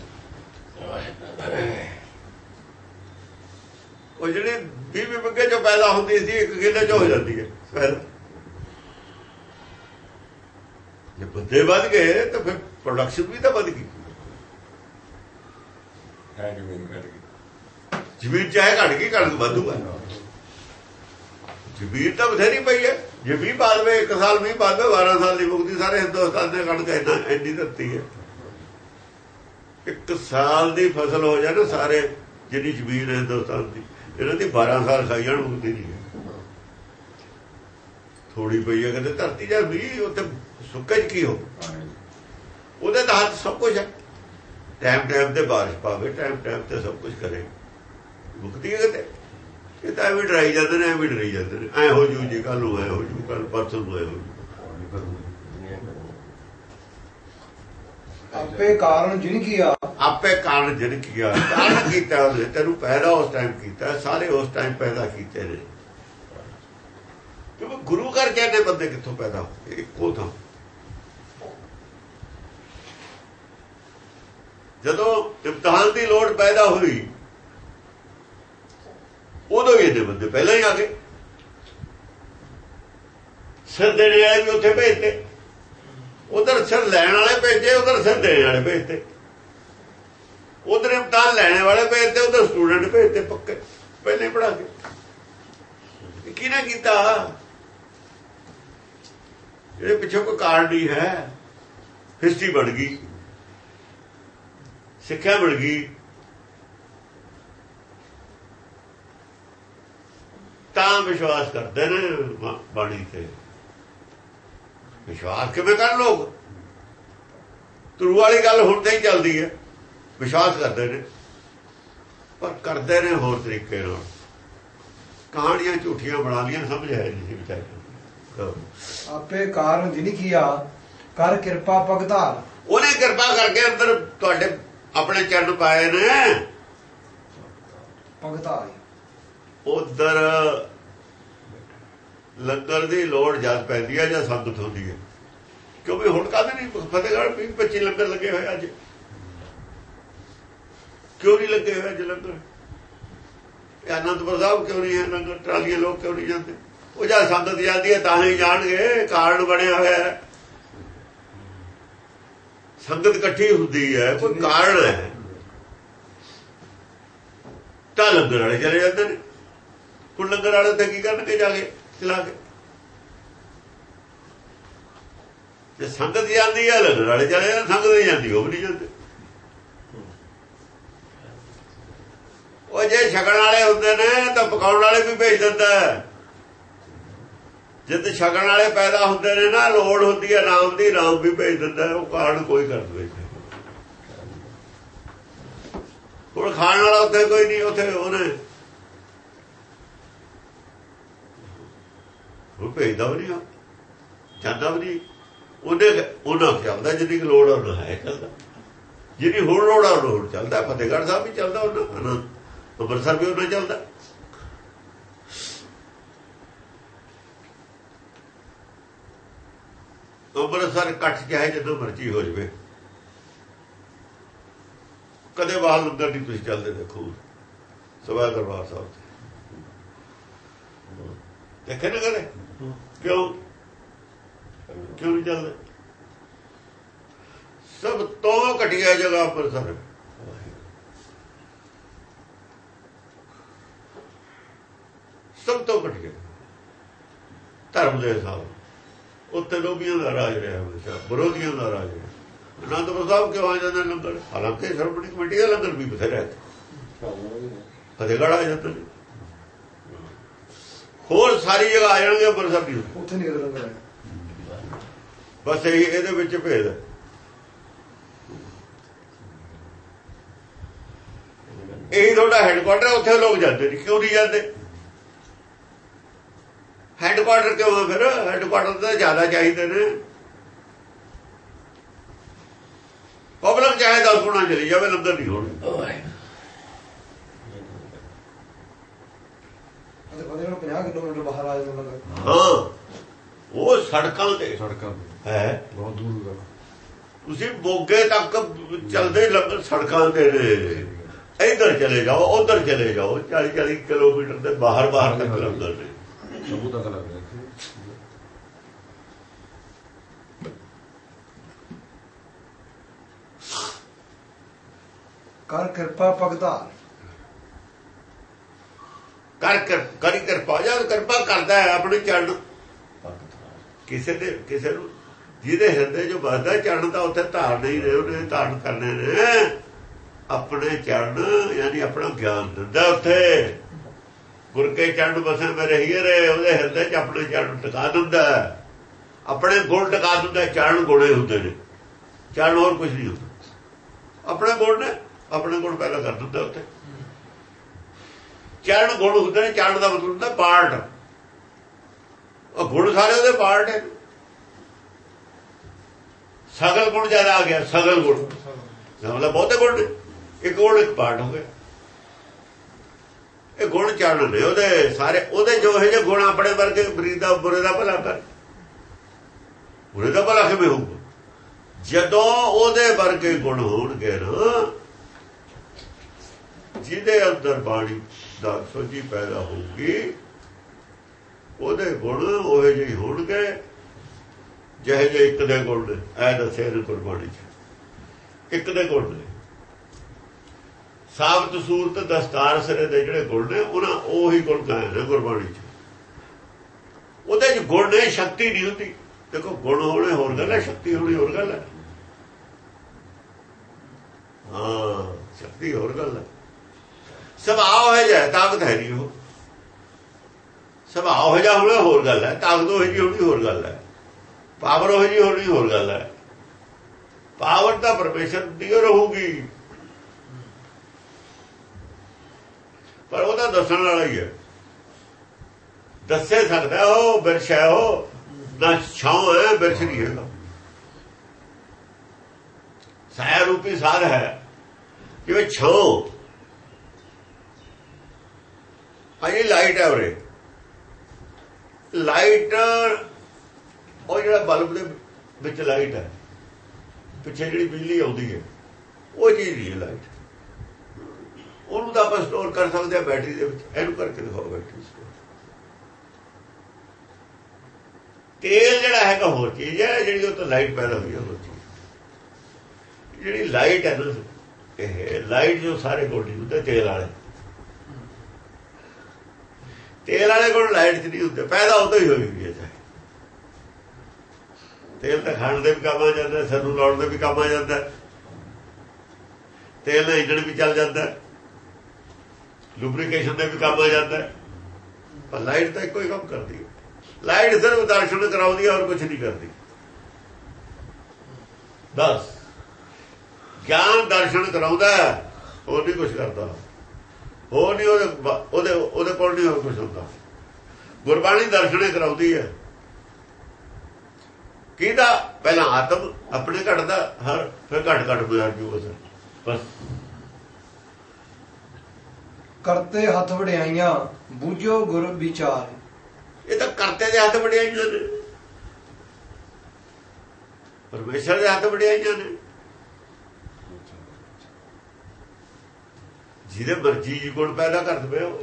ਉਹ ਜਿਹੜੇ 20 ਬੱਗੇ ਜੋ ਪੈਦਾ ਹੁੰਦੀ ਸੀ, ਇੱਕ ਕਿੱਲੇ ਚ ਹੋ ਜਾਂਦੀ ਹੈ ਪੈਦਾ ਜੇ ਬੰਦੇ ਵੱਧ ਗਏ ਤਾਂ ਫਿਰ ਪ੍ਰੋਡਕਸ਼ਨ ਵੀ ਤਾਂ ਵੱਧ ਗਈ। ਹੈ ਜ਼ਮੀਨ ਘਟ ਗਈ। ਜ਼ਮੀਨ ਚਾਹੇ ਘਟ ਗਈ ਕਣਕ ਵਾਧੂ ਹੈ ਜ਼ਮੀਨ ਤਾਂ ਬਥੇਰੀ ਪਈ ਹੈ। ਜੇ 20 ਬਾਦਵੇ ਇੱਕ ਸਾਲ 20 ਬਾਦਵੇ 12 ਸਾਲ ਦੀ ਮੁਕਤੀ ਸਾਰੇ ਹਿੰਦੁਸਤਾਨ ਦੇ ਕਣਕ ਇੰਨਾ ਇੰਨੀ ਦਿੱਤੀ ਹੈ। ਇੱਕ ਸਾਲ ਦੀ ਫਸਲ ਹੋ ਨਾ ਸਾਰੇ ਜਿਹੜੀ ਜ਼ਮੀਨ ਹੈ ਹਿੰਦੁਸਤਾਨ ਦੀ ਇਹਨਾਂ ਦੀ 12 ਸਾਲ ਖਾਈ ਜਾਣ ਮੁਕਤੀ ਨਹੀਂ ਹੈ। ਥੋੜੀ ਪਈ ਹੈ ਕਹਿੰਦੇ ਧਰਤੀ ਜਾਂ ਵੀ ਉੱਤੇ ਸੁੱਕੇ ਚ ਕੀ ਹੋ? ਉਹਦੇ ਤਾਂ ਹੱਥ ਸਭ ਕੁਝ ਹੈ। ਟਾਈਮ ਟਾਈਮ ਤੇ ਬਾਰਿਸ਼ ਪਾਵੇ ਟਾਈਮ ਟਾਈਮ ਤੇ ਸਭ ਕੁਝ ਕਰੇ। ਮੁਕਤੀ ਹੈ ਕਿਤੇ? ਇਹ ਤਾਂ ਐਵੇਂ ਡਰਾਈ ਜਾਂਦੇ ਨੇ ਐਵੇਂ ਡਰਾਈ ਜਾਂਦੇ ਨੇ। ਐ ਹੋ ਜੂ ਜੀ ਕੱਲ ਨੂੰ ਐ ਹੋ ਜੂ ਕੱਲ ਪਰਸੋਂ ਨੂੰ ਐ ਹੋ ਜੂ। ਆਪੇ ਕਾਰਨ ਜਿਨ ਕੀਆ। ਆਪੇ ਕਾਰਨ ਜਨ ਕੀਆ। ਕਾਰਨ ਕੀਤਾ ਉਹਨੇ ਤੈਨੂੰ ਪੈਦਾ ਉਸ ਟਾਈਮ ਕੀਤਾ ਸਾਰੇ ਉਸ ਟਾਈਮ ਪੈਦਾ ਕੀਤੇ ਨੇ। ਕਿਉਂਕਿ ਗੁਰੂ ਕਰਕੇ ਕਹਿੰਦੇ ਬੰਦੇ ਕਿੱਥੋਂ ਪੈਦਾ ਹੋਏ ਇੱਕੋ ਥਾਂ। ਜਦੋਂ ਇਮਤਿਹਾਨ ਦੀ ਲੋੜ ਪੈਦਾ ਹੋਈ, ਉਦੋਂ ਹੀ ਇਹਦੇ ਬੰਦੇ ਪਹਿਲਾਂ ਹੀ ਆ ਗਏ। ਸਿਰ ਦੇਣੇ ਵਾਲੇ ਵੀ ਉੱਥੇ ਭੇਜਤੇ। ਉਧਰ ਸਿਰ ਲੈਣ ਵਾਲੇ ਭੇਜੇ ਉਧਰ ਸਿਰ ਦੇਣ ਵਾਲੇ ਭੇਜਤੇ। ਉਧਰ ਇਮਤਿਹਾਨ ਲੈਣੇ ਵਾਲੇ ਭੇਜਤੇ, ਉਧਰ ਸਟੂਡੈਂਟ ਭੇਜਤੇ, ਪੱਕੇ। ਪਹਿਲੇ ਪੜਾ ਕੇ। ਕਿਹਨੇ ਕੀਤਾ? ਇਹਦੇ ਪਿੱਛੇ ਕੋਈ ਕਾਰਨ ਨਹੀਂ ਹੈ। ਹਿਸਟਰੀ ਬਣ ਗਈ। ਸਿੱਖਿਆ ਮਿਲ ਗਈ। ਤਾਂ ਵਿਸ਼ਵਾਸ ਕਰਦੇ ਨੇ ਬਾਣੀ ਤੇ। ਵਿਸ਼ਵਾਸ ਕਿਵੇਂ ਕਰ ਲੋਕ? ਤਰੂ ਵਾਲੀ ਗੱਲ ਹੁਣ ਤੇ ਹੀ ਚੱਲਦੀ ਹੈ। ਵਿਸ਼ਵਾਸ ਕਰਦੇ ਨੇ। ਪਰ ਕਰਦੇ ਨੇ ਹੋਰ ਤਰੀਕੇ ਨਾਲ। ਕਹਾਣੀਆਂ ਝੂਠੀਆਂ ਬਣਾ ਲੀਆਂ ਸਮਝ ਆਇਆ ਨਹੀਂ ਸੀ ਵਿਚਾਰੇ। ਆਪੇ ਕਾਰਨ ਜਿਨ ਕੀਆ। ਕਰ ਕਿਰਪਾ ਭਗਤਾਰ। ਉਹਨੇ ਕਿਰਪਾ ਕਰਕੇ ਅੰਦਰ ਤੁਹਾਡੇ ਆਪਣੇ ਚਰਨ ਪਾਏ ਨੇ। ਭਗਤਾਰ। ਉਧਰ ਲੰਗਰ ਦੀ ਲੋੜ ਜਦ ਪੈਂਦੀ ਹੈ ਜਾਂ ਸੰਗਤ ਹੁੰਦੀ ਹੈ ਕਿਉਂਕਿ ਹੁਣ ਕਾਹਦੇ ਨਹੀਂ ਫਤਿਹਗੜ੍ਹ ਵੀ 25 ਲੰਗਰ ਲੱਗੇ ਹੋਏ ਅੱਜ। ਕਿਉਂ ਨਹੀਂ ਲੱਗੇ ਹੋਏ ਅੱਜ ਲੰਗਰ? ਇਹ ਅਨੰਦਪੁਰ ਸਾਹਿਬ ਕਿਉਂ ਨਹੀਂ ਹੈ ਲੰਗਰ? ਟਰਾਲੀਆਂ ਲੋਕ ਕਿਉਂ ਨਹੀਂ ਜਾਂਦੇ? ਉਹ ਜਦ ਸੰਗਤ ਜਾਂਦੀ ਹੈ, ਤਾਂ ਹੀ ਜਾਣਗੇ, ਕਾਰਨ ਬਣਿਆ ਹੋਇਆ ਹੈ। ਸੰਗਤ ਇਕੱਠੀ ਹੁੰਦੀ ਹੈ, ਕੋਈ ਕਾਰਨ ਹੈ। ਤਾਂ ਲੰਗਰ ਵਾਲੇ ਚਲੇ ਜਾਂਦੇ ਨੇ। ਹੁਣ ਲੰਗਰ ਵਾਲੇ ਤੇ ਕੀ ਕਰਨਗੇ ਜਾ ਕੇ? ਚਲਾ ਕੇ ਜੇ ਸੰਗਤ ਜਾਂਦੀ ਹੈ, ਲੰਗਰ ਵਾਲੇ ਚਲੇ ਜਾਂਦੇ, ਸੰਗਤ ਨਹੀਂ ਜਾਂਦੀ, ਉਹ ਵੀ ਨਹੀਂ ਜਾਂਦੇ। ਉਹ ਜੇ ਛਕਣ ਵਾਲੇ ਹੁੰਦੇ ਨੇ, ਤਾਂ ਪਕਾਉਣ ਵਾਲੇ ਵੀ ਭੇਜ ਦਿੰਦਾ ਹੈ। ਜਿੱਦ ਛਕਣ ਵਾਲੇ ਪੈਦਾ ਹੁੰਦੇ ਨੇ ਨਾ, ਲੋੜ ਹੁੰਦੀ ਹੈ ਨਾਮ ਦੀ ਨਾਮ ਵੀ ਭੇਜ ਦਿੰਦਾ ਉਹ ਕਾਰਨ ਕੋਈ ਕਰ ਦਵੇ ਹੁਣ ਖਾਣ ਵਾਲਾ ਉੱਥੇ ਕੋਈ ਨਹੀਂ, ਉੱਥੇ ਉਹਨੇ ਉਹ ਭੇਜਦਾ ਵੀ ਨਹੀਂ ਜਾਂਦਾ ਵੀ ਨਹੀਂ। ਉਹਨੇ ਉਹਨਾਂ ਚੱਲਦਾ ਜਿੰਨੀ ਕੁ ਲੋੜ ਉਹਨਾਂ ਹੈ ਚੱਲਦਾ। ਜਿੰਨੀ ਹੋਰ ਲੋੜ ਆ, ਉਹਨਾਂ ਹੋਰ ਚੱਲਦਾ। ਫਤਿਹਗੜ੍ਹ ਸਾਹਿਬ ਵੀ ਚੱਲਦਾ, ਉਹਨਾਂ ਉਹਨਾਂ- ਅੰਮ੍ਰਿਤਸਰ ਵੀ ਉਹਨਾਂ ਚੱਲਦਾ। ਅੰਮ੍ਰਿਤਸਰ ਇਕੱਠ ਚਾਹੇ ਜਦੋਂ ਮਰਜ਼ੀ ਹੋ ਜਵੇ। ਕਦੇ ਬਾਹਰ ਲੰਗਰ ਨਹੀਂ ਤੁਸੀਂ ਚੱਲਦੇ ਦੇਖੋ। ਸਭਾ ਦਰਬਾਰ ਸਾਹਿਬ ਤੇ। ਦੇਖੇ ਨਾ ਕਦੇ? ਕਿਉਂ? ਕਿਉਂ ਨਹੀਂ ਚੱਲਦੇ? ਸਭ ਤੋਂ ਘਟੀਆ ਜਗ੍ਹਾ ਪਰ ਸਰ ਸਭ ਤੋਂ ਘਟੀਆ। ਧਰਮ ਦੇ ਹਿਸਾਬ ਉੱਤੇ ਲੋਭੀਆਂ ਦਾ ਰਾਜ ਰਿਹਾ ਹਮੇਸ਼ਾ ਵਿਰੋਧੀਆਂ ਦਾ ਰਾਜ ਰਿਹਾ ਅਨੰਦਪੁਰ ਸਾਹਿਬ ਕਿਉਂ ਆ ਜਾਂਦੇ ਲੰਗਰ? ਹਾਲਾਂਕਿ ਸ਼੍ਰੋਮਣੀ ਕਮੇਟੀ ਦਾ ਲੰਗਰ ਵੀ ਬਥੇਰਾ ਹੈ ਫਤਿਹਗੜ੍ਹ ਆ ਜਾਂਦੇ ਹੋਰ ਸਾਰੀ ਜਗ੍ਹਾ ਆ ਜਾਣਗੇ ਅੰਮ੍ਰਿਤਸਰ ਦੀ ਉੱਥੇ ਨਹੀਂ ਲੰਗਰ ਬਸ ਇਹ ਇਹਦੇ ਵਿੱਚ ਭੇਦ ਹੈ। ਇਹ ਤੁਹਾਡਾ ਹੈੱਡਕੁਆਟਰ ਉੱਥੇ ਲੋਕ ਜਾਂਦੇ ਨੇ। ਕਿਉਂ ਨਹੀਂ ਜਾਂਦੇ? ਹੈੱਡਕੁਆਟਰ ਕਿਉਂ ਆ ਫਿਰ ਹੈੱਡਕੁਆਟਰ ਤਾਂ ਜ਼ਿਆਦਾ ਚਾਹੀਦੇ ਨੇ। ਪਬਲਿਕ ਚਾਹੇ 10 ਗੁਣਾ ਚਲੀ ਜਾਵੇ ਲੰਗਰ ਨਹੀਂ ਹੋਣ। ਅਤੇ ਬੰਦੇ ਨੂੰ 50 ਕਿਲੋਮੀਟਰ ਬਾਹਰ ਆ ਜਾਂਦਾ ਲੰਗਰ ਹਾਂ ਉਹ ਸੜਕਾਂ ਤੇ। ਸੜਕਾਂ ਹੈ? ਬਹੁਤ ਦੂਰ ਦਾ ਤੁਸੀਂ ਮੋਗੇ ਤੱਕ ਚੱਲਦੇ ਸੜਕਾਂ ਤੇ ਨੇ। ਇੱਧਰ ਚਲੇ ਜਾਓ ਉਧਰ ਚਲੇ ਜਾਓ। 40 40 ਕਿਲੋਮੀਟਰ ਦੇ ਬਾਹਰ ਬਾਹਰ ਤੱਕ ਲੰਗਰ ਨੇ ਸਭੂ ਤੱਕ ਲੱਗ ਰਿਹਾ ਕਰ ਕਿਰਪਾ ਭਗਤਾਰ ਕਰ ਕਰ ਕਰੀ ਕਿਰਪਾ ਜਦ ਕਿਰਪਾ ਕਰਦਾ ਹੈ ਆਪਣੇ ਚਰਨ ਕਿਸੇ ਦੇ ਕਿਸੇ ਨੂੰ ਜਿਹਦੇ ਹਿਰਦੇ ਜੋ ਵਸਦਾ ਚਰਨ ਤਾਂ ਉੱਥੇ ਧਾਰਨਾ ਹੀ ਨੇ ਉਹਨੇ ਧਾਰਨ ਕਰਨੇ ਨੇ। ਆਪਣੇ ਚਰਨ ਯਾਨੀ ਆਪਣਾ ਗਿਆਨ ਦਿੰਦਾ ਉੱਥੇ। ਗੁਰ ਕੇ ਚਰਨ ਬਸੇ ਮੇ ਰਹੀਏ ਰੇ ਉਹਦੇ ਹਿਰਦੇ 'ਚ ਆਪਣੇ ਚਰਨ ਟਿਕਾ ਦਿੰਦਾ ਆਪਣੇ ਗੁਣ ਟਿਕਾ ਦਿੰਦਾ ਚਰਨ ਗੁਣੇ ਹੁੰਦੇ ਨੇ। ਚਰਨ ਹੋਰ ਕੁਝ ਨਹੀਂ ਹੁੰਦਾ। ਆਪਣੇ ਗੁਣ ਨੇ ਆਪਣੇ ਗੁਣ ਪੈਦਾ ਕਰ ਦਿੰਦਾ ਉੱਥੇ। ਚਰਨ ਗੁਣ ਹੁੰਦੇ ਨੇ ਚਰਨ ਦਾ ਮਤਲਬ ਹੁੰਦਾ ਪਾਰਟ। ਉਹ ਗੁਣ ਸਾਰੇ ਉਹਦੇ ਪਾਰਟ ਹੈ ਸਗਲ ਗੁਣ ਜ਼ਿਆਦਾ ਆ ਗਿਆ ਸਗਲ ਗੁਣ ਮਤਲਬ ਬਹੁਤੇ ਗੁਣ ਇੱਕ ਗੁਣ ਇੱਕ ਪਾਰਟ ਹੋ ਗਿਆ। ਇਹ ਗੁਣ ਚੜਨ ਨੇ ਉਹਦੇ ਸਾਰੇ, ਉਹਦੇ ਜੋ ਇਹ ਜੇ ਗੁਣ ਆਪਣੇ ਵਰਗੇ ਦਾ, ਬੁਰੇ ਦਾ ਭਲਾ ਕਰ। ਬੁਰੇ ਦਾ ਭਲਾ ਕਿਵੇਂ ਹੋਊਗਾ? ਜਦੋਂ ਉਹਦੇ ਵਰਗੇ ਗੁਣ ਹੋਣਗੇ ਨਾ, ਜਿਹਦੇ ਅੰਦਰ ਬਾਣੀ ਦਾ ਸੋਝੀ ਪੈਦਾ ਹੋਊਗੀ, ਉਹਦੇ ਗੁਣ ਉਹੇ ਜਿਹੇ ਹੋਣਗੇ, ਜਿਹੇ ਜਿਹੇ ਇੱਕ ਦੇ ਗੁਣ ਨੇ ਐ ਦੱਸੇ ਨੇ ਗੁਰਬਾਣੀ ਚ। ਇੱਕ ਦੇ ਗੁਣ ਨੇ। ਸਾਬਤ ਸੂਰਤ ਦਸਤਾਰ ਸਿਰੇ ਦੇ ਜਿਹੜੇ ਗੁਣ ਨੇ, ਉਹਨਾਂ ਉਹੀ ਗੁਣ ਕਾਇ ਨੇ ਗੁਰਬਾਣੀ ਚ। ਉਹਦੇ ਚ ਗੁਣ ਨੇ, ਸ਼ਕਤੀ ਨਹੀਂ ਹੁੰਦੀ। ਦੇਖੋ, ਗੁਣ ਹੋਣੇ ਹੋਰ ਗੱਲ ਹੈ, ਸ਼ਕਤੀ ਹੋਣੀ ਹੋਰ ਗੱਲ ਹੈ। ਹਾਂ, ਸ਼ਕਤੀ ਹੋਰ ਗੱਲ ਹੈ। ਸੁਭਾਅ ਹੋ ਜਾ ਤਾਕਤ ਹੈ ਨਹੀਂ ਉਹ। ਸੁਭਾਅ ਹੋ ਜਾ ਹੋਣਾ ਹੋਰ ਗੱਲ ਹੈ, ਤਾਕਤ ਹੋ ਜੀ ਹੋਣੀ ਹੋਰ ਗੱਲ ਹੈ। ਪਾਵਰ ਹੋ ਜੀ ਹੋਣੀ ਹੋਰ ਗੱਲ ਹੈ। ਪਾਵਰ ਤਾਂ ਪਰਮੇਸ਼ਰ ਦੀ ਰਹੂਗੀ। ਪਰ ਉਹਦਾ ਦੱਸਣ ਵਾਲਾ ਹੀ ਹੈ। ਦੱਸੇ ਸਕਦਾ ਉਹ ਬਿਰਸ਼ ਹੈ, ਉਹ ਨਾ ਛਾਂ ਹੈ ਬਿਰਸ਼ ਨਹੀਂ ਹੈਗਾ। ਸਾਇਆ ਰੂਪੀ ਸਾਰ ਹੈ। ਜਿਵੇਂ ਛਾਂ ਅਜੇ ਲਾਈਟ ਹੈ ਉਰੇ। ਲਾਈਟ ਉਹ ਜਿਹੜਾ ਬਲਬ ਦੇ ਵਿੱਚ ਲਾਈਟ ਹੈ, ਪਿੱਛੇ ਜਿਹੜੀ ਬਿਜਲੀ ਆਉਂਦੀ ਹੈ, ਉਹ ਚੀਜ਼ ਨਹੀਂ ਹੈ ਲਾਈਟ ਉਹਨੂੰ ਤਾਂ ਆਪਾਂ ਸਟੋਰ ਕਰ ਸਕਦੇ ਆ ਬੈਟਰੀ ਦੇ ਵਿੱਚ। ਇਹਨੂੰ ਕਰਕੇ ਦਿਖਾਓ ਬੈਟਰੀ ਸਟੋਰ ਤੇਲ ਜਿਹੜਾ ਹੈਗਾ ਹੋਰ ਚੀਜ਼ ਹੈ, ਜਿਹੜੀ ਉਹ ਤੋਂ ਲਾਈਟ ਪੈਦਾ ਹੋਈ ਹੈ, ਹੋਰ ਚੀਜ਼। ਜਿਹੜੀ ਲਾਈਟ ਹੈ ਨਾ, ਇਹ ਲਾਈਟ ਜੋ ਸਾਰੇ ਗੋਡੀ ਹੁੰਦੇ, ਤੇਲ ਵਾਲੇ। ਤੇਲ ਵਾਲੇ ਕੋਲ ਲਾਈਟ ਚ ਨਹੀਂ ਹੁੰਦੇ, ਪੈਦਾ ਉਦੋਂ ਹੀ ਹੋਈ ਹੋਈ ਹੈ ਚਾਹੇ। ਤੇਲ ਤਾਂ ਖਾਣ ਦੇ ਵੀ ਕੰਮ ਆ ਜਾਂਦਾ ਸਾਨੂੰ ਲਾਉਣ ਦੇ ਵੀ ਕੰਮ ਆ ਜਾਂਦਾ। ਤੇਲ ਨਾਲ ਇੰਜਣ ਵੀ ਚੱਲ ਜਾਂਦਾ। ਲੁਬਰੀਕੇਸ਼ਨ ਦੇ ਵੀ ਕੰਮ ਆ ਜਾਂਦਾ ਪਰ ਲਾਈਟ ਤਾਂ ਇੱਕੋ ਹੀ ਕੰਮ ਕਰਦੀ ਹੈ। ਲਾਈਟ ਸਿਰਫ ਦਰਸ਼ਨ ਕਰਾਉਂਦੀ ਹੈ ਔਰ ਕੁਝ ਨਹੀਂ ਕਰਦੀ। ਬਸ ਗਿਆਨ ਦਰਸ਼ਨ ਕਰਾਉਂਦਾ ਉਹ ਨਹੀਂ ਕੁਝ ਕਰਦਾ। ਹੋਰ ਨਹੀਂ ਉਹਦੇ ਉਹਦੇ ਉਹਦੇ ਕੋਲ ਨਹੀਂ ਹੋਰ ਕੁਝ ਹੁੰਦਾ। ਗੁਰਬਾਣੀ ਦਰਸ਼ਨੇ ਕਰਾਉਂਦੀ ਹੈ। ਕਿਹਦਾ? ਪਹਿਲਾਂ ਆਤਮ, ਆਪਣੇ ਘਟਦਾ ਹਰ, ਫਿਰ ਘਟ ਘਟ ਗੁਜ਼ਾਰ ਜੂ ਬਸ। ਕਰਤੇ ਹੱਥ ਵਡਿਆਈਆਂ ਬੂਝੋ ਗੁਰ ਵਿਚਾਰ। ਇਹ ਤਾਂ ਕਰਤੇ ਦੇ ਹੱਥ ਵਡਿਆਈਆਂ ਨੇ। ਪਰਮੇਸ਼ਰ ਦੇ ਹੱਥ ਵਡਿਆਈਆਂ ਨੇ। ਜਿਹਦੇ ਮਰਜ਼ੀ ਜੀ ਗੁਣ ਪੈਦਾ ਕਰ ਦਵੇ ਉਹ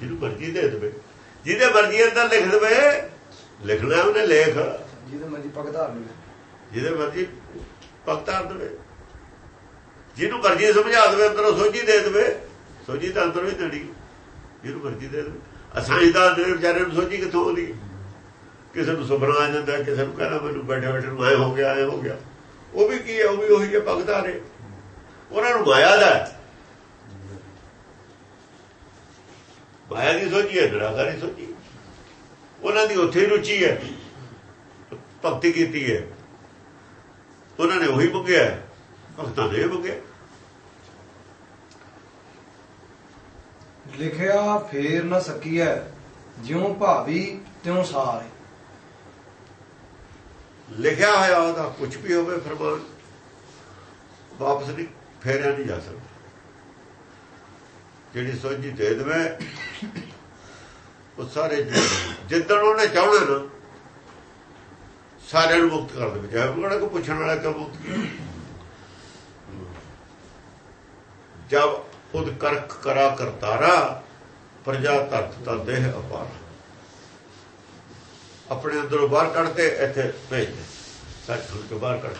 ਜਿਹਨੂੰ ਮਰਜ਼ੀ ਦੇ ਦਵੇ। ਜਿਹਦੇ ਮਰਜ਼ੀ ਅੰਦਰ ਲਿਖ ਦਵੇ ਲਿਖਣਾ ਉਹਨੇ ਲੇਖ। ਜਿਹਦੇ ਮਰਜ਼ੀ ਪਗਧਾਰ ਨੂੰ ਜਿਹਦੇ ਮਰਜ਼ੀ ਪਕਤਾਰ ਦਵੇ। ਜਿਹਨੂੰ ਮਰਜ਼ੀ ਸਮਝਾ ਦਵੇ ਅੰਦਰੋਂ ਸੋਝੀ ਦੇ ਦਵੇ। ਸੋਝੀ ਤਾਂ ਅੰਦਰੋਂ ਹੀ ਦੇਣੀ। ਜਿਹਨੂੰ ਮਰਜ਼ੀ ਦੇ ਦਵੇ। ਅਸਾਂਝਦਾਰ ਦੇ ਵਿਚਾਰੇ ਨੂੰ ਸੋਝੀ ਕਿੱਥੋਂ ਆਉਂਦੀ? ਕਿਸੇ ਨੂੰ ਸੁਪਨਾ ਆ ਜਾਂਦਾ, ਕਿਸੇ ਨੂੰ ਕਹਿੰਦਾ ਮੈਨੂੰ ਬੈਠੇ ਬੈਠੇ ਨੂੰ ਐ ਹੋ ਗਿਆ, ਐ ਹੋ ਗਿਆ। ਉਹ ਵੀ ਕੀ ਹੈ? ਉਹ ਵੀ ਉਹੀ ਹੈ ਭਗਤਾਂ ਨੇ ਉਹਨਾਂ ਨੂੰ ਮਾਇਆ ਦਾ ਮਾਇਆ ਦੀ ਸੋਚੀ ਹੈ, ਨਿਰਾਕਾਰੀ ਸੋਚੀ ਉਹਨਾਂ ਦੀ ਉੱਥੇ ਰੁਚੀ ਹੈ। ਭਗਤੀ ਕੀਤੀ ਹੈ। ਉਹਨਾਂ ਨੇ ਉਹੀ ਮੰਗਿਆ ਭਗਤਾਂ ਨੇ ਮੰਗਿਆ ਲਿਖਿਆ ਫੇਰ ਨਾ ਸਕੀਐ, ਜਿਉ ਭਾਵੀ ਤਿਉ ਸਾਰੇ ਲਿਖਿਆ ਹੋਇਆ ਉਹਦਾ ਕੁਝ ਵੀ ਹੋਵੇ ਫਰਮਾਨ ਵਾਪਸ ਨਹੀਂ, ਫੇਰਿਆ ਨਹੀਂ ਜਾ ਸਕਦਾ। ਜਿਹੜੀ ਸੋਝੀ ਦੇ ਦੇਵੇ, ਉਹ ਸਾਰੇ ਜਿੱਦਣ ਉਹਨੇ ਚਾਹਣਾ ਨਾ, ਸਾਰਿਆਂ ਨੂੰ ਮੁਕਤ ਕਰ ਦੇਵੇ ਚਾਹੇ ਉਹਨਾਂ ਕੋ ਪੁੱਛਣ ਵਾਲਾ ਕਿ ਮੁਕਤ? ਕੀ ਉਦ ਕਰਕ ਕਰਾ ਕਰਤਾਰਾ, ਪ੍ਰਜਾ ਤਤ ਤਨ ਦੇਹ ਅਪਾਰ। ਆਪਣੇ ਅੰਦਰੋਂ ਬਾਹਰ ਕੱਢਦੇ ਇੱਥੇ ਭੇਜ ਦੇ। ਸੱਚ ਬਾਹਰ ਕੱਢ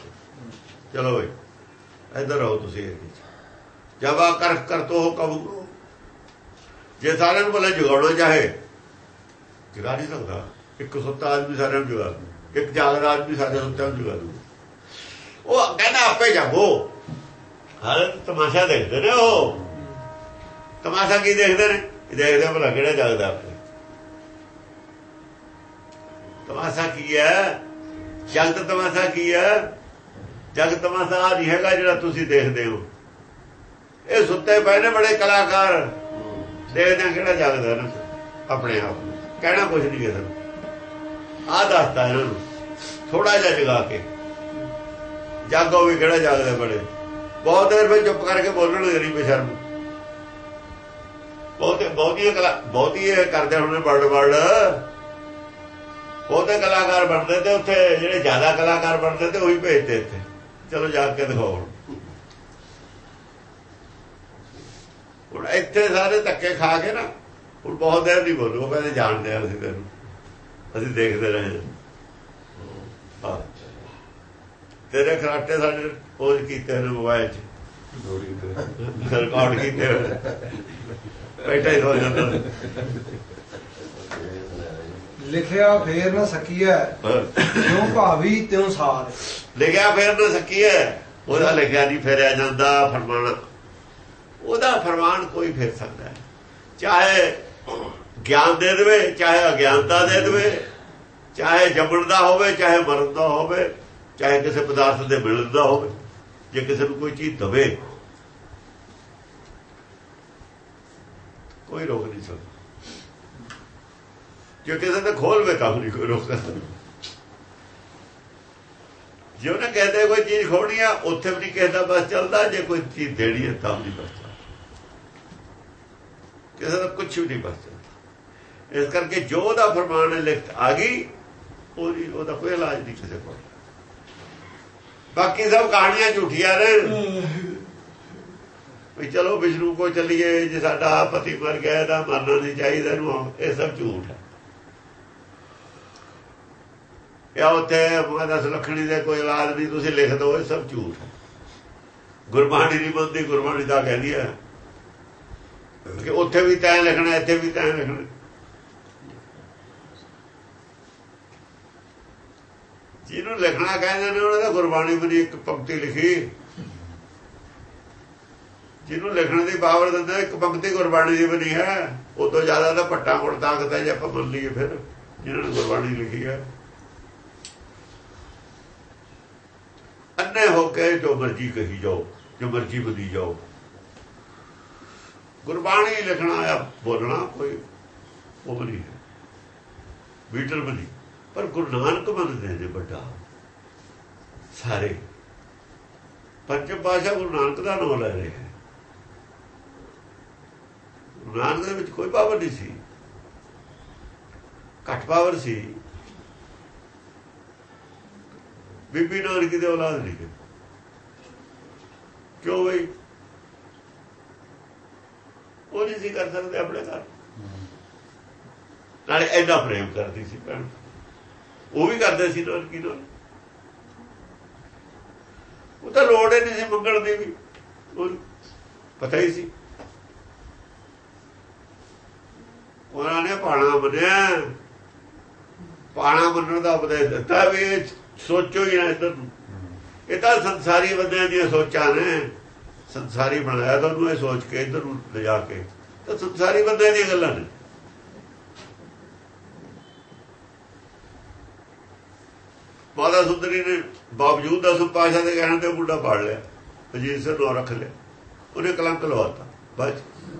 ਚਲੋ ਬਈ, ਇੱਧਰ ਆਓ ਤੁਸੀਂ ਜਬ ਆ ਕਰਕ ਕਰ ਤੋ ਕਬੂ ਜੇ ਸਾਰਿਆਂ ਨੂੰ ਭਲੇ ਜਗਾਉਣਾ ਚਾਹੇ, ਜਗਾ ਨਹੀਂ ਸਕਦਾ। ਇੱਕ ਸੁੱਤਾ ਆਦਮੀ ਸਾਰਿਆਂ ਨੂੰ ਜਗਾ ਦੂ। ਇੱਕ ਜਾਗਦਾ ਆਦਮੀ ਸਾਰੇ ਸੁੱਤਿਆਂ ਨੂੰ ਜਗਾ ਦੂ। ਉਹ ਕਹਿੰਦਾ ਆਪੇ ਜਾਗੋ। ਹਾਲੇ ਤਮਾਸ਼ਾ ਦੇਖਦੇ ਨੇ ਉਹ। ਤਮਾਸ਼ਾ ਕੀ ਦੇਖਦੇ ਨੇ? ਇਹ ਦੇਖਦੇ ਆ ਭਲਾ ਕਿਹੜਾ ਜਗਦਾ ਆਪੇ ਤਮਾਸ਼ਾ ਕੀ ਹੈ? ਜਗਤ ਤਮਾਸ਼ਾ ਕੀ ਹੈ? ਜਗ ਤਮਾਸ਼ਾ ਆਹ ਨਹੀਂ ਹੈਗਾ ਜਿਹੜਾ ਤੁਸੀਂ ਦੇਖਦੇ ਹੋ। ਇਹ ਸੁੱਤੇ ਪਏ ਨੇ ਬੜੇ ਕਲਾਕਾਰ। ਦੇਖਦੇ ਆ ਕਿਹੜਾ ਜਗਦਾ ਨਾ, ਆਪਣੇ ਆਪ ਨੂੰ। ਕਹਿਣਾ ਕੁਝ ਨਹੀਂ ਕਿਸੇ ਨੂੰ। ਆਹ ਦੱਸਦਾ ਇਹਨਾਂ ਨੂੰ ਥੋੜਾ ਜਿਹਾ ਜਗਾ ਕੇ। ਜਾਗੋ ਵੀ ਕਿਹੜਾ ਜਾਗਦੇ ਬੜੇ। ਬਹੁਤ ਦੇਰ ਵਿੱਚ ਚੁੱਪ ਕਰਕੇ ਬੋਲਣਗੇ ਨਹੀਂ ਬੇਸ਼ਰਮ। ਬਹੁਤੇ ਬਹੁਤੀਆਂ ਕਲਾ ਬਹੁਤੀ ਕਰਦੇ ਹੁਣ ਵਰਡ ਵਰਡ ਬਹੁਤੇ ਕਲਾਕਾਰ ਬਣਦੇ ਤੇ ਉੱਥੇ ਜਿਹੜੇ ਜ਼ਿਆਦਾ ਕਲਾਕਾਰ ਬਣਦੇ ਤੇ ਉਹੀ ਭੇਜਦੇ ਇੱਥੇ। ਚਲੋ ਜਾ ਕੇ ਦਿਖਾਓ ਹੁਣ। ਇੱਥੇ ਸਾਰੇ ਧੱਕੇ ਖਾ ਕੇ ਨਾ ਹੁਣ ਬਹੁਤ ਦੇਰ ਨਹੀਂ ਬੋਲੂ ਉਹ ਕਹਿੰਦੇ ਜਾਣਦੇ ਆ ਅਸੀਂ ਤੈਨੂੰ। ਅਸੀਂ ਦੇਖਦੇ ਰਹੇ ਹਾਂ। ਤੇਰੇ ਖਰਾਟੇ ਸਾਡੇ ਪੋਜ ਕੀਤੇ ਨੇ ਮੋਬਾਈਲ 'ਚ। ਰਿਕਾਰਡ ਕੀਤੇ ਹੋਏ ਬੈਠਾ ਹੀ ਹੋ ਜਾਂਦਾ। ਲਿਖਿਆ ਫੇਰ ਨਾ ਸਕੀਐ। ਜਿਉ ਭਾਵੀ ਤਿਉ ਸਾਰ। ਲਿਖਿਆ ਫਿਰ ਨਾ ਸਕੀਏ ਉਹਦਾ ਲਿਖਿਆ ਨਹੀਂ ਫੇਰਿਆ ਜਾਂਦਾ ਫਰਮਾਨ। ਉਹਦਾ ਫਰਮਾਨ ਕੋਈ ਫੇਰ ਸਕਦਾ ਚਾਹੇ ਗਿਆਨ ਦੇ ਦੇਵੇ ਚਾਹੇ ਅਗਿਆਨਤਾ ਦੇ ਦੇਵੇ ਚਾਹੇ ਜੰਮਣ ਦਾ ਹੋਵੇ ਚਾਹੇ ਮਰਨ ਦਾ ਹੋਵੇ ਚਾਹੇ ਕਿਸੇ ਪਦਾਰਥ ਦੇ ਮਿਲਣ ਦਾ ਹੋਵੇ ਜੇ ਕਿਸੇ ਨੂੰ ਕੋਈ ਚੀਜ਼ ਦਵੇ। ਕੋਈ ਰੋਕ ਨਹੀਂ ਸਕਦਾ। ਜੇ ਕਿਸੇ ਨੇ ਖੋਲਵੇ ਤਾਂ ਨਹੀਂ, ਕੋਈ ਰੋਕ ਸਕਦਾ। ਜੇ ਉਹਨੇ ਕਹਿੰਦੇ ਕੋਈ ਚੀਜ਼ ਖੋਣੀ ਆ, ਉੱਥੇ ਵੀ ਨਹੀਂ ਕਹਿੰਦਾ ਬਸ ਚੱਲਦਾ, ਜੇ ਕੋਈ ਚੀਜ਼ ਦੇਣੀ ਹੈ ਤਾਂ ਵੀ ਬਸ ਕਿਸੇ ਦਾ ਕੁਝ ਵੀ ਨਹੀਂ ਬਸ ਚੱਲਦਾ। ਇਸ ਕਰਕੇ ਜੋ ਉਹਦਾ ਫਰਮਾਨ ਹੈ, ਲਿਖਤ ਆ ਗਈ, ਉਹਦੀ ਉਹਦਾ ਕੋਈ ਇਲਾਜ ਨਹੀਂ ਕਿਸੇ ਕੋਲ। ਬਾਕੀ ਸਭ ਕਹਾਣੀਆਂ ਝੂਠੀਆਂ ਨੇ। ਵੀ ਚਲੋ ਵਿਸ਼ਨੂੰ ਕੋ ਚੱਲੀਏ, ਜੇ ਸਾਡਾ ਪਤੀ ਮਰ ਗਿਆ, ਤਾਂ ਮਰਨਾ ਨਹੀਂ ਚਾਹੀਦਾ ਇਹਨੂੰ ਇਹ ਸਭ ਝੂਠ ਹੈ। ਜਾਂ ਉੱਥੇ ਮਹਾਦਾਸ ਲਖਣੀ ਦੇ ਕੋਈ ਇਲਾਜ ਨਹੀਂ ਤੁਸੀਂ ਲਿਖ ਦਿਓ, ਇਹ ਸਭ ਝੂਠ ਹੈ। ਗੁਰਬਾਣੀ ਨਹੀਂ ਬੰਦੀ ਗੁਰਬਾਣੀ ਦਾ ਕਹਿੰਦੀ ਹੈ ਕਿ ਉੱਥੇ ਵੀ ਤੈਂ ਲਿਖਣਾ, ਇੱਥੇ ਵੀ ਤੈਂ ਲਿਖਣਾ। ਜਿਹਨੂੰ ਲਿਖਣਾ ਕਹਿੰਦੇ ਨੇ, ਉਹਨਾਂ ਦਾ ਗੁਰਬਾਣੀ ਵੀ ਇੱਕ ਪੰਕਤੀ ਲਿਖੀ। ਜਿਹਨੂੰ ਲਿਖਣ ਦੀ ਪਾਵਰ ਦਿੰਦਾ ਇੱਕ ਪੰਕਤੀ ਗੁਰਬਾਣੀ ਦੀ ਬਣੀ ਹੈ ਉਹ ਤੋਂ ਜ਼ਿਆਦਾ ਤਾਂ ਪੱਟਾ ਕੋਲ ਤਾਕਤ ਹੈ ਜੇ ਆਪਾਂ ਮੰਨ ਲਈਏ ਫਿਰ, ਜਿਹਨਾਂ ਨੇ ਗੁਰਬਾਣੀ ਲਿਖੀ ਹੈ। ਅੰਨੇ ਹੋ ਕੇ ਜੋ ਮਰਜ਼ੀ ਕਹੀ ਜਾਓ, ਜੋ ਮਰਜ਼ੀ ਬਦੀ ਜਾਓ। ਗੁਰਬਾਣੀ ਲਿਖਣਾ ਆ ਬੋਲਣਾ ਕੋਈ ਉਹ ਨਹੀਂ ਹੈ। ਬੀਟਲ ਬਣੀ। ਪਰ ਗੁਰੂ ਨਾਨਕ ਮੰਨਦੇ ਨੇ ਵੱਡਾ। ਸਾਰੇ। ਪੰਜ ਪਾਸ਼ਾ ਗੁਰੂ ਨਾਨਕ ਦਾ ਨਾਮ ਲੈ ਰਹੇ ਹੈ ਦੇ ਵਿੱਚ ਕੋਈ ਪਾਵਰ ਨਹੀਂ ਸੀ। ਘੱਟ ਪਾਵਰ ਸੀ। ਬੀਬੀ ਨਾਨਕ ਦੀ ਔਲਾਦ ਨਹੀਂ ਹੈ। ਕਿਉਂ ਬਈ? ਉਹ ਨਹੀਂ ਸੀ ਕਰ ਸਕਦੇ ਆਪਣੇ ਘਰ। ਨਾਲੇ ਐਡਾ ਪ੍ਰੇਮ ਕਰਦੀ ਸੀ ਭੈਣ। ਉਹ ਵੀ ਕਰਦੇ ਸੀ ਨਾਨਕੀ ਨਾਲ। ਉਹ ਤਾਂ ਲੋੜ ਹੀ ਨਹੀਂ ਸੀ ਮੰਗਣ ਦੀ ਵੀ। ਉਹ ਪਤਾ ਹੀ ਸੀ। ਉਹਨਾਂ ਨੇ ਪਾਣਾ ਮੰਨਿਆ। ਪਾਣਾ ਮੰਨਣ ਦਾ ਉਪਦੇਸ਼ ਦਿੱਤਾ ਵੀ ਇਹ ਸੋਚੋ ਹੀ ਨਾ ਇੱਧਰ ਨੂੰ। ਇਹ ਤਾਂ ਸੰਸਾਰੀ ਬੰਦਿਆਂ ਦੀਆਂ ਸੋਚਾਂ ਨੇ। ਸੰਸਾਰੀ ਬਣਾਇਆ ਤਾਂ ਉਹਨੂੰ ਇਹ ਸੋਚ ਕੇ ਇੱਧਰ ਨੂੰ ਲਿਜਾ ਕੇ। ਤਾਂ ਸੰਸਾਰੀ ਬੰਦਿਆਂ ਦੀਆਂ ਗੱਲਾਂ ਨੇ। ਮਾਤਾ ਸੁੰਦਰੀ ਨੇ ਬਾਵਜੂਦ ਦਾ ਪਾਸ਼ਾ ਦੇ ਕਹਿਣ ਤੇ ਮੁੰਡਾ ਪਾੜ ਲਿਆ। ਅਜੀਤ ਸਿੰਘ ਨੂੰ ਰੱਖ ਲਿਆ। ਉਹਨੇ ਕਲੰਕ ਲਵਾਤਾ। ਬਸ,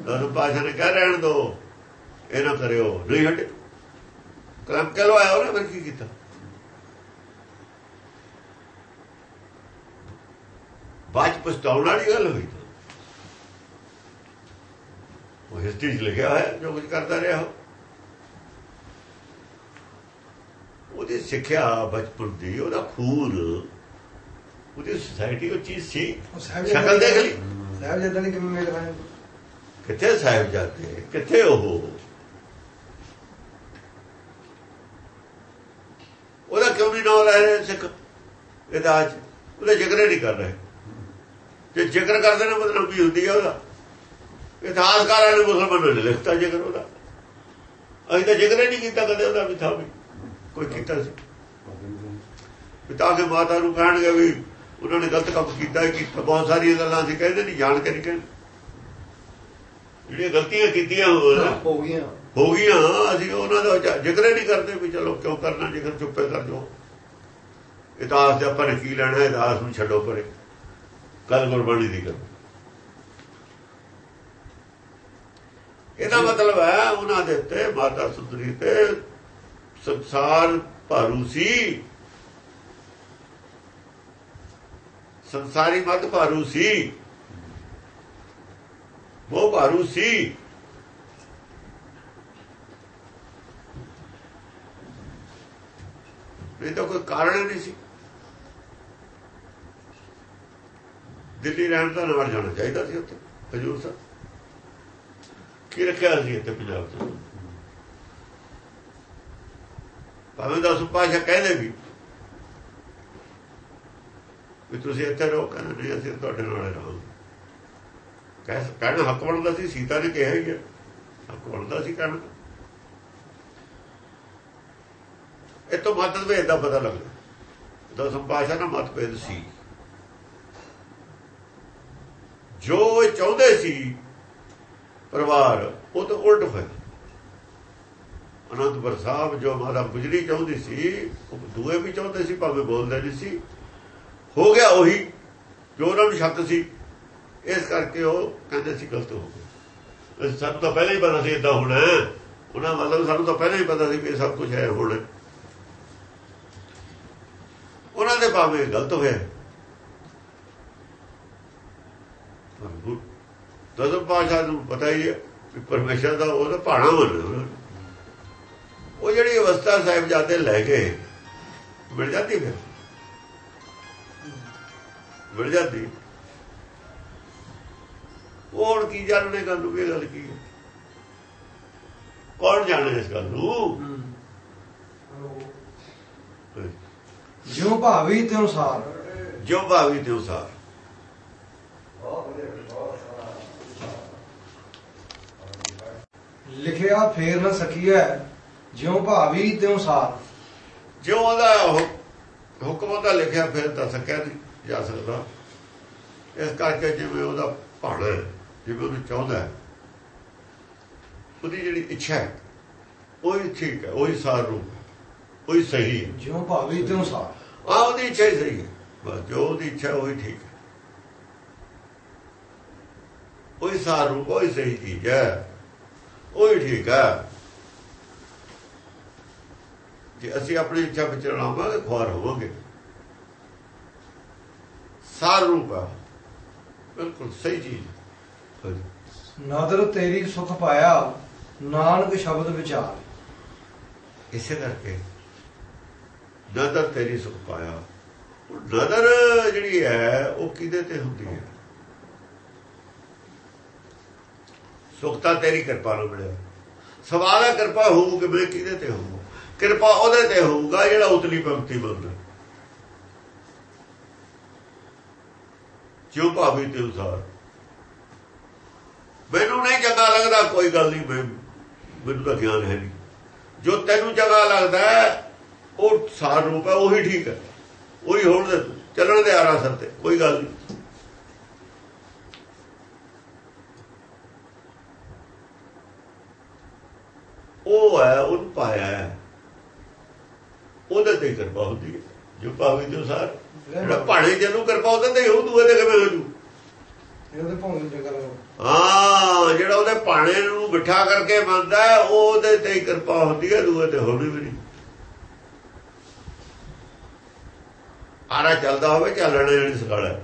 ਦਸਮ ਪਾਸ਼ਾ ਨੇ ਕਹਿ, ਰਹਿਣ ਦੋ। ਇਹ ਨਾ ਕਰਿਓ ਨਹੀਂ ਹਟੇ। ਕਲੰਕ ਲਵਾਇਆ ਉਹਨੇ ਫਿਰ ਕੀ ਕੀਤਾ? ਬਾਅਦ ਪਛਤਾਉਣ ਵਾਲੀ ਗੱਲ ਹੋਈ ਉਹ ਹਿਸਟਰੀ 'ਚ ਲਿਖਿਆ ਹੋਇਆ ਜੋ ਕੁਝ ਕਰਦਾ ਰਿਹਾ ਉਹ। ਉਹਦੀ ਸਿੱਖਿਆ ਬਚਪਨ ਦੀ ਉਹਦਾ ਖੂਨ ਉਹਦੀ ਸੁਸਾਇਟੀ ਉਹ ਚੀਜ਼ ਸੀ। ਸ਼ਕਲ ਦੇਖ ਲਈ। ਸਾਹਿਬ ਜਦਾਂ ਕਿਵੇਂ ਮੇਲ ਖਾਣੇ ਕਿੱਥੇ ਸਾਹਿਬ ਜਾਂਦੇ ਕਿੱਥੇ ਉਹ? ਉਹਦਾ ਕਿਉਂ ਨਹੀਂ ਨਾਮ ਲੈ ਰਹੇ ਸਿੱਖ? ਇਹਦਾ ਅੱਜ ਉਹਦਾ ਜ਼ਿਕਰ ਨਹੀਂ ਕਰ ਰਹੇ। ਜੇ ਜ਼ਿਕਰ ਕਰਦੇ ਨੇ, ਮਤਲਬ ਕੀ ਹੁੰਦੀ ਹੈ ਉਹਦਾ? ਇਤਿਹਾਸਕਾਰਾਂ ਨੇ ਮੁਸਲਮਾਨਾਂ ਨੇ ਲਿਖਤਾ ਜ਼ਿਕਰ ਉਹਦਾ। ਅਸੀਂ ਤਾਂ ਜ਼ਿਕਰ ਹੀ ਨਹੀਂ ਕੀਤਾ ਕਦੇ ਉਹਦਾ ਵੀ ਥਾ ਵੀ। ਕੋਈ ਕੀਤਾ ਸੀ। ਪਿਤਾ ਕੇ ਮਾਤਾ ਨੂੰ ਕਹਿਣਗੇ ਵੀ ਉਹਨਾਂ ਨੇ ਗਲਤ ਕੰਮ ਕੀਤਾ ਹੀ ਬਹੁਤ ਸਾਰੀਆਂ ਗੱਲਾਂ ਅਸੀਂ ਕਹਿੰਦੇ ਨਹੀਂ, ਜਾਣ ਕੇ ਨਹੀਂ ਕਹਿੰਦੇ। ਜਿਹੜੀਆਂ ਗਲਤੀਆਂ ਕੀਤੀਆਂ ਹੋ ਗਈਆਂ। ਹੋ ਗਈਆਂ ਅਸੀਂ ਉਹਨਾਂ ਦਾ ਜ਼ਿਕਰ ਹੀ ਨਹੀਂ ਕਰਦੇ ਵੀ ਚਲੋ ਕਿਉਂ ਕਰਨਾ, ਜ਼ਿਕਰ ਚੁੱਪੇ ਕਰ ਜੋ ਇਤਿਹਾਸ ਦੇ ਆਪਾਂ ਨੇ ਕੀ ਲੈਣਾ ਇਤਿਹਾਸ ਨੂੰ ਛੱਡੋ ਪਰੇ। ਕੱਲ ਗੁਰਬਾਣੀ ਦੀ ਗੱਲ। ਇਹਦਾ ਮਤਲਬ ਹੈ ਉਹਨਾਂ ਦੇ ਉੱਤੇ, ਮਾਤਾ ਸੁੰਦਰੀ ਤੇ ਸੰਸਾਰ ਭਾਰੂ ਸੀ। ਸੰਸਾਰੀ ਮਤ ਭਾਰੂ ਸੀ। ਉਹ ਭਾਰੂ ਸੀ। ਨਹੀਂ ਤਾਂ ਕੋਈ ਕਾਰਨ ਹੀ ਨਹੀਂ ਸੀ। ਦਿੱਲੀ ਰਹਿਣ ਦਾ ਨਾਲ ਜਾਣਾ ਚਾਹੀਦਾ ਸੀ ਉੱਥੇ, ਹਜੂਰ ਸਾਹਿਬ। ਕੀ ਰੱਖਿਆ ਸੀ ਇੱਥੇ ਪੰਜਾਬ 'ਚ? ਭਾਵੇਂ ਦਸ ਪਾਸ਼ਾ ਕਹਿੰਦੇ ਵੀ ਵੀ ਤੁਸੀਂ ਇੱਥੇ ਰਹੋ, ਕਹਿੰਦੇ ਨਹੀਂ, ਅਸੀਂ ਤੁਹਾਡੇ ਨਾਲ ਰਹਾਂਗੇ। ਕਹਿ ਕਹਿਣਾ ਹੱਕ ਬਣਦਾ ਸੀ, ਸੀਤਾ ਨੇ ਕਿਹਾ ਹੀ ਹੈ ਹੱਕ ਬਣਦਾ ਸੀ ਕਹਿਣਾ ਇਹ ਤੋਂ ਮਤਭੇਦ ਦਾ ਪਤਾ ਲੱਗਦਾ। ਦਸਮ ਪਾਸ਼ਾ ਨਾਲ ਮਤਭੇਦ ਸੀ। ਜੋ ਇਹ ਚਾਹੁੰਦੇ ਸੀ, ਪਰਿਵਾਰ, ਉਹ ਤਾਂ ਉਲਟ ਹੋਇਆ। ਅਨੰਦਪੁਰ ਸਾਹਿਬ ਜੋ ਮਾਤਾ ਗੁਜਰੀ ਚਾਹੁੰਦੀ ਸੀ, ਉਹ ਦੂਏ ਵੀ ਚਾਹੁੰਦੇ ਸੀ, ਭਾਵੇਂ ਬੋਲਦੇ ਨਹੀਂ ਸੀ। ਹੋ ਗਿਆ ਉਹੀ, ਜੋ ਉਹਨਾਂ ਨੂੰ ਸ਼ੱਕ ਸੀ, ਇਸ ਕਰਕੇ ਉਹ ਕਹਿੰਦੇ ਸੀ ਗਲਤ ਹੋ ਗਏ ਸਾਨੂੰ ਤਾਂ ਪਹਿਲਾਂ ਹੀ ਪਤਾ ਸੀ ਇਦਾਂ ਹੋਣਾ ਉਹਨਾਂ ਮਤਲਬ ਸਾਨੂੰ ਤਾਂ ਪਹਿਲਾਂ ਹੀ ਪਤਾ ਸੀ ਵੀ ਇਹ ਸਭ ਕੁਝ ਹੈ, ਹੋਣਾ ਉਹਨਾਂ ਦੇ ਭਾਵੇਂ ਗਲਤ ਹੋਇਆ ਤਦੋਂ ਪਾਸ਼ਾ ਨੂੰ ਪਤਾ ਹੀ ਹੈ ਕਿ ਪਰਮੇਸ਼ਰ ਦਾ ਉਹਦਾ ਭਾਣਾ ਮੰਨਦਾ ਉਹ ਜਿਹੜੀ ਅਵਸਥਾ ਸਾਹਿਬ ਜਾਦੇ ਲੈ ਗਏ ਮਿਲ ਜਾਂਦੀ ਫਿਰ। ਮਿਲ ਜਾਂਦੀ। ਉਹ ਹੁਣ ਕੀ ਜਾਣਨੇ ਗੱਲ ਨੂੰ, ਇਹ ਗੱਲ ਕੀ ਹੈ? ਕੌਣ ਜਾਣੇ ਇਸ ਗੱਲ ਨੂੰ? ਜਿਉ ਭਾਵੀ ਤੇ ਅਨੁਸਾਰ ਜੋ ਭਾਵੀ ਤੇ ਅਨੁਸਾਰ ਲਿਖਿਆ ਫੇਰ ਨਾ ਸਕੀਐ ਜਿਉ ਭਾਵੀ ਤੇ ਅਨੁਸਾਰ ਜੋ ਉਹਦਾ ਹੁ- ਹੁਕਮ ਦਾ ਲਿਖਿਆ ਫਿਰ ਤਾਂ ਸਕਿਆ ਨਹੀਂ ਜਾ ਸਕਦਾ। ਇਸ ਕਰਕੇ ਜਿਵੇਂ ਉਹਦਾ ਭਾਣਾ ਹੈ, ਜਿਵੇਂ ਉਹਨੂੰ ਚਾਹੁੰਦਾ ਹੈ, ਉਹਦੀ ਜਿਹੜੀ ਇੱਛਾ ਹੈ ਉਹੀ ਠੀਕ ਹੈ ਉਹੀ ਸਾਰ ਰੂਪ ਹੈ, ਉਹੀ ਸਹੀ ਹੈ। ਜਿਉ ਭਾਵੀ ਤੇ ਅਨੁਸਾਰ ਆ ਉਹਦੀ ਇੱਛਾ ਹੀ ਸਹੀ ਹੈ। ਬਸ ਜੋ ਉਹਦੀ ਇੱਛਾ ਉਹੀ ਠੀਕ ਹੈ। ਉਹੀ ਸਾਰ ਉਹੀ ਸਹੀ ਚੀਜ਼ ਹੈ। ਉਹੀ ਠੀਕ ਹੈ। ਜੇ ਅਸੀਂ ਆਪਣੀ ਇੱਛਾ ਵਿੱਚ ਚਲਾਵਾਂਗੇ ਖੁਆਰ ਹੋਵਾਂਗੇ। ਸਾਰ ਹੈ। ਬਿਲਕੁਲ ਸਹੀ ਚੀਜ਼। ਨਦਰ ਤੇਰੀ ਸੁਖ ਪਾਇਆ ਨਾਨਕ ਸ਼ਬਦ ਵਿਚਾਰ। ਇਸੇ ਕਰਕੇ ਨਦਰ ਤੇਰੀ ਸੁਖ ਪਾਇਆ। ਉਹ ਨਦਰ ਜਿਹੜੀ ਹੈ, ਉਹ ਕਿਹਦੇ ਤੇ ਹੁੰਦੀ ਹੈ? ਸੁਖ ਤਾਂ ਤੇਰੀ ਕਿਰਪਾ ਨੂੰ ਮਿਲਿਆ। ਸਵਾਲ ਹੈ ਕਿਰਪਾ ਹੋਊ ਕਿ ਮੇਰੇ ਕਿਹਦੇ ਤੇ ਹੋਊ? ਕਿਰਪਾ ਉਹਦੇ ਤੇ ਹੋਊਗਾ ਜਿਹੜਾ ਉਤਲੀ ਪੰਕਤੀ ਬੋਲਦਾ ਜੋ ਭਾਵੀ ਤੇ ਅਨੁਸਾਰ ਮੈਨੂੰ ਨਹੀਂ ਚੰਗਾ ਲੱਗਦਾ, ਕੋਈ ਗੱਲ ਨਹੀਂ, ਮੈਂ ਮੈਨੂੰ ਤਾਂ ਗਿਆਨ ਹੈ ਨਹੀਂ। ਜੋ ਤੈਨੂੰ ਚੰਗਾ ਲੱਗਦਾ ਉਹ ਸਾਰ ਰੂਪ ਹੈ ਉਹੀ ਠੀਕ ਹੈ। ਉਹੀ ਹੋਣ ਦੇ ਚੱਲਣ ਦੇ ਆਰਾ ਸਰ ਤੇ ਕੋਈ ਗੱਲ ਨਹੀਂ। ਉਹ ਹੈ ਉਹਨੂੰ ਪਾਇਆ ਹੈ। ਉਹਦੇ ਤੇ ਕਿਰਪਾ ਹੁੰਦੀ ਹੈ। ਜੋ ਭਾਵੇਂ ਜੋ ਸਾਰ। ਜਿਹੜਾ ਭਾਣੇ ਜਿਹਨੂੰ ਕਿਰਪਾ ਉਹਦੇ ਤੇ ਹੀ ਦੂਏ ਦੇ ਕਿਵੇਂ ਹੋ ਜੂ? ਹਾਂ ਜਿਹੜਾ ਉਹਦੇ ਭਾਣੇ ਨੂੰ ਬਿਠਾ ਕਰਕੇ ਮੰਨਦਾ ਉਹਦੇ ਤੇ ਕਿਰਪਾ ਹੁੰਦੀ ਹੈ ਦੂਏ ਤੇ ਹੋਣੀ ਵੀ ਨਹੀਂ। ਆਰਾ ਚੱਲਦਾ ਹੋਵੇ ਚੱਲਣ ਜਿਹੜੀ ਸਕਾਲਾ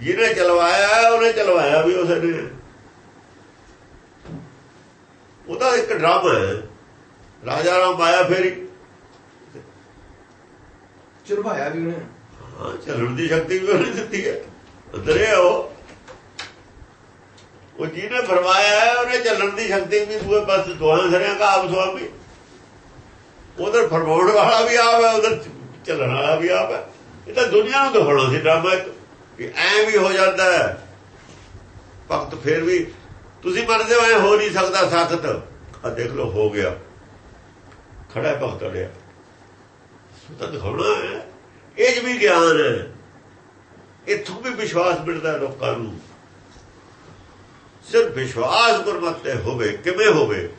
ਜਿਹਨੇ ਚਲਵਾਇਆ ਹੈ, ਉਹਨੇ ਚਲਵਾਇਆ ਵੀ ਉਸੇ ਨੇ। ਉਹਦਾ ਇੱਕ ਡਰਾਮਾ ਹੈ। ਰਾਜਾ ਰਾਮ ਆਇਆ ਫੇਰੀ ਚੁਰਵਾਇਆ ਵੀ ਉਹਨੇ। ਹਾਂ ਚੱਲਣ ਦੀ ਸ਼ਕਤੀ ਵੀ ਉਹਨੇ ਦਿੱਤੀ ਹੈ। ਅੰਦਰੇ ਉਹ। ਉਹ ਜਿਹਨੇ ਫਰਮਾਇਆ ਹੈ ਉਹਨੇ ਚੱਲਣ ਦੀ ਸ਼ਕਤੀ ਵੀ ਦੂਏ ਪਾਸੇ ਦੋਹਾਂ ਸਰਿਆਂ ਦਾ ਆਪ ਸੁਆਮੀ। ਉਧਰ ਫਰਮਾਉਣ ਵਾਲਾ ਵੀ ਆਪ ਹੈ ਉਧਰ ਚੱਲਣ ਵਾਲਾ ਵੀ ਆਪ ਹੈ। ਇਹ ਤਾਂ ਦੁਨੀਆ ਨੂੰ ਦਿਖਾਉਣਾ ਸੀ ਡਰਾਮਾ ਇੱਕ। ਕਿ ਐ ਵੀ ਹੋ ਜਾਂਦਾ ਹੈ। ਭਗਤ ਫੇਰ ਵੀ, ਤੁਸੀਂ ਮੰਨਦੇ ਹੋ ਐ ਹੋ ਨਹੀਂ ਸਕਦਾ ਸਾਖਤ ਆ ਦੇਖ ਲਓ, ਹੋ ਗਿਆ। ਖੜਾ ਭਗਤ ਅੜਿਆ। ਤਾਂ ਦਿਖਾਉਣਾ ਹੈ। ਇਹ ਵੀ ਗਿਆਨ ਹੈ। ਇੱਥੋਂ ਵੀ ਵਿਸ਼ਵਾਸ ਮਿਲਦਾ ਲੋਕਾਂ ਨੂੰ। ਸਿਰਫ ਵਿਸ਼ਵਾਸ ਗੁਰਮਤਿ ਹੋਵੇ, ਕਿਵੇਂ ਹੋਵੇ,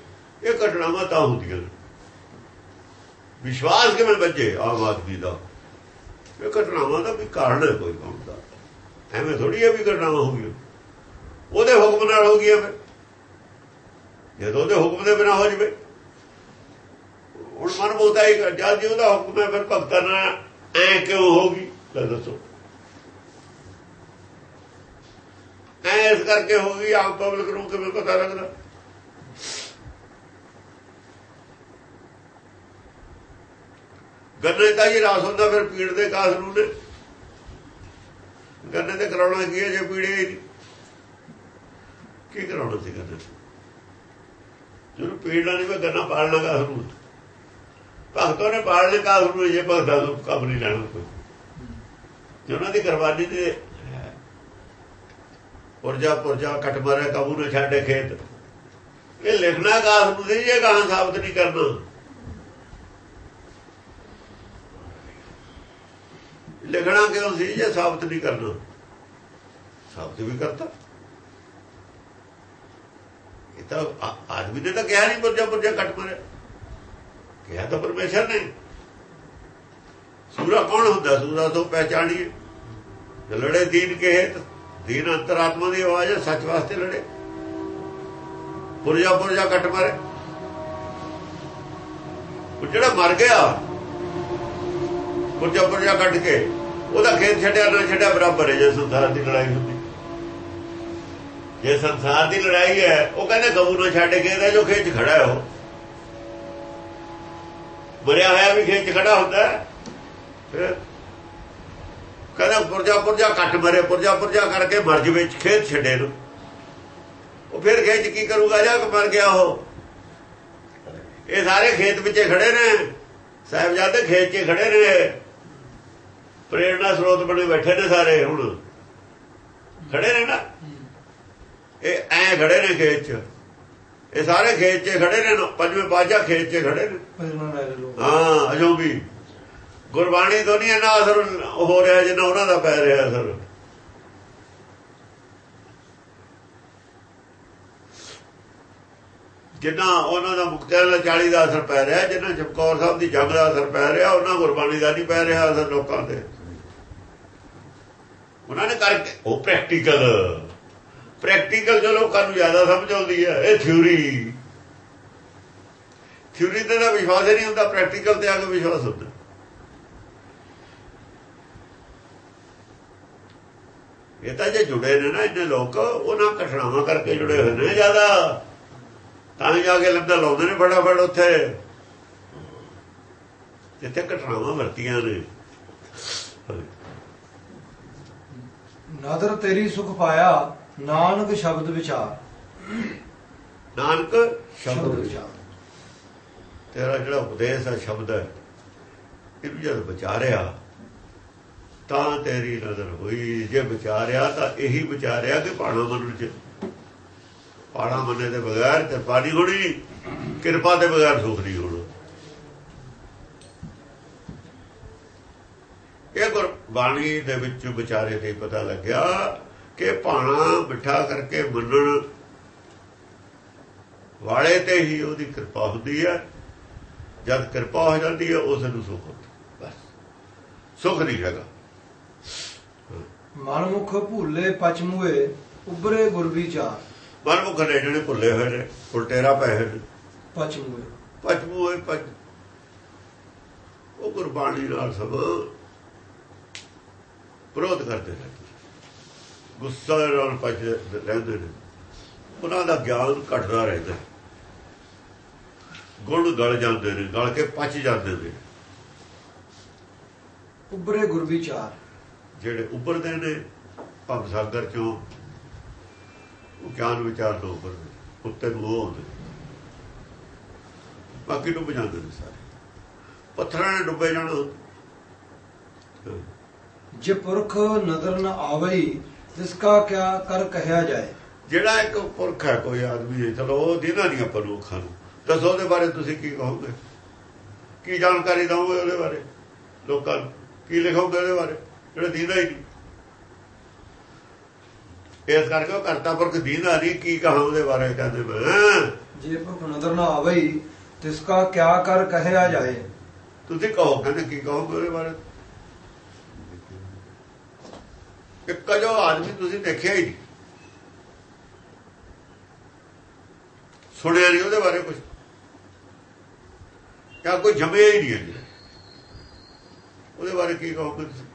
ਇਹ ਘਟਨਾਵਾਂ ਤਾਂ ਹੁੰਦੀਆਂ ਨੇ। ਵਿਸ਼ਵਾਸ ਕਿਵੇਂ ਬੱਜੇ ਆਮ ਆਦਮੀ ਦਾ? ਇਹ ਘਟਨਾਵਾਂ ਦਾ ਵੀ ਕਾਰਨ ਹੈ ਕੋਈ ਕੌਣ ਦਾ। ਐਵੇਂ ਥੋੜੀ ਹੈ ਵੀ ਘਟਨਾਵਾਂ ਹੋ ਗਈਆਂ। ਉਹਦੇ ਹੁਕਮ ਨਾਲ ਹੋ ਗਈਆਂ ਫਿਰ। ਜਦੋਂ ਉਹਦੇ ਹੁਕਮ ਦੇ ਬਿਨਾ ਹੋ ਜਵੇ। ਹੁਣ ਮਨ ਬੋਲਦਾ ਹੀ ਜਦ ਜੀ ਉਹਦਾ ਹੁਕਮ ਹੈ ਫਿਰ ਭਗਤਾਂ ਨਾਲ ਐ ਕਿਉਂ ਹੋ ਗਈ? ਲੈ ਦੱਸੋ। ਐ ਇਸ ਕਰਕੇ ਹੋ ਗਈ ਆਮ ਪਬਲਿਕ ਨੂੰ ਕਿਵੇਂ ਪਤਾ ਲੱਗਦਾ? ਗੰਨੇ ਦਾ ਜੀ ਰਾਸ ਹੁੰਦਾ, ਫਿਰ ਪੀੜ ਦੇ ਕਾਸ ਨੂੰ ਨੇ ਗੰਨੇ ਤੇ ਕਰਾਉਣਾ ਕੀ ਹੈ, ਜੇ ਪੀੜੇ ਕੀ ਕਰਾਉਣਾ ਸੀ ਗੰਨੇ ਜਦੋਂ ਪੀੜਨਾ ਨਹੀਂ ਮੈਂ ਗੰਨਾ ਪਾਲਣਾ ਕਾਸ ਨੂੰ ਭਗਤੋਂ ਨੇ ਪਾਲਣੇ ਕਾਸ ਨੂੰ ਜੇ ਭਗਤਾਂ ਨੂੰ ਕੰਮ ਨਹੀਂ ਲੈਣਾ ਕੋਈ। ਜੇ ਉਹਨਾਂ ਦੀ ਕੁਰਬਾਨੀ ਤੇ ਪੁਰਜਾ ਪੁਰਜਾ ਕੱਟ ਮਾਰਿਆ ਕਾਬੂ ਨੇ ਛੱਡੇ ਖੇਤ। ਇਹ ਲਿਖਣਾ ਕਾਸ ਨੂੰ ਸੀ ਇਹ ਗਾਹਾਂ ਸਾਬਤ ਨਹੀਂ ਕਰਨਾ। ਲਿਖਣਾ ਕਿਉਂ ਸੀ ਜੇ ਸਾਬਤ ਨਹੀਂ ਕਰਨਾ? ਸਾਬਤ ਵੀ ਕਰਤਾ। ਇਹ ਤਾਂ ਆਦਮੀ ਨੇ ਤਾਂ ਕਿਹਾ ਨਹੀਂ, ਪੁਰਜਾ ਪੁਰਜਾ ਕੱਟ ਮਾਰਿਆ। ਕਿਹਾ ਤਾਂ ਪਰਮੇਸ਼ਰ ਨੇ। ਸੂਰਾ ਕੌਣ ਹੁੰਦਾ? ਸੂਰਾ ਤੋਂ ਪਹਿਚਾਣੀਏ। ਜੇ ਲੜੇ ਦੀਨ ਕਹੇ ਹੇਤ ਦੀਨ ਅੰਤਰਾਤਮਾ ਦੀ ਆਵਾਜ਼ ਹੈ, ਸੱਚ ਵਾਸਤੇ ਲੜੇ। ਪੁਰਜਾ ਪੁਰਜਾ ਕੱਟ ਮਾਰੇ। ਉਹ ਜਿਹੜਾ ਮਰ ਗਿਆ ਪੁਰਜਾ ਪੁਰਜਾ ਕੱਢ ਕੇ ਉਹਦਾ ਖੇਤ ਛੱਡਿਆ ਨਾ ਛੱਡਿਆ, ਬਰਾਬਰ ਹੈ ਜੇ ਸੰਸਾਰ ਦੀ ਲੜਾਈ ਹੁੰਦੀ। ਜੇ ਸੰਸਾਰ ਦੀ ਲੜਾਈ ਹੈ, ਉਹ ਕਹਿੰਦੇ ਗਊ ਨੂੰ ਛੱਡ ਕੇ ਇਹਦਾ ਜੋ ਖੇਤ ਖੜਾ ਹੈ। ਉਹ ਮਰਿਆ ਹੋਇਆ ਵੀ ਖੇਤ ਖੜਾ ਹੁੰਦਾ ਹੈ। ਕਹਿੰਦਾ ਪੁਰਜਾ ਪੁਰਜਾ ਕੱਟ ਮਰੇ ਪੁਰਜਾ ਪੁਰਜਾ ਕਰਕੇ ਮਰ ਜਵੇ ਖੇਤ ਛੱਡੇ ਨੂੰ। ਉਹ ਫਿਰ ਖੇਤ 'ਚ ਕੀ ਕਰੂਗਾ? ਜਾ ਕੇ ਮਰ ਗਿਆ ਉਹ। ਇਹ ਸਾਰੇ ਖੇਤ ਵਿੱਚੇ ਖੜੇ ਨੇ। ਸਾਹਿਬਜ਼ਾਦੇ ਖੇਤ 'ਚ ਖੜੇ ਨੇ। ਪ੍ਰੇਰਣਾ ਸਰੋਤ ਬਣੇ ਬੈਠੇ ਨੇ ਸਾਰੇ ਹੁਣ। ਖੜੇ ਨੇ ਨਾ? ਇਹ ਐ ਖੜੇ ਨੇ ਖੇਤ 'ਚ। ਇਹ ਸਾਰੇ ਖੇਤ 'ਚ ਖੜੇ ਨੇ ਪੰਜਵੇਂ ਪਾਜਾ ਖੇਤ 'ਚ ਖੜੇ ਨੇ। ਹਾਂ ਅਜੋ ਵੀ। ਗੁਰਬਾਣੀ ਤੋਂ ਨਹੀਂ ਇਹਨਾਂ ਅਸਰ ਹੋ ਰਿਹਾ ਜਿੰਨਾ ਉਹਨਾਂ ਦਾ ਪੈ ਰਿਹਾ ਅਸਰ। ਜਿੰਨਾ ਉਹਨਾਂ ਦਾ ਮੁਕਤਿਆਂ ਦਾ 40 ਦਾ ਅਸਰ ਪੈ ਰਿਹਾ ਜਿੰਨਾ ਚਮਕੌਰ ਸਾਹਿਬ ਦੀ ਜੰਗ ਦਾ ਅਸਰ ਪੈ ਰਿਹਾ ਉਹਨਾਂ ਗੁਰਬਾਣੀ ਦਾ ਨਹੀਂ ਪੈ ਰਿਹਾ ਅਸਰ ਲੋਕਾਂ ਤੇ। ਉਹਨਾਂ ਨੇ ਕਰਕੇ। ਉਹ ਪ੍ਰੈਕਟੀਕਲ ਪ੍ਰੈਕਟੀਕਲ ਜੋ ਲੋਕਾਂ ਨੂੰ ਜ਼ਿਆਦਾ ਸਮਝ ਆਉਂਦੀ ਹੈ। ਇਹ ਥਿਊਰੀ ਥਿਊਰੀ ਤੇ ਤਾਂ ਵਿਸ਼ਵਾਸ ਹੀ ਨਹੀਂ ਹੁੰਦਾ ਪ੍ਰੈਕਟੀਕਲ ਤੇ ਆ ਕੇ ਵਿਸ਼ਵਾਸ ਹੁੰਦਾ। ਇਹ ਤਾਂ ਜੇ ਜੁੜੇ ਨੇ ਨਾ ਇਹਨੇ ਲੋਕ, ਉਹਨਾਂ ਘਟਨਾਵਾਂ ਕਰਕੇ ਜੁੜੇ ਹੋਏ ਨੇ ਜ਼ਿਆਦਾ। ਤਾਂ ਹੀ ਜਾ ਕੇ ਲੰਦਾ ਲਾਉਂਦੇ ਨੇ ਫਟਾਫਟ ਉੱਥੇ। ਜਿੱਥੇ ਘਟਨਾਵਾਂ ਵਰਤੀਆਂ ਨੇ। ਨਦਰ ਤੇਰੀ ਸੁਖ ਪਾਇਆ ਨਾਨਕ ਸ਼ਬਦ ਵਿਚਾਰ। ਨਾਨਕ ਸ਼ਬਦ ਵਿਚਾਰ। ਤੇਰਾ ਜਿਹੜਾ ਉਪਦੇਸ਼ ਹੈ ਸ਼ਬਦ ਹੈ ਇਹਨੂੰ ਜਦ ਵਿਚਾਰਿਆ ਤਾਂ ਤੇਰੀ ਨਜ਼ਰ ਹੋਈ। ਜੇ ਵਿਚਾਰਿਆ ਤਾਂ ਇਹੀ ਵਿਚਾਰਿਆ ਕਿ ਪਾਣਾ ਮੰਨਣ ਚ ਪਾਣਾ ਮੰਨੇ ਦੇ ਬਗੈਰ ਕਿਰਪਾ ਨਹੀਂ ਹੋਣੀ ਕਿਰਪਾ ਦੇ ਬਗੈਰ ਸੁਖ ਨਹੀਂ ਹੋਣਾ ਇਹ ਗੁਰਬਾਣੀ ਦੇ ਵਿੱਚ ਵਿਚਾਰੇ ਤੇ ਪਤਾ ਲੱਗਿਆ ਕਿ ਭਾਣਾ ਮਿੱਠਾ ਕਰਕੇ ਮੰਨਣ ਵਾਲੇ ਤੇ ਹੀ ਉਹਦੀ ਕਿਰਪਾ ਹੁੰਦੀ ਹੈ। ਜਦ ਕਿਰਪਾ ਹੋ ਜਾਂਦੀ ਹੈ ਉਸ ਨੂੰ ਸੁਖ ਹੁੰਦਾ। ਬਸ। ਸੁਖ ਨਹੀਂ ਹੈਗਾ। ਮਨਮੁਖ ਭੂਲੇ ਪਚਮੂਏ ਉਬਰੇ ਗੁਰ ਵਿਚਾਰ। ਮਨਮੁਖ ਨੇ ਜਿਹੜੇ ਭੁੱਲੇ ਹੋਏ ਨੇ ਉਲਟੇਰਾ ਪਏ ਹੋਏ ਨੇ। ਹੋਏ ਪਚ ਉਹ ਗੁਰਬਾਣੀ ਨਾਲ ਸਭ ਵਿਰੋਧ ਕਰਦੇ ਨੇ। ਗੁੱਸਾ ਨਾਲ ਪਚ ਰਹਿੰਦੇ ਨੇ। ਉਹਨਾਂ ਦਾ ਗਿਆਨ ਘਟਦਾ ਰਹਿੰਦਾ ਗੁਣ ਗਲ ਜਾਂਦੇ ਨੇ ਗਲ ਕੇ ਪਚ ਜਾਂਦੇ ਨੇ। ਉਬਰੇ ਗੁਰ ਵਿਚਾਰ ਜਿਹੜੇ ਉੱਪਰਦੇ ਨੇ ਭਵ ਸਾਗਰ ਚੋਂ ਉਹ ਗਿਆਨ ਵਿਚਾਰ ਤੋਂ ਉੱਪਰ ਉੱਤੇ ਆਉਂਦੇ ਬਾਕੀ ਡੁੱਬ ਜਾਂਦੇ ਨੇ ਸਾਰੇ। ਪੱਥਰਾਂ ਨੇ ਡੁੱਬੇ ਜਾਣਾ। ਜੇ ਪੁਰਖ ਨਦਰ ਨ ਆਵਈ ਜਿਸ ਕਾ ਕਿਆ ਕਰ ਕਹਿਆ ਜਾਏ? ਜਿਹੜਾ ਇੱਕ ਪੁਰਖ ਹੈ ਕੋਈ ਆਦਮੀ ਹੈ ਚਲੋ ਉਹ ਦਿਨਾਂ ਦੀਆਂ ਪਰੂਖਾਂ ਨੂੰ ਦੱਸੋ ਉਹਦੇ ਬਾਰੇ ਤੁਸੀਂ ਕੀ ਕਹੋਗੇ? ਕੀ ਜਾਣਕਾਰੀ ਦਵੋਗੇ ਉਹਦੇ ਬਾਰੇ? ਲੋਕਾਂ ਨੂੰ ਕੀ ਲਿਖੋਗੇ ਉਹਦੇ ਬਾਰੇ? ਜਿਹੜਾ ਦੀਦਾ ਹੀ ਨਹੀਂ। ਇਸ ਕਰਕੇ ਉਹ ਕਰਤਾ ਪੁਰਖ ਦੀਨਾ ਨਹੀਂ ਕੀ ਕਹਾਂ ਉਹਦੇ ਬਾਰੇ ਕਹਿੰਦੇ ਮੈਂ ਜੇ ਭੁਖ ਨਦਰ ਨਾ ਆਵਈ ਤਿਸ ਕਾ ਕਿਆ ਕਰ ਕਹਿਆ ਜਾਏ? ਤੁਸੀਂ ਕਹੋ ਕਹਿੰਦੇ ਕੀ ਕਹੋ ਉਹਦੇ ਬਾਰੇ? ਇੱਕ ਜੋ ਆਦਮੀ ਤੁਸੀਂ ਦੇਖਿਆ ਹੀ ਨਹੀਂ। ਸੁਣਿਆ ਨਹੀਂ ਉਹਦੇ ਬਾਰੇ ਕੁਝ ਕਿਆ ਕੋਈ ਜੰਮਿਆ ਹੀ ਨਹੀਂ ਹੈ। ਉਹਦੇ ਬਾਰੇ ਕੀ ਕਹੋਗੇ ਤੁਸੀਂ?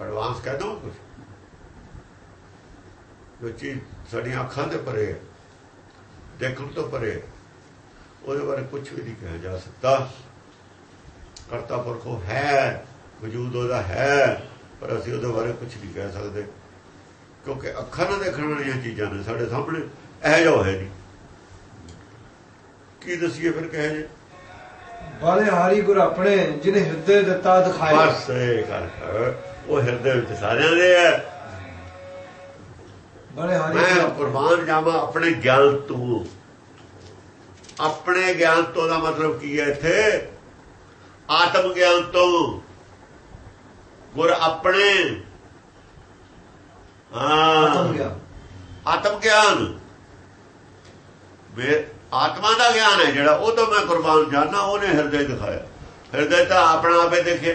ਐਡਵਾਂਸ ਕਹਿ ਦੋ ਕੁਝ ਜੋ ਚੀਜ਼ ਸਾਡੀਆਂ ਅੱਖਾਂ ਦੇ ਪਰੇ ਹੈ, ਦੇਖਣ ਤੋਂ ਪਰੇ ਉਹਦੇ ਬਾਰੇ ਕੁਝ ਵੀ ਨਹੀਂ ਕਿਹਾ ਜਾ ਸਕਦਾ। ਕਰਤਾ ਪੁਰਖੋ ਹੈ ਵਜੂਦ ਉਹਦਾ ਹੈ ਪਰ ਅਸੀਂ ਉਹਦੇ ਬਾਰੇ ਕੁਝ ਨਹੀਂ ਕਹਿ ਸਕਦੇ। ਕਿਉਂਕਿ ਅੱਖਾਂ ਨਾਲ ਦੇਖਣ ਵਾਲੀਆਂ ਚੀਜ਼ਾਂ ਨੇ ਸਾਡੇ ਸਾਹਮਣੇ ਇਹ ਜੋ ਹੈ ਨਹੀਂ। ਕੀ ਦਸੀਏ ਫਿਰ ਕਹੇ ਜੇ ਵਾਲੇ ਹਾਰੀ ਗੁਰ ਆਪਣੇ ਜਿਨੇ ਹਿਰਦੇ ਦਿੱਤਾ ਦਿਖਾਇਆ ਬਸ ਇਹ ਗੱਲ ਕਰ। ਉਹ ਹਿਰਦੇ ਵਿੱਚ ਸਾਰਿਆਂ ਦੇ ਹੈ। ਵਾਲੇ ਹਾਰੀ ਮੈਂ ਕੁਰਬਾਨ ਜਾਵਾਂ ਆਪਣੇ ਗਿਆਨ ਤੋਂ। ਆਪਣੇ ਗਿਆਨ ਤੋਂ ਦਾ ਮਤਲਬ ਕੀ ਹੈ ਇੱਥੇ? ਆਤਮ ਗਿਆਨ ਤੋਂ ਗੁਰ ਆਪਣੇ। ਆਤਮ ਗਿਆ ਆਤਮ ਗਿਆਨ। ਵੇ ਆਤਮਾ ਦਾ ਗਿਆਨ ਹੈ ਜਿਹੜਾ ਉਹ ਤੋਂ ਮੈਂ ਕੁਰਬਾਨ ਜਾਣਾ ਉਹਨੇ ਹਿਰਦੇ ਦਿਖਾਇਆ। ਹਿਰਦੇ ਤਾਂ ਆਪਣਾ ਆਪੇ ਦੇਖਿਆ।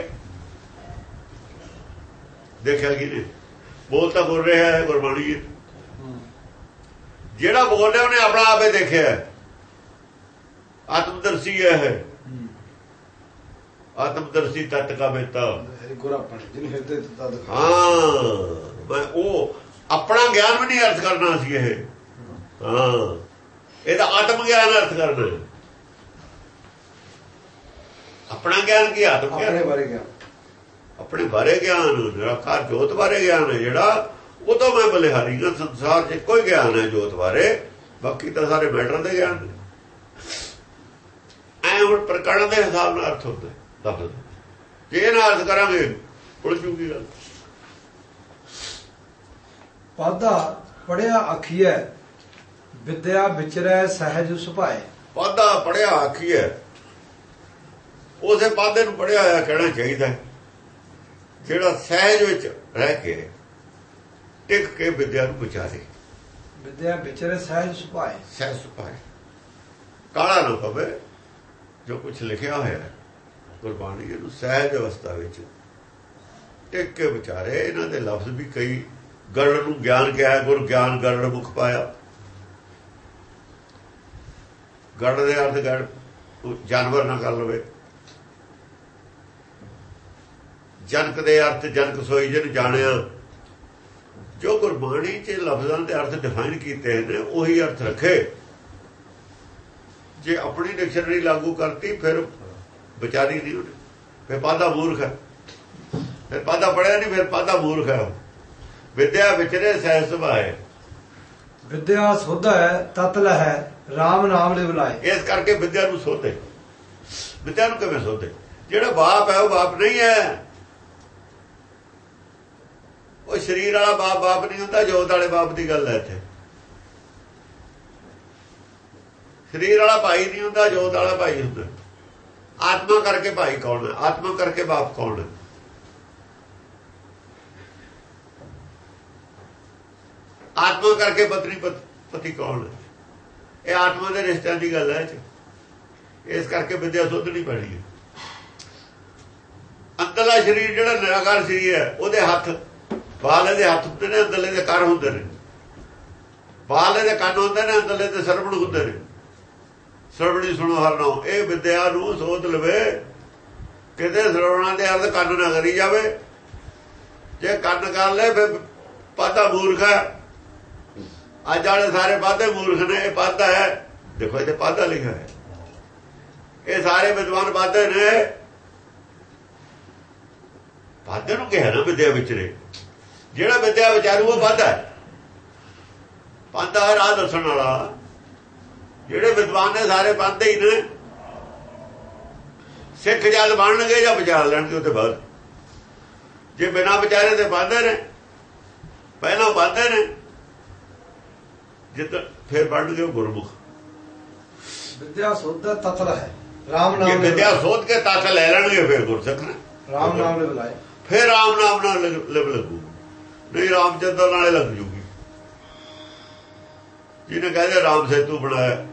ਦੇਖਿਆ ਕਿ ਨਹੀਂ ਬੋਲ ਤਾਂ ਬੋਲ ਰਿਹਾ ਹੈ ਗੁਰਬਾਣੀ ਜਿਹੜਾ ਬੋਲ ਰਿਹਾ ਉਹਨੇ ਆਪਣਾ ਆਪੇ ਦੇਖਿਆ। ਆਤਮਦਰਸ਼ੀ ਹੈ। ਆਤਮਦਰਸ਼ੀ ਤਤ ਕਾ ਬੇਤਾ। ਹਾਂ ਮੈਂ ਉਹ ਆਪਣਾ ਗਿਆਨ ਵੀ ਨਹੀਂ ਅਰਥ ਕਰਨਾ ਸੀ ਇਹ। ਹਾਂ ਇਹਦਾ ਆਤਮ ਗਿਆਨ ਅਰਥ ਕਰਨਾ। ਆਪਣਾ ਗਿਆਨ ਕੀ ਆਤਮ ਆਪਣੇ ਗਿਆਨ ਬਾਰੇ ਗਿਆ ਆਪਣੇ ਬਾਰੇ ਗਿਆਨ ਨਿਰਾਕਾਰ ਜੋਤ ਬਾਰੇ ਗਿਆਨ ਹੈ ਜਿਹੜਾ ਉਹ ਤਾਂ ਮੈਂ ਬਲਿਹਾਰੀ ਦਾ ਸੰਸਾਰ 'ਚ ਕੋਈ ਗਿਆਨ ਹੈ ਜੋਤ ਬਾਰੇ। ਬਾਕੀ ਤਾਂ ਸਾਰੇ ਮੈਟਰ ਦੇ ਗਿਆਨ ਨੇ। ਐ ਹੁਣ ਪ੍ਰਕਰਣ ਦੇ ਹਿਸਾਬ ਨਾਲ ਅਰਥ ਹੁੰਦਾ ਦਾ। ਜੇ ਇਹ ਨਾਲ ਅਰਥ ਕਰਾਂਗੇ ਉਲਝ ਜੂਗੀ ਗੱਲ? ਪਾਦਾ ਪੜਿਆ ਅਖੀਐ ਵਿਦਿਆ ਵਿਚਰੈ ਸਹਿਜ ਸੁਭਾਏ। ਪਾਦਾ ਪੜਿਆ ਆਖੀ ਹੈ ਉਸੇ ਪਾਦੇ ਨੂੰ ਪੜਿਆ ਹੋਇਆ ਕਹਿਣਾ ਚਾਹੀਦਾ। ਜਿਹੜਾ ਸਹਿਜ ਵਿੱਚ ਰਹਿ ਕੇ ਟਿਕ ਕੇ ਵਿਦਿਆ ਨੂੰ ਵਿਚਾਰੇ ਵਿਦਿਆ ਵਿਚਰੈ ਸਹਿਜ ਸੁਭਾਏ। ਸਹਿਜ ਸੁਭਾਏ। ਕਾਲਾ ਨਾ ਪਵੇ ਜੋ ਕੁਝ ਲਿਖਿਆ ਹੋਇਆ ਹੈ। ਗੁਰਬਾਣੀ ਇਹਨੂੰ ਸਹਿਜ ਅਵਸਥਾ ਵਿੱਚ ਟਿਕ ਕੇ ਵਿਚਾਰੇ। ਇਹਨਾਂ ਦੇ ਲਫ਼ਜ਼ ਵੀ ਕਈ ਗਰੜ ਨੂੰ ਗਿਆਨ ਕਿਹਾ, ਗੁਰ ਗਿਆਨ ਗਰੜ ਮੁਖ ਪਾਇਆ। ਗਰੜ ਦੇ ਅਰਥ ਗੜ ਜਾਨਵਰ ਨਾ ਕਰ ਲਵੇ। ਜਨਕ ਦੇ ਅਰਥ, ਜਨਕ ਸੋਈ ਜਨ ਜਾਣਿਆ। ਜੋ ਗੁਰਬਾਣੀ 'ਚ ਲਫ਼ਜ਼ਾਂ ਦੇ ਅਰਥ ਡਿਫਾਈਨ ਕੀਤੇ ਨੇ, ਉਹੀ ਅਰਥ ਰੱਖੇ। ਜੇ ਆਪਣੀ ਡਿਕਸ਼ਨਰੀ ਲਾਗੂ ਕਰਤੀ, ਫਿਰ ਵਿਚਾਰੀ ਨਹੀਂ ਉਹਨੇ ਫਿਰ ਪਾਦਾ ਮੂਰਖ ਹੈ। ਫਿਰ ਪਾਦਾ ਪੜਿਆ ਨਹੀਂ ਫਿਰ ਪਾਦਾ ਮੂਰਖ ਹੈ। ਵਿਦਿਆ ਵਿਚਰੇ ਸਹਿ ਸੁਭਾਏ ਵਿਦਿਆ ਸੁਧ ਹੈ ਤਤ ਲਹੈ RAM ਨਾਮ ਲਿਵ ਲਾਏ। ਇਸ ਕਰਕੇ ਵਿਦਿਆ ਨੂੰ ਸੋਧੇ। ਵਿਦਿਆ ਨੂੰ ਕਿਵੇਂ ਸੋਧੇ? ਜਿਹੜਾ ਬਾਪ ਹੈ ਉਹ ਬਾਪ ਨਹੀਂ ਹੈ। ਉਹ ਸਰੀਰ ਵਾਲਾ ਬਾਪ ਬਾਪ ਨਹੀਂ ਹੁੰਦਾ ਜੋਤ ਵਾਲੇ ਬਾਪ ਦੀ ਗੱਲ ਹੈ ਇੱਥੇ। ਸਰੀਰ ਵਾਲਾ ਭਾਈ ਨਹੀਂ ਹੁੰਦਾ ਜੋਤ ਵਾਲਾ ਭਾਈ ਹੁੰਦਾ। ਆਤਮਾ ਕਰਕੇ ਭਾਈ ਕੌਣ ਹੈ? ਆਤਮਾ ਕਰਕੇ ਬਾਪ ਕੌਣ ਹੈ? ਆਤਮਾ ਕਰਕੇ ਪਤਨੀ ਪਤੀ ਕੌਣ ਹੈ? ਇਹ ਆਤਮਾ ਦੇ ਰਿਸ਼ਤਿਆਂ ਦੀ ਗੱਲ ਹੈ ਇਸ ਕਰਕੇ ਵਿਦਿਆ ਸੋਧਣੀ ਪੈਣੀ ਹੈ। ਅੰਦਰਲਾ ਸਰੀਰ ਜਿਹੜਾ ਨਿਰਾਕਾਰ ਸਰੀਰ ਹੈ, ਉਹਦੇ ਹੱਥ ਬਾਹਲੇ ਦੇ ਹੱਥ ਹੁੰਦੇ ਨੇ, ਅੰਦਰਲੇ ਦੇ ਕਰ ਹੁੰਦੇ ਨੇ। ਬਾਹਲੇ ਦੇ ਕੰਨ ਹੁੰਦੇ ਨੇ, ਅੰਦਰਲੇ ਦੇ ਸਰਵਣ ਹੁੰਦੇ ਨੇ। ਸਰਵਣੀ ਸੁਣੋ ਹਰ ਇਹ ਵਿਦਿਆ ਨੂੰ ਸੋਧ ਲਵੇ। ਕਿਤੇ ਸਰਵਣਾ ਦੇ ਅਰਥ ਕੰਨ ਨਾ ਕਰੀ ਜਾਵੇ। ਜੇ ਕੰਨ ਕਰ ਲੈ ਫਿਰ ਪਾਤਾ ਮੂਰਖ ਹੈ। ਅੱਜ ਵਾਲੇ ਸਾਰੇ ਪਾਦੇ ਮੂਰਖ ਨੇ, ਇਹ ਪਾਦਾ ਹੈ। ਦੇਖੋ, ਇਹਦੇ ਪਾਦਾ ਲਿਖਿਆ ਹੈ। ਇਹ ਸਾਰੇ ਵਿਦਵਾਨ ਪਾਦੇ ਨੇ। ਪਾਦੇ ਨੂੰ ਕਿਹਾ ਨਾ ਵਿਦਿਆ ਵਿਚਰੇ ਜਿਹੜਾ ਵਿਦਿਆ ਵਿਚਾਰੂ, ਉਹ ਪਾਦਾ ਹੈ। ਪਾਦਾ ਰਾਹ ਦੱਸਣ ਵਾਲਾ। ਜਿਹੜੇ ਵਿਦਵਾਨ ਨੇ ਸਾਰੇ ਪਾਦੇ ਹੀ ਨੇ। ਸਿੱਖ ਜਦ ਬਣਨਗੇ ਜਾਂ ਵਿਚਾਰ ਲੈਣਗੇ ਉਹਦੇ ਬਾਅਦ ਜੇ ਬਿਨਾ ਵਿਚਾਰੇ ਤੇ ਪਾਦੇ ਨੇ ਪਹਿਲਾਂ ਪਾਦੇ ਨੇ ਜਿੱਦ ਫਿਰ ਬਣਨਗੇ ਗੁਰਮੁਖ। ਵਿਦਿਆ ਸੁਧ ਹੈ। ਤਤ ਲਹੈ RAM ਜੇ ਨਾਮ ਲਿਵ ਵਿਦਿਆ ਸੋਧ ਕੇ ਤੱਕ ਲੈ ਲੈਣਗੇ ਫਿਰ ਗੁਰਸਿੱਖ ਨੇ। RAM ਨਾਮ ਲਿਵ ਲਾਏ ਫਿਰ ਰਾਮ ਨਾਮ ਨਾਲ ਲਿਵ ਲੱਗੂ। ਨਹੀਂ ਰਾਮਚੰਦਰ ਨਾਲੇ ਲੱਗ ਜੂਗੀ। ਜਿਹਨੇ ਕਹਿੰਦੇ ਰਾਮ ਸੇਤੂ ਬਣਾਇਆ।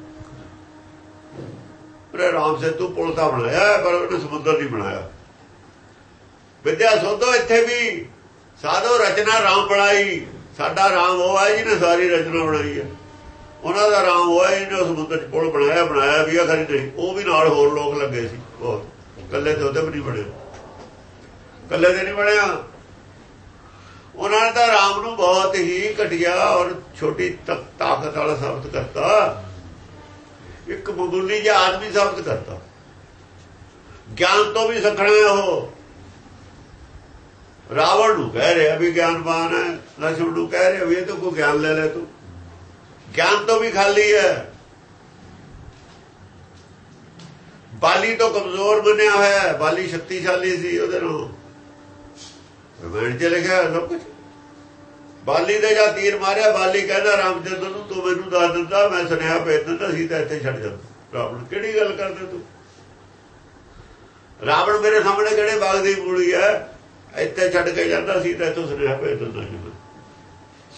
ਪਰ ਰਾਮ ਸੇਤੂ ਪੁਲ ਤਾਂ ਬਣਾਇਆ, ਪਰ ਉਹਨੇ ਸਮੁੰਦਰ ਨਹੀਂ ਬਣਾਇਆ। ਵਿਦਿਆ ਸੋਧੋ, ਇੱਥੇ ਵੀ ਸਾਧੋ ਰਚਨਾ ਰਾਮ ਬਣਾਈ। ਸਾਡਾ ਰਾਮ ਉਹ ਹੈ ਜਿਹਨੇ ਸਾਰੀ ਰਚਨਾ ਬਣਾਈ ਹੈ। ਉਹਨਾਂ ਦਾ ਰਾਮ ਉਹ ਹੈ ਜਿਹਨੇ ਸਮੁੰਦਰ ਚ ਪੁਲ ਬਣਾਇਆ ਬਣਾਇਆ ਵੀ ਆ, ਖਰੀ ਨਹੀਂ। ਉਹ ਵੀ ਨਾਲ ਹੋਰ ਲੋਕ ਲੱਗੇ ਸੀ ਬਹੁਤ ਇਕੱਲੇ ਤੇ ਉਹਦੇ ਵੀ ਨਹੀਂ ਬਣੇ। ਕੱਲੇ ਤੇ ਨਹੀਂ ਬਣਿਆ। ਉਹਨਾਂ ਨੇ ਤਾਂ ਰਾਮ ਨੂੰ ਬਹੁਤ ਹੀ ਘਟਿਆ ਔਰ ਛੋਟੀ ਤਾਕਤ ਵਾਲਾ ਸਾਬਤ ਕਰਤਾ। ਇੱਕ ਮਾਮੂਲੀ ਜਿਹਾ ਆਦਮੀ ਸਾਬਤ ਕਰਤਾ। ਗਿਆਨ ਤੋਂ ਵੀ ਸਖਣੇ ਹੋ ਰਾਵਣ ਨੂੰ ਕਹਿ ਰਿਹਾ ਵੀ ਗਿਆਨ ਗਿਆਨਵਾਨ ਹੈ, ਲਛਮਣ ਨੂੰ ਕਹਿ ਰਿਹਾ ਵੀ ਇਹ ਤਾਂ ਕੋਈ ਗਿਆਨ ਲੈ ਲੈ ਤੂੰ। ਗਿਆਨ ਤੋਂ ਵੀ ਖਾਲੀ ਹੈ। ਬਾਲੀ ਤੋਂ ਕਮਜ਼ੋਰ ਬਣਿਆ ਹੋਇਆ ਹੈ, ਬਾਲੀ ਸ਼ਕਤੀਸ਼ਾਲੀ ਸੀ ਉਹਦੇ ਨਾਲ। ਰਵਣ ਚ ਲਿਖਿਆ ਸਭ ਕੁਝ ਬਾਲੀ ਦੇ ਜਾਂ ਤੀਰ ਮਾਰਿਆ, ਬਾਲੀ ਕਹਿੰਦਾ, ਰਾਮਚੰਦਰ ਨੂੰ ਤੂੰ ਮੈਨੂੰ ਦੱਸ ਦਿੰਦਾ, ਮੈਂ ਸੁਨੇਹਾ ਭੇਜ ਦਿੰਦਾ ਸੀ ਤਾਂ ਇੱਥੇ ਛੱਡ ਜਾਂਦਾ ਰਾਵਣ, ਕਿਹੜੀ ਗੱਲ ਕਰਦੇ ਤੂੰ? ਰਾਵਣ ਮੇਰੇ ਸਾਹਮਣੇ ਕਿਹੜੇ ਬਾਗ ਦੀ ਮੂਲੀ ਹੈ, ਇੱਥੇ ਛੱਡ ਕੇ ਜਾਂਦਾ ਸੀ ਤਾਂ ਇੱਥੋਂ ਸੁਨੇਹਾ ਭੇਜ ਦਿੰਦਾ ਸੀ ਮੈਂ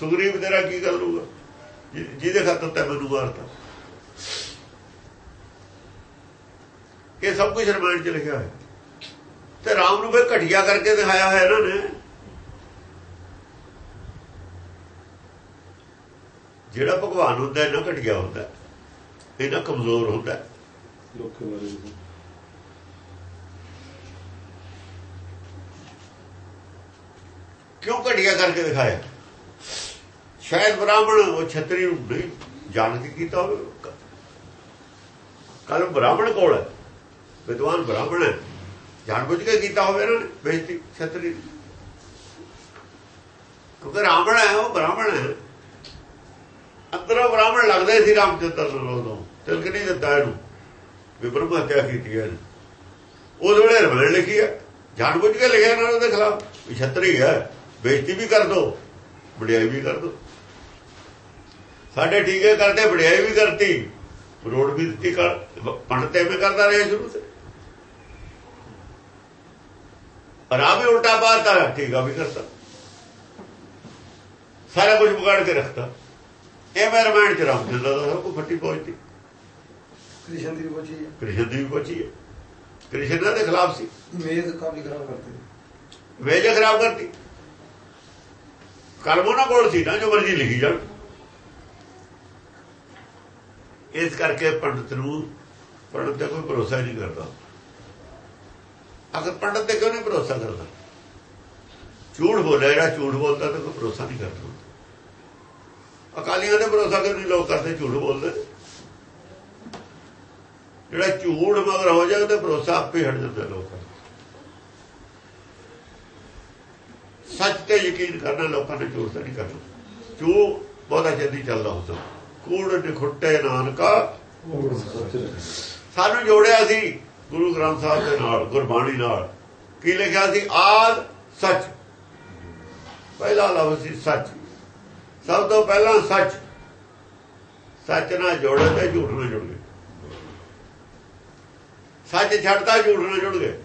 ਸੁਗਰੀਵ ਤੇਰਾ ਕੀ ਗੱਲ ਹੋਊਗਾ? ਜਿਹਦੇ ਖਾਤਰ ਤੇ ਮੈਨੂੰ ਮਾਰਤਾ। ਇਹ ਸਭ ਕੁਝ ਰਮਾਇਣ 'ਚ ਲਿਖਿਆ ਹੈ ਤੇ ਰਾਮ ਨੂੰ ਫਿਰ ਘਟਿਆ ਕਰਕੇ ਦਿਖਾਇਆ ਹੋਇਆ ਇਹਨਾਂ ਨੇ। ਜਿਹੜਾ ਭਗਵਾਨ ਹੁੰਦਾ ਇਹਨਾਂ ਘਟਿਆ ਹੁੰਦਾ ਇਹਨਾਂ ਕਮਜ਼ੋਰ ਹੁੰਦਾ। ਕਿਉਂ ਘਟਿਆ ਕਰਕੇ ਦਿਖਾਇਆ? ਸ਼ਾਇਦ ਬ੍ਰਾਹਮਣ ਉਹ ਛਤਰੀ ਨੂੰ ਨਹੀਂ ਜਾਣ ਕੇ ਕੀਤਾ ਹੋਵੇ। ਕੱਲ ਬ੍ਰਾਹਮਣ ਕੋਲ ਹੈ। ਵਿਦਵਾਨ ਬ੍ਰਾਹਮਣ ਹੈ। ਜਾਣ ਬੁੱਝ ਕੇ ਕੀਤਾ ਹੋਵੇ ਇਹਨਾਂ ਨੇ ਬੇਇੱਜ਼ਤੀ ਛਤਰੀ। ਕਿਉਂਕਿ ਰਾਵਣ ਹੈ ਉਹ ਬ੍ਰਾਹਮਣ ਹੈ। ਅੰਦਰੋਂ ਬ੍ਰਾਹਮਣ ਲੱਗਦੇ ਸੀ ਰਾਮਚੰਦਰ ਨੂੰ ਉਦੋਂ। ਤਿਲਕ ਨਹੀਂ ਦਿੱਤਾ ਇਹਨੂੰ। ਵੀ ਬ੍ਰਹਮ ਹੱਤਿਆ ਕੀਤੀ ਹੈ ਉਹ ਵੇਲੇ ਰਮਣ ਲਿਖੀ ਹੈ ਜਾਣ ਬੁੱਝ ਕੇ ਲਿਖਿਆ ਇਹਨਾਂ ਦੇ ਖਿਲਾਫ। ਵੀ ਛਤਰੀ ਹੈ ਬੇਇੱਜ਼ਤੀ ਵੀ ਕਰ ਦੋ। ਵਡਿਆਈ ਵੀ ਕਰ ਦੋ। ਸਾਡੇ ਠੀਕੇ ਕਰਦੇ, ਵਡਿਆਈ ਵੀ ਕਰਤੀ। ਰੋਡ ਵੀ ਦਿੱਤੀ ਕਰ ਪੰਡਤੇ ਮੈਂ ਕਰਦਾ ਰਿਹਾ ਸ਼ੁਰੂ ਸੇ ਰਾਹ ਵੀ ਉਲਟਾ ਪਾਤਾ। ਠੀਕਾ ਵੀ ਕਰਤਾ। ਸਾਰਾ ਕੁਝ ਵਿਗਾੜ ਕੇ ਰੱਖਤਾ। ਇਹ ਮੈਂ ਰਮਾਇਣ ਚ ਰਾਮ ਦਾ ਸਭ ਕੁਝ ਫੱਟੀ ਪਹੁੰਚਦੀ। ਕ੍ਰਿਸ਼ਨ ਦੀ ਹੈ। ਕ੍ਰਿਸ਼ਨ ਦੀ ਪਹੁੰਚੀ ਹੈ। ਕ੍ਰਿਸ਼ਨ ਦੇ ਖਿਲਾਫ ਸੀ। ਮੇਦ ਕਾਫੀ ਖਰਾਬ ਕਰਤੇ ਵੇਜ ਖਰਾਬ ਕਰਤੀ। ਕਲਮ ਉਹਨਾਂ ਕੋਲ ਸੀ ਨਾ ਜੋ ਮਰਜ਼ੀ ਲਿਖੀ ਜਾਣ। ਇਸ ਕਰਕੇ ਪੰਡਤ ਨੂੰ ਪੰਡਤ ਤੇ ਕੋਈ ਭਰੋਸਾ ਨਹੀਂ ਕਰਦਾ। ਅਗਰ ਪੰਡਤ ਤੇ ਕਿਉਂ ਨਹੀਂ ਭਰੋਸਾ ਕਰਦਾ? ਝੂਠ ਬੋਲਿਆ ਜਿਹੜਾ ਝੂਠ ਬੋਲਦਾ ਤਾਂ ਕੋਈ ਭਰੋਸਾ ਨਹੀਂ ਕਰਦਾ। ਅਕਾਲੀਆਂ ਦੇ ਭਰੋਸਾ ਕਿਉਂ ਨਹੀਂ ਲੋਕ ਕਰਦੇ ਝੂਠ ਬੋਲਦੇ। ਜਿਹੜਾ ਝੂਠ ਮਗਰ ਹੋ ਜਾਏ ਤੇ ਭਰੋਸਾ ਆਪੇ ਹਟ ਜਾਂਦਾ ਲੋਕਾਂ ਸੱਚ ਤੇ ਯਕੀਨ ਕਰਨਾ ਲੋਕਾਂ ਨੇ, ਝੂਠ ਤੇ ਨਹੀਂ ਕਰਨਾ। ਝੂਠ ਬਹੁਤਾ ਜਲਦੀ ਚੱਲਦਾ ਹੁੰਦਾ ਕੂੜ ਨਿਖੁੱਟੇ ਨਾਨਕਾ। ਸਾਨੂੰ ਜੋੜਿਆ ਸੀ ਗੁਰੂ ਗ੍ਰੰਥ ਸਾਹਿਬ ਦੇ ਨਾਲ, ਗੁਰਬਾਣੀ ਨਾਲ। ਕੀ ਲਿਖਿਆ ਸੀ? ਆਦ ਸੱਚ। ਪਹਿਲਾ ਲਫ਼ਜ਼ ਸੀ ਸੱਚ। ਸਭ ਤੋਂ ਪਹਿਲਾਂ ਸੱਚ। ਸੱਚ ਨਾਲ ਜੋੜੇ ਤੇ ਝੂਠ ਨਾਲ ਜੁੜ ਗਏ। ਸੱਚ ਛੱਡਦਾ ਝੂਠ ਨਾਲ ਜੁੜ ਗਏ।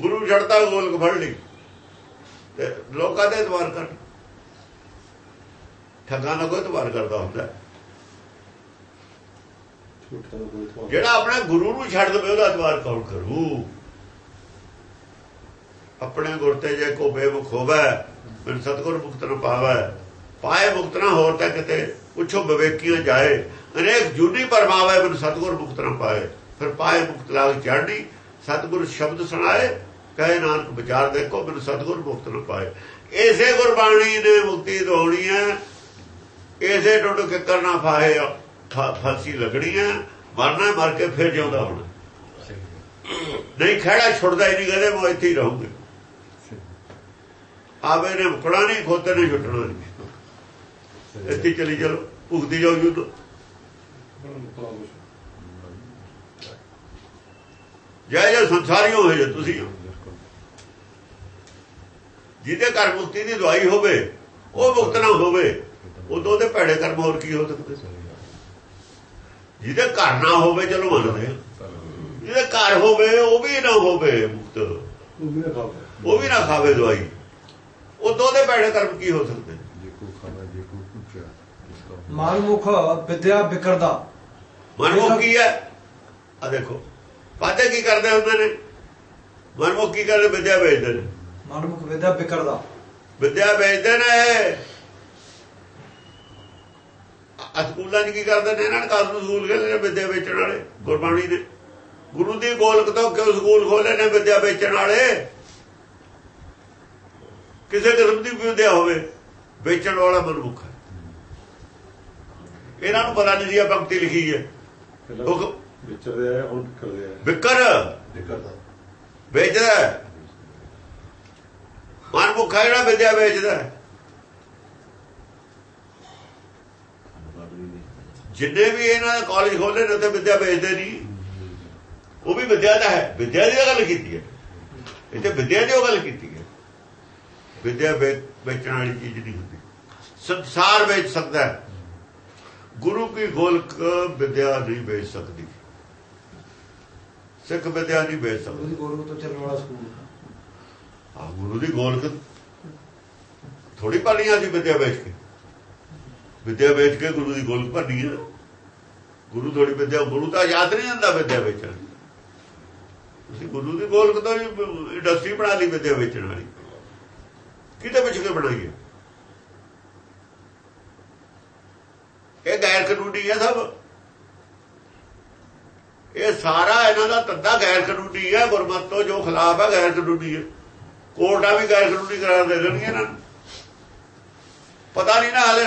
ਗੁਰੂ ਛੱਡਦਾ ਗੋਲਕ ਫੜ ਲਈ। ਤੇ ਲੋਕਾਂ ਦੇ ਦਵਾਰ ਕਰ। ਠੱਗਾ ਨਾ ਕੋਈ ਦਵਾਰ ਕਰਦਾ ਹੁੰਦਾ। ਜਿਹੜਾ ਆਪਣੇ ਗੁਰੂ ਨੂੰ ਛੱਡ ਦਵੇ ਉਹਦਾ ਦਵਾਰ ਕੌਣ ਕਰੂ? ਆਪਣੇ ਗੁਰ ਤੇ ਜੇ ਕੋ ਬੇਮੁਖ ਹੋਵੇ ਬਿਨ ਸਤਗੁਰ ਮੁਕਤ ਨ ਪਾਵੇ। ਪਾਏ ਮੁਕਤ ਨਾ ਹੋਰ ਤਾਂ ਕਿਤੇ ਪੁੱਛੋ ਵਿਵੇਕੀਆਂ ਜਾਏ। ਅਨੇਕ ਜੁਨੀ ਪਰਮਾਵੇ ਬਿਨ ਸਤਗੁਰ ਮੁਕਤ ਨ ਪਾਏ। ਫਿਰ ਪਾਏ ਮੁਕਤ ਲਾਗ ਚੜ੍ਹਨੀ ਸਤਗੁਰ ਸ਼ਬਦ ਸੁਣਾਏ ਕਹੇ ਨਾਨਕ ਵਿਚਾਰ ਦੇਖੋ ਬਿਨ ਸਤਗੁਰ ਮੁਕਤ ਨ ਪਾਏ। ਇਸੇ ਗੁਰਬਾਣੀ ਨੇ ਮੁਕਤੀ ਦਵਾਉਣੀ ਹੈ। ਇਸੇ ਟੁੱਟ ਕੇ ਕਰਨਾ ਫਾਹੇ ਫਾਂਸੀ ਲੱਗਣੀ ਹੈ। ਮਰਨਾ ਮਰ ਕੇ ਫਿਰ ਜਿਉਂਦਾ ਹੋਣਾ। ਨਹੀਂ ਖੜਾ ਛੁੱਟਦਾ ਹੀ ਨਹੀਂ ਕਹਦੇ ਮੈਂ ਇੱਥੇ ਹੀ ਰਹੂੰਗਾ। ਆਵੇ ਨੇ ਮੁਕੜਾ ਨਹੀਂ ਖੋਤੇ ਨੇ ਛੁੱਟਣਾ ਨਹੀਂ। ਇੱਥੇ ਚਲੀ ਚਲੋ ਭੁਗਤੀ ਜਾਓ ਯੁੱਧ ਜੈ ਜੈ ਸੰਸਾਰੀਓ ਹੋ ਜੇ ਤੁਸੀਂ। ਜਿਹਦੇ ਘਰ ਮੁਕਤੀ ਦੀ ਦਵਾਈ ਹੋਵੇ ਉਹ ਮੁਕਤ ਨਾ ਹੋਵੇ ਉਦੋਂ ਦੇ ਭੈੜੇ ਕਰਮ ਹੋਰ ਕੀ ਹੋ ਸਕਦੇ? ਜਿਹਦੇ ਘਰ ਨਾ ਹੋਵੇ ਚਲੋ ਮੰਨਦੇ। ਜਿਹਦੇ ਘਰ ਹੋਵੇ ਉਹ ਵੀ ਨਾ ਹੋਵੇ ਮੁਕਤ। ਉਹ ਵੀ ਨਾ ਖਾਵੇ। ਦਵਾਈ। ਉਹ ਦੋਦੇ ਪੈੜੇ ਕਰਮ ਕੀ ਹੋ ਸਕਦੇ ਜੇ ਕੋ ਖਾਣਾ ਜੇ ਕੋ ਪੁੱਛਿਆ ਇਸ ਦਾ ਮਨਮੁਖ ਵਿਦਿਆ ਵਿਕਰਦਾ। ਮਨਮੁਖ ਕੀ ਹੈ। ਆ ਦੇਖੋ ਪਾਦੇ ਕੀ ਕਰਦੇ ਹੁੰਦੇ ਨੇ? ਮਨਮੁਖ ਕੀ ਕਰਦੇ ਵਿਦਿਆ ਵੇਚਦੇ ਨੇ। ਮਨਮੁਖ ਵਿਦਿਆ ਵਿਕਰਦਾ। ਵਿਦਿਆ ਵੇਚਦੇ ਨੇ। ਆ ਸਕੂਲਾਂ 'ਚ ਕੀ ਕਰਦੇ ਨੇ? ਇਹਨਾਂ ਨੇ ਕਾਸ ਨੂੰ ਸਕੂਲ ਖੋਲ੍ਹੇ ਨੇ ਵਿਦਿਆ ਵੇਚਣ ਵਾਲੇ ਗੁਰਬਾਣੀ ਦੇ। ਗੁਰੂ ਦੀ ਗੋਲਕ ਤੋਂ ਕਿਉਂ ਸਕੂਲ ਖੋਲੇ ਨੇ ਵਿਦਿਆ ਵੇਚਣ ਵਾਲੇ? ਕਿਸੇ ਕਿਸਮ ਦੀ ਵਿਦਿਆ ਹੋਵੇ ਵੇਚਣ ਵਾਲਾ ਮਨਮੁਖ ਇਹਨਾਂ ਨੂੰ ਪਤਾ ਨਹੀਂ ਸੀ ਆ ਪੰਕਤੀ ਲਿਖੀ ਹੈ। ਉਹ ਵਿਚਰਦੇ ਆਏ ਹੁਣ ਕਰਦੇ ਆਏ। ਵਿਕਰ। ਵਿਕਰਦਾ ਵੇਚਦਾ ਹੈ। ਮਨਮੁਖ ਹੈ ਜਿਹੜਾ ਵਿਦਿਆ ਵੇਚਦਾ। ਜਿੰਨੇ ਵੀ ਇਹਨਾਂ ਦੇ ਕਾਲਜ ਖੋਲੇ ਨੇ ਉੱਥੇ ਵਿਦਿਆ ਵੇਚਦੇ ਨਹੀਂ। ਉਹ ਵੀ ਵਿਦਿਆ ਦਾ ਹੈ। ਵਿਦਿਆ ਦੀ ਗੱਲ ਕੀਤੀ ਹੈ। ਇੱਥੇ ਵਿਦਿਆ ਦੀ ਗੱਲ ਕੀਤੀ ਹੈ। ਵਿਦਿਆ ਵੇਚਣ ਵਾਲੀ ਚੀਜ਼ ਨਹੀਂ ਹੁੰਦੀ। ਸੰਸਾਰ ਵੇਚ ਸਕਦਾ ਹੈ। ਗੁਰੂ ਕੀ ਗੋਲਕ ਵਿਦਿਆ ਨਹੀਂ ਵੇਚ ਸਕਦੀ। ਸਿੱਖ ਵਿਦਿਆ ਨਹੀਂ ਵੇਚ ਸਕਦੀ। ਗੁਰੂ ਤੋਂ ਚੱਲਣ ਵਾਲਾ ਸਕੂਲ। ਆ ਗੁਰੂ ਦੀ ਗੋਲਕ ਥੋੜੀ ਪਾਲੀਆਂ ਸੀ ਵਿਦਿਆ ਵੇਚ ਕੇ। ਵਿਦਿਆ ਵੇਚ ਕੇ ਗੁਰੂ ਦੀ ਗੋਲਕ ਭਰਨੀ ਹੈ ਗੁਰੂ ਥੋੜੀ ਵਿਦਿਆ ਗੁਰੂ ਤਾਂ ਯਾਦ ਨਹੀਂ ਹੁੰਦਾ ਵਿਦਿਆ ਵੇਚਣ ਤੁਸੀਂ ਗੁਰੂ ਦੀ ਗੋਲਕ ਤੋਂ ਇੰਡਸਟਰੀ ਬਣਾ ਲਈ ਵਿਦਿਆ ਵੇਚਣ ਵਾਲੀ। ਕਿਤੇ ਵਿੱਚ ਕੇ ਬਣਾਈ ਹੈ ਇਹ ਗੈਰ ਕਾਨੂੰਨੀ ਹੈ ਸਭ। ਇਹ ਸਾਰਾ ਇਹਨਾਂ ਦਾ ਧੰਦਾ ਗੈਰ ਕਾਨੂੰਨੀ ਹੈ, ਗੁਰਮਤ ਤੋਂ ਜੋ ਖਿਲਾਫ ਹੈ ਗੈਰ ਕਾਨੂੰਨੀ ਹੈ। ਕੋਰਟਾਂ ਵੀ ਗੈਰ ਕਾਨੂੰਨੀ ਕਰਾਰ ਦੇ ਦੇਣਗੀਆਂ ਇਹਨਾਂ ਨੂੰ। ਪਤਾ ਨਹੀਂ ਨਾ ਹਾਲੇ।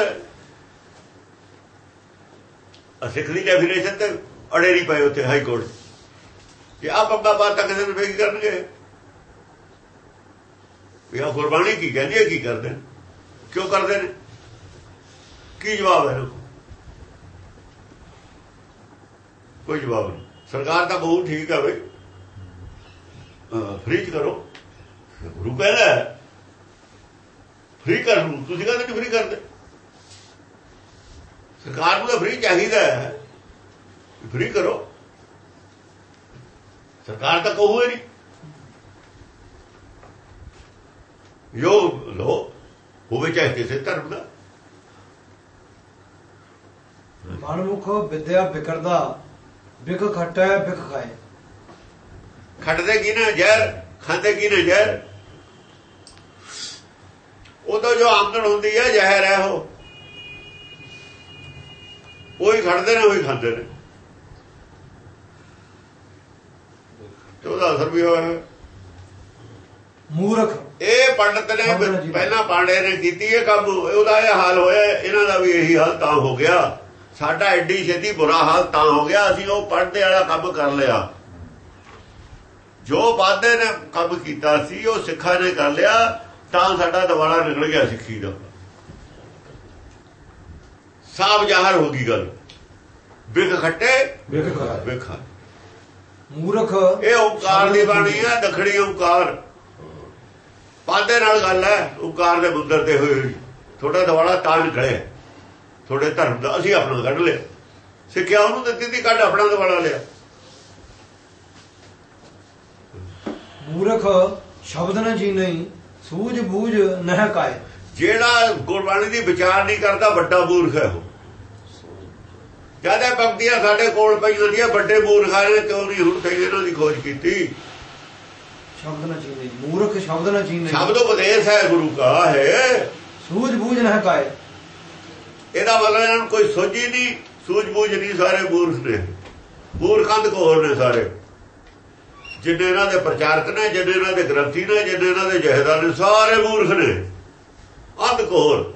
ਸਿੱਖ ਦੀ ਡੈਫੀਨੇਸ਼ਨ ਤੇ ਅੜੇ ਨਹੀਂ ਪਏ ਉੱਥੇ ਹਾਈ ਕੋਰਟ ਕਿ ਆ ਬੰਦਾ ਬਾਤ ਤੱਕ ਕਿਸੇ ਨੂੰ ਵੇਖ ਕਰਨਗੇ? ਵੀ ਆ ਗੁਰਬਾਣੀ ਕੀ ਕਹਿੰਦੀ ਹੈ, ਕੀ ਕਰਦੇ ਨੇ? ਕਿਉਂ ਕਰਦੇ ਨੇ? ਕੀ ਜਵਾਬ ਹੈ ਇਹਨੂੰ ਕੋਈ ਜਵਾਬ ਨਹੀਂ। ਸਰਕਾਰ ਤਾਂ ਬਹੁਤ ਠੀਕ ਹੈ ਬਈ। ਫ੍ਰੀ ਚ ਕਰੋ। ਗੁਰੂ ਕਹਿੰਦਾ ਫ੍ਰੀ ਕਰ ਲੂ। ਤੁਸੀਂ ਕਹਿੰਦੇ ਨਹੀਂ ਫ੍ਰੀ ਕਰਦੇ? ਸਰਕਾਰ ਨੂੰ ਤਾਂ ਫ੍ਰੀ ਚਾਹੀਦਾ ਹੈ ਫ੍ਰੀ ਕਰੋ। ਸਰਕਾਰ ਤਾਂ ਕਹੂ ਹੀ ਨਹੀਂ। ਯੋ ਲੋ ਹੋਵੇ ਚਾਹੇ ਕਿਸੇ ਧਰਮ ਦਾ। ਮਨਮੁਖ ਵਿਦਿਆ ਵਿਕਰਦਾ ਵਿਕ ਖਟੈ ਵਿਕ ਖਾਏ। ਖੱਟਦੇ ਕੀ ਨਾ ਜ਼ਹਿਰ? ਖਾਂਦੇ ਕੀ ਨਾ ਜ਼ਹਿਰ? ਉਦੋਂ ਜੋ ਆਮਦਨ ਹੁੰਦੀ ਹੈ ਜ਼ਹਿਰ ਹੈ ਉਹ। ਉਹੀ ਖੜਦੇ ਨੇ ਉਹੀ ਖਾਂਦੇ ਨੇ। ਤੇ ਉਹਦਾ ਅਸਰ ਵੀ ਹੋਇਆ। ਮੂਰਖ। ਇਹ ਪੰਡਤ ਨੇ। ਪਹਿਲਾਂ ਪਾਂਡੇ ਨੇ ਕੀਤੀ ਇਹ ਕੰਮ। ਉਹਦਾ ਇਹ ਹਾਲ ਹੋਇਆ ਇਹਨਾਂ ਦਾ ਵੀ ਇਹੀ ਹਾਲ ਤਾਂ ਹੋ ਗਿਆ। ਸਾਡਾ ਐਡੀ ਛੇਤੀ ਬੁਰਾ ਹਾਲ ਤਾਂ ਹੋ ਗਿਆ ਅਸੀਂ ਉਹ ਪੜਦੇ ਵਾਲਾ ਕੰਮ ਕਰ ਲਿਆ। ਜੋ ਬਾਦੇ ਨੇ ਕੰਮ ਕੀਤਾ ਸੀ ਉਹ ਸਿੱਖਾਂ ਨੇ ਕਰ ਲਿਆ ਤਾਂ ਸਾਡਾ ਦਵਾਲਾ ਨਿਕਲ ਗਿਆ ਸਿੱਖੀ ਦਾ ਸਾਬ ਜ਼ਾਹਰ ਹੋ ਗਈ ਗੱਲ। ਬਿਖ ਖੱਟੇ ਵਿਕ ਖਾਏ ਬਿਖਾ ਮੂਰਖ। ਇਹ ਓਂਕਾਰ ਦੀ ਬਾਣੀ ਹੈ ਦਖੜੀ ਓਂਕਾਰ। ਪਾਦੇ ਨਾਲ ਗੱਲ ਹੈ ਓਂਕਾਰ ਦੇ ਮੰਦਰ ਤੇ ਹੋਈ ਥੋੜਾ ਦਵਾਲਾ ਤਾਂ ਨਿਕਲੇ ਥੋੜੇ ਧਰਮ ਦਾ ਅਸੀਂ ਆਪਣਾ ਕੱਢ ਲਿਆ। ਸਿੱਖਿਆ ਉਹਨੂੰ ਦਿੱਤੀ ਦੀ ਕੱਢ ਆਪਣਾ ਦਵਾਲਾ ਲਿਆ। ਮੂਰਖ ਸ਼ਬਦ ਨ ਜੀ ਨਹੀਂ ਸੂਝ ਬੂਝ ਨਹਿ ਕਾਏ। ਜਿਹੜਾ ਗੁਰਬਾਣੀ ਦੀ ਵਿਚਾਰ ਨਹੀਂ ਕਰਦਾ ਵੱਡਾ ਮੂਰਖ ਹੈ ਉਹ। ਜ਼ਿਆਦਾ ਪੰਕਤੀਆਂ ਸਾਡੇ ਕੋਲ ਪਈਆਂ ਹੁੰਦੀਆਂ ਵੱਡੇ ਮੂਰਖਾਂ ਨੇ ਕਿਉਂ ਨਹੀਂ ਹੁਣ ਤੱਕ ਇਹਨਾਂ ਦੀ ਖੋਜ ਕੀਤੀ। ਸ਼ਬਦ ਨ ਜੀ ਨਹੀਂ ਮੂਰਖ ਸ਼ਬਦ ਨ ਜੀ ਨਹੀਂ ਸ਼ਬਦ ਉਪਦੇਸ਼ ਹੈ ਗੁਰੂ ਕਾ ਹੈ। ਸੂਝ ਬੂਝ ਨਹਿ ਕਾਏ। ਇਹਦਾ ਮਤਲਬ ਇਹਨਾਂ ਨੂੰ ਕੋਈ ਸੋਝੀ ਨਹੀਂ, ਸੂਝ-ਬੂਝ ਨਹੀਂ ਸਾਰੇ ਮੂਰਖ ਨੇ। ਮੂਰਖਾਂ ਦੇ ਕੋਲ ਨੇ ਸਾਰੇ। ਜਿੰਨੇ ਇਹਨਾਂ ਦੇ ਪ੍ਰਚਾਰਕ ਨੇ, ਜਿੰਨੇ ਇਹਨਾਂ ਦੇ ਗ੍ਰੰਥੀ ਨੇ, ਜਿੰਨੇ ਇਹਨਾਂ ਦੇ ਜਹੇਦਾਰ ਨੇ, ਸਾਰੇ ਮੂਰਖ ਨੇ। ਅੰਧ ਕੋਲ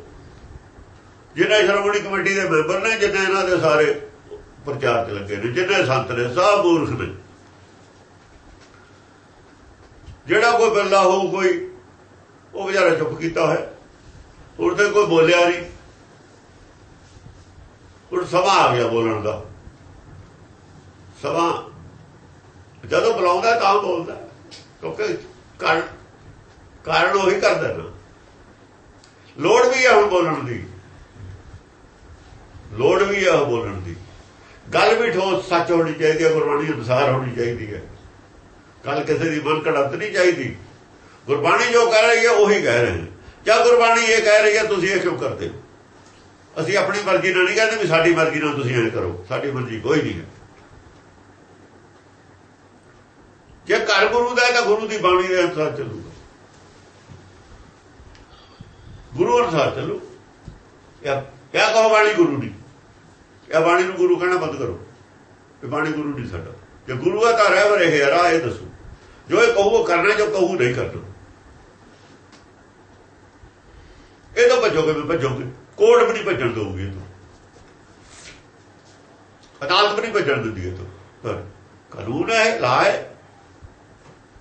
ਜਿੰਨੇ ਸ਼੍ਰੋਮਣੀ ਕਮੇਟੀ ਦੇ ਮੈਂਬਰ ਨੇ, ਜਿੰਨੇ ਇਹਨਾਂ ਦੇ ਸਾਰੇ ਪ੍ਰਚਾਰਕ ਲੱਗੇ ਨੇ, ਜਿੰਨੇ ਸੰਤ ਨੇ, ਸਭ ਮੂਰਖ ਨੇ। ਜਿਹੜਾ ਕੋਈ ਬਿਰਲਾ ਹੋਊ ਕੋਈ, ਉਹ ਵਿਚਾਰਾ ਚੁੱਪ ਕੀਤਾ ਹੋਇਆ। ਉਹਦੇ ਕੋਈ ਬੋਲਿਆ ਨਹੀਂ। ਹੁਣ ਸਮਾਂ ਆ ਗਿਆ ਬੋਲਣ ਦਾ। ਸਮਾਂ ਜਦੋਂ ਬੁਲਾਉਂਦਾ ਤਾਂ ਬੋਲਦਾ, ਕਿਉਂਕਿ ਕਾਰਨ ਕਾਰਨ ਉਹੀ ਕਰਦਾ ਨਾ। ਲੋੜ ਵੀ ਹੈ ਹੁਣ ਬੋਲਣ ਦੀ। ਲੋੜ ਵੀ ਹੈ ਬੋਲਣ ਦੀ। ਗੱਲ ਵੀ ਠੋਸ ਸੱਚ ਹੋਣੀ ਚਾਹੀਦੀ ਹੈ, ਗੁਰਬਾਣੀ ਅਨੁਸਾਰ ਹੋਣੀ ਚਾਹੀਦੀ ਹੈ। ਗੱਲ ਕਿਸੇ ਦੀ ਮਨ ਘੜਤ ਨਹੀਂ ਚਾਹੀਦੀ। ਗੁਰਬਾਣੀ ਜੋ ਕਹਿ ਰਹੀ ਹੈ, ਉਹੀ ਕਹਿ ਰਹੇ ਜਾਂ ਗੁਰਬਾਣੀ ਇਹ ਕਹਿ ਰਹੀ ਹੈ, ਤੁਸੀਂ ਇਹ ਕਿਉਂ ਕਰਦੇ ਹੋ? ਅਸੀਂ ਆਪਣੀ ਮਰਜ਼ੀ ਨਾਲ ਨਹੀਂ ਕਹਿੰਦੇ ਵੀ ਸਾਡੀ ਮਰਜ਼ੀ ਨਾਲ ਤੁਸੀਂ ਐਂ ਕਰੋ। ਸਾਡੀ ਮਰਜ਼ੀ ਕੋਈ ਨਹੀਂ ਹੈ। ਜੇ ਘਰ ਗੁਰੂ ਦਾ ਹੈ ਤਾਂ ਗੁਰੂ ਦੀ ਬਾਣੀ ਦੇ ਅਨੁਸਾਰ ਚੱਲੂਗਾ। ਗੁਰੂ ਅਨੁਸਾਰ ਚੱਲੂ। ਇਹ ਕਿਆ ਕਹੋ ਬਾਣੀ ਗੁਰੂ ਦੀ। ਇਹ ਬਾਣੀ ਨੂੰ ਗੁਰੂ ਕਹਿਣਾ ਬੰਦ ਕਰੋ। ਇਹ ਬਾਣੀ ਗੁਰੂ ਨਹੀਂ ਸਾਡਾ। ਜੇ ਗੁਰੂ ਆ ਤਾਂ ਰਹਿ ਰਹੇ ਹੈ, ਰਾਹ ਇਹ ਦੱਸੋ। ਜੋ ਇਹ ਕਹੂ ਕਰਨਾ ਜੋ ਕਹੂ, ਨਹੀਂ ਕਰਨਾ। ਇਹ ਤਾਂ ਭੱਜੋਗੇ, ਵੀ ਭੱਜੋਗੇ। ਕੋਰਟ ਵੀ ਨਹੀਂ ਭੱਜਣ ਦਊਗੀ ਤੋਂ। ਅਦਾਲਤ ਵੀ ਨਹੀਂ ਭੱਜਣ ਦਿੰਦੀ ਤੋਂ। ਪਰ ਕਾਨੂੰਨ ਹੈ ਲਾ ਹੈ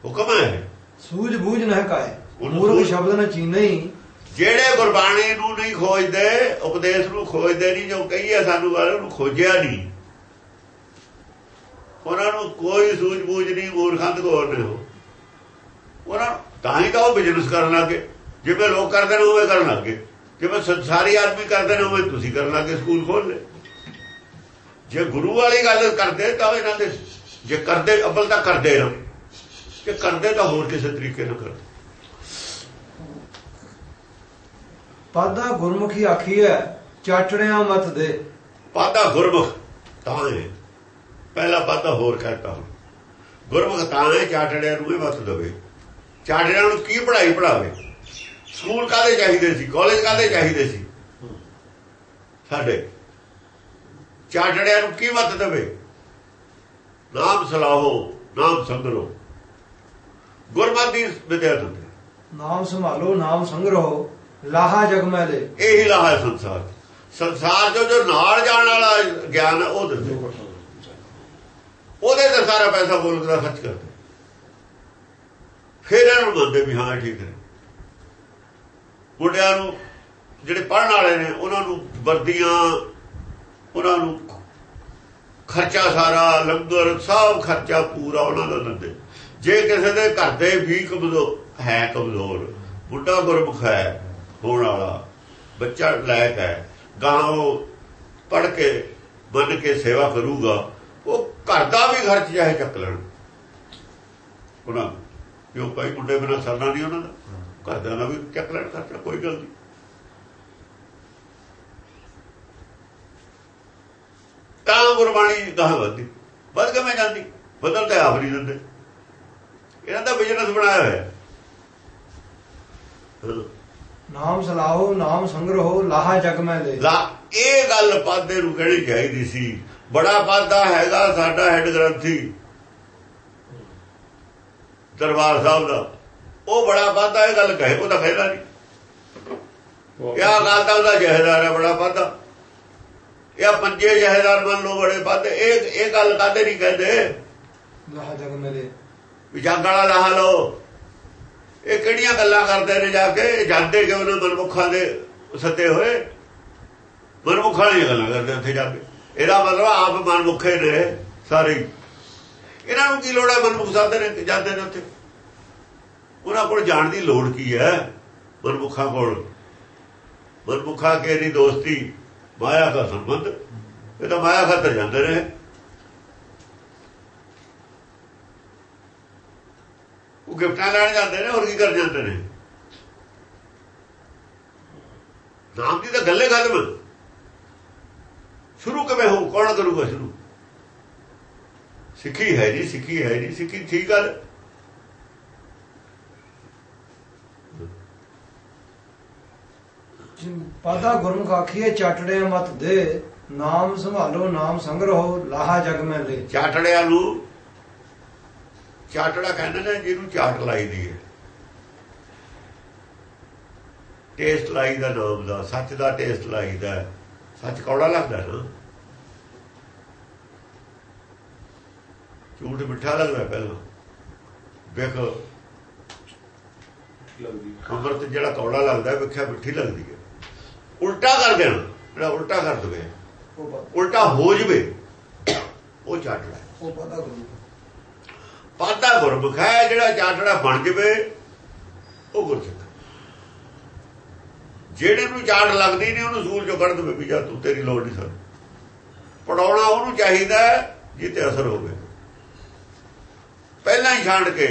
ਹੁਕਮ ਹੈ। ਸੂਝ ਬੂਝ ਨਾ ਕਾਏ। ਮੂਰਖ ਸ਼ਬਦ ਨਾ ਚੀਨਈ ਜਿਹੜੇ ਗੁਰਬਾਣੀ ਨੂੰ ਨਹੀਂ ਖੋਜਦੇ ਉਪਦੇਸ਼ ਨੂੰ ਖੋਜਦੇ ਨਹੀਂ ਜੋ ਕਹੀਏ ਸਾਨੂੰ ਵਾਲੇ ਨੂੰ ਖੋਜਿਆ ਨਹੀਂ। ਉਹਨਾਂ ਨੂੰ ਕੋਈ ਸੂਝ-ਬੂਝ ਨਹੀਂ ਮੂਰਖਾਂ ਦੇ ਕੋਲ ਨੇ ਉਹ। ਉਹਨਾਂ ਤਾਂ ਹੀ ਤਾਂ ਉਹ ਬਿਜ਼ਨਸ ਕਰਨ ਲੱਗੇ ਜਿਵੇਂ ਲੋਕ ਕਰਦੇ ਨੇ ਉਵੇਂ ਕਰਨ ਲੱਗੇ ਜਿਵੇਂ ਸੰਸਾਰੀ ਆਦਮੀ ਕਰਦੇ ਨੇ ਉਵੇਂ ਤੁਸੀਂ ਕਰਨ ਲੱਗੇ ਸਕੂਲ ਖੋਲ ਲੈ। ਜੇ ਗੁਰੂ ਵਾਲੀ ਗੱਲ ਕਰਦੇ ਤਾਂ ਇਹਨਾਂ ਦੇ ਜੇ ਕਰਦੇ ਅਬਲ ਤਾਂ ਕਰਦੇ ਨਾ ਕਿ ਕਰਦੇ ਤਾਂ ਹੋਰ ਕਿਸੇ ਤਰੀਕੇ ਨਾਲ ਕਰਦੇ। ਪਾਦਾ ਗੁਰਮੁਖੀ ਆਖੀ ਹੈ ਚਾਟੜਿਆਂ ਮਤ ਦੇ। ਪਾਦਾ ਗੁਰਮੁਖ ਤਾਂ ਹੈ ਪਹਿਲਾ ਪਾਦਾ ਹੋਰ ਕਹਤਾ ਹੁਣ। ਗੁਰਮੁਖ ਤਾਂ ਹੈ ਚਾਟੜਿਆਂ ਨੂੰ ਇਹ ਮਤ ਦਵੇ। ਚਾਟੜਿਆਂ ਨੂੰ ਕੀ ਪੜ੍ਹਾਈ ਪੜਾਵੇ ਸਕੂਲ ਕਾਦੇ ਚਾਹੀਦੇ ਸੀ? ਕਾਲਜ ਕਾਦੇ ਚਾਹੀਦੇ ਸੀ? ਸਾਡੇ। ਚਾਟੜਿਆਂ ਨੂੰ ਕੀ ਮਤ ਦਵੇ? ਨਾਮ ਸਲਾਹੋ ਨਾਮ ਸੰਗਰੋ। ਗੁਰਮਤਿ ਵਿਦਿਆ ਦਿੰਦੇ। ਨਾਮ ਸੰਭਾਲੋ ਨਾਮ ਸੰਗਰੋ ਲਾਹਾ ਜਗ ਮੈਂ ਦੇ। ਇਹੀ ਲਾਹਾ ਸੰਸਾਰ। ਸੰਸਾਰ ਜੋ ਜੋ ਨਾਲ ਜਾਣ ਵਾਲਾ ਗਿਆਨ ਉਹ ਦਿੰਦੇ। ਉਹਦੇ ਤੇ ਸਾਰਾ ਪੈਸਾ ਮੁਲਕ ਦਾ ਖਰਚ ਕਰਦੇ। ਫਿਰ ਇਹਨੂੰ ਮੰਨਦੇ ਵੀ ਹਾਂ ਠੀਕ ਹੈ। ਮੁੰਡਿਆਂ ਨੂੰ, ਜਿਹੜੇ ਪੜਨ ਵਾਲੇ ਨੇ, ਉਹਨਾਂ ਨੂੰ ਵਰਦੀਆਂ, ਉਹਨਾਂ ਨੂੰ ਖਰਚਾ ਸਾਰਾ, ਲੰਗਰ, ਸਭ ਖਰਚਾ ਪੂਰਾ ਉਹਨਾਂ ਦਾ ਦਿੰਦੇ। ਜੇ ਕਿਸੇ ਦੇ ਘਰ ਦੇ ਵੀ ਕਮਜ਼ੋਰ ਹੈ ਕਮਜ਼ੋਰ, ਬੁੱਢਾ ਗੁਰਮੁਖ ਹੈ, ਹੋਣ ਵਾਲਾ, ਬੱਚਾ ਲਾਇਕ ਹੈ ਗਾਂ ਉਹ ਪੜ ਕੇ, ਮੰਨ ਕੇ ਸੇਵਾ ਕਰੂਗਾ, ਉਹ ਘਰ ਦਾ ਵੀ ਖਰਚ ਚਾਹੇ ਚੱਕ ਲੈਣ। ਉਹਨਾਂ ਕਿਉਂ ਭਾਈ, ਮੁੰਡੇ ਬਿਨਾਂ ਸਰਨਾ ਨਹੀਂ ਉਹਨਾਂ ਦਾ? ਘਰ ਦਾ ਵੀ ਚੱਕ ਲੈਣ ਖਰਚਾ ਕੋਈ ਗੱਲ ਨਹੀਂ ਤਾਂ ਗੁਰਬਾਣੀ ਗਾਹ ਵਧਦੀ? ਵੱਧ ਕੇ ਮੈਂ ਜਾਂਦੀ? ਬਦਲ ਤੇ ਆਪ ਨਹੀਂ ਦਿੰਦੇ। ਇਹਨਾਂ ਦਾ ਬਿਜ਼ਨਸ ਬਣਾਇਆ ਹੋਇਆ। ਨਾਮ ਸਲਾਹੋ ਨਾਮ ਸੰਗਰੋ ਲਾਹਾ ਜਗ ਮੈਂ ਦੇ। ਲਾ ਇਹ ਗੱਲ ਪਾਦੇ ਨੂੰ ਕਹਿਣੀ ਚਾਹੀਦੀ ਸੀ? ਬੜਾ ਪਾਦਾ ਹੈਗਾ ਸਾਡਾ ਹੈਡ ਗ੍ਰੰਥੀ। ਦਰਬਾਰ ਸਾਹਿਬ ਦਾ। ਉਹ ਬੜਾ ਪਾਦਾ ਇਹ ਗੱਲ ਕਹੇ ਉਹ ਤਾਂ ਕਹਿੰਦਾ ਨਹੀਂ। ਇਹ ਗੱਲ ਤਾਂ ਉਹਦਾ ਜਹੇਦਾਰ ਹੈ ਬੜਾ ਪਾਦਾ ਇਹ ਪੰਜੇ ਜਹੇਦਾਰ ਮੰਨ ਲਓ ਬੜੇ ਪਾਦੇ ਇਹ ਇਹ ਗੱਲ ਕਾਦੇ ਨਹੀਂ ਕਹਿੰਦੇ? ਲਾਹਾ ਜਗ ਮੈਂ ਦੇ ਵੀ ਜੱਗ ਵਾਲਾ ਲਾ ਇਹ ਕਿਹੜੀਆਂ ਗੱਲਾਂ ਕਰਦੇ ਨੇ ਜਾ ਕੇ? ਜਾਂਦੇ ਕਿਉਂ ਨੇ ਮਨਮੁਖਾਂ ਦੇ ਸੱਤੇ ਹੋਏ? ਮਨਮੁਖਾਂ ਦੀਆਂ ਗੱਲਾਂ ਕਰਦੇ ਉੱਥੇ ਜਾ ਕੇ। ਇਹਦਾ ਮਤਲਬ ਆਪ ਮਨਮੁਖੇ ਨੇ ਸਾਰੇ। ਇਹਨਾਂ ਨੂੰ ਕੀ ਲੋੜ ਹੈ ਮਨਮੁਖ ਸਾਧੇ ਨੇ ਜਾਂਦੇ ਨੇ ਉੱਥੇ? ਉਹਨਾਂ ਕੋਲ ਜਾਣ ਦੀ ਲੋੜ ਕੀ ਹੈ? ਮਨਮੁਖਾਂ ਕੋਲ। ਮਨਮੁਖਾਂ ਕੇ ਦੀ ਦੋਸਤੀ, ਮਾਇਆ ਦਾ ਸੰਬੰਧ। ਇਹ ਤਾਂ ਮਾਇਆ ਖਾਤਰ ਜਾਂਦੇ ਨੇ। ਉਹ ਗਿਫਟਾਂ ਲੈਣ ਜਾਂਦੇ ਨੇ, ਹੋਰ ਕੀ ਕਰ ਜਾਂਦੇ ਨੇ? ਨਾਮ ਦੀ ਤਾਂ ਗੱਲੇ ਖਤਮ। ਸ਼ੁਰੂ ਕਿਵੇਂ ਹੋ ਕੌਣ ਕਰੂਗਾ ਸ਼ੁਰੂ? ਸਿੱਖੀ ਹੈ ਜੀ, ਸਿੱਖੀ ਹੈ ਜੀ, ਸਿੱਖੀ ਠੀਕ ਗੱਲ ਪਾਦਾ ਗੁਰਮੁਖ ਆਖੀ ਹੈ ਮਤ ਦੇ, ਨਾਮ ਸੰਭਾਲੋ, ਨਾਮ ਸੰਗਰੋ ਲਾਹਾ ਜਗ ਮੈਂ ਦੇ ਚਾਟੜਿਆਂ ਨੂੰ, ਚਾਟੜਾ ਕਹਿੰਦੇ ਨੇ, ਜਿਹਨੂੰ ਚਾਟ ਲਾਈ ਦੀ ਹੈ। ਟੇਸਟ ਲਾਈ ਦਾ ਨਾਮ ਦਾ, ਸੱਚ ਦਾ ਟੇਸਟ ਲਾਈ ਦਾ, ਸੱਚ ਕੌੜਾ ਲੱਗਦਾ ਨਾ। ਝੂਠ ਮਿੱਠਾ ਲੱਗਦਾ ਪਹਿਲਾਂ। ਵੇਖੋ ਲੱਗਦੀ ਅੰਮ੍ਰਿਤ ਜਿਹੜਾ ਕੌੜਾ ਲੱਗਦਾ ਵਿਖਿਆ ਮਿੱਠੀ ਲੱਗਦੀ ਹੈ। ਉਲਟਾ ਕਰ ਦੇਣਾ। ਜਿਹੜਾ ਉਲਟਾ ਕਰ ਦਵੇ ਉਲਟਾ ਹੋ ਜਵੇ ਉਹ ਚਾਟੜਾ ਉਹ ਪਾਦਾ ਗੁਰਮੁਖ ਪਾਦਾ ਗੁਰਮੁਖ ਹੈ ਜਿਹੜਾ ਚਾਟੜਾ ਬਣ ਜਵੇ ਉਹ ਗੁਰਸਿੱਖ। ਜਿਹੜੇ ਨੂੰ ਚਾਟ ਲੱਗਦੀ ਨਹੀਂ ਉਹਨੂੰ ਸੂਰ ਚੋਂ ਕੱਢ ਦਵੇ ਵੀ ਜਾ ਤੂੰ ਤੇਰੀ ਲੋੜ ਨਹੀਂ ਸਰ। ਪੜਾਉਣਾ ਉਹਨੂੰ ਚਾਹੀਦਾ ਜਿੱਤੇ ਅਸਰ ਹੋਵੇ। ਪਹਿਲਾਂ ਹੀ ਛਾਂਡ ਕੇ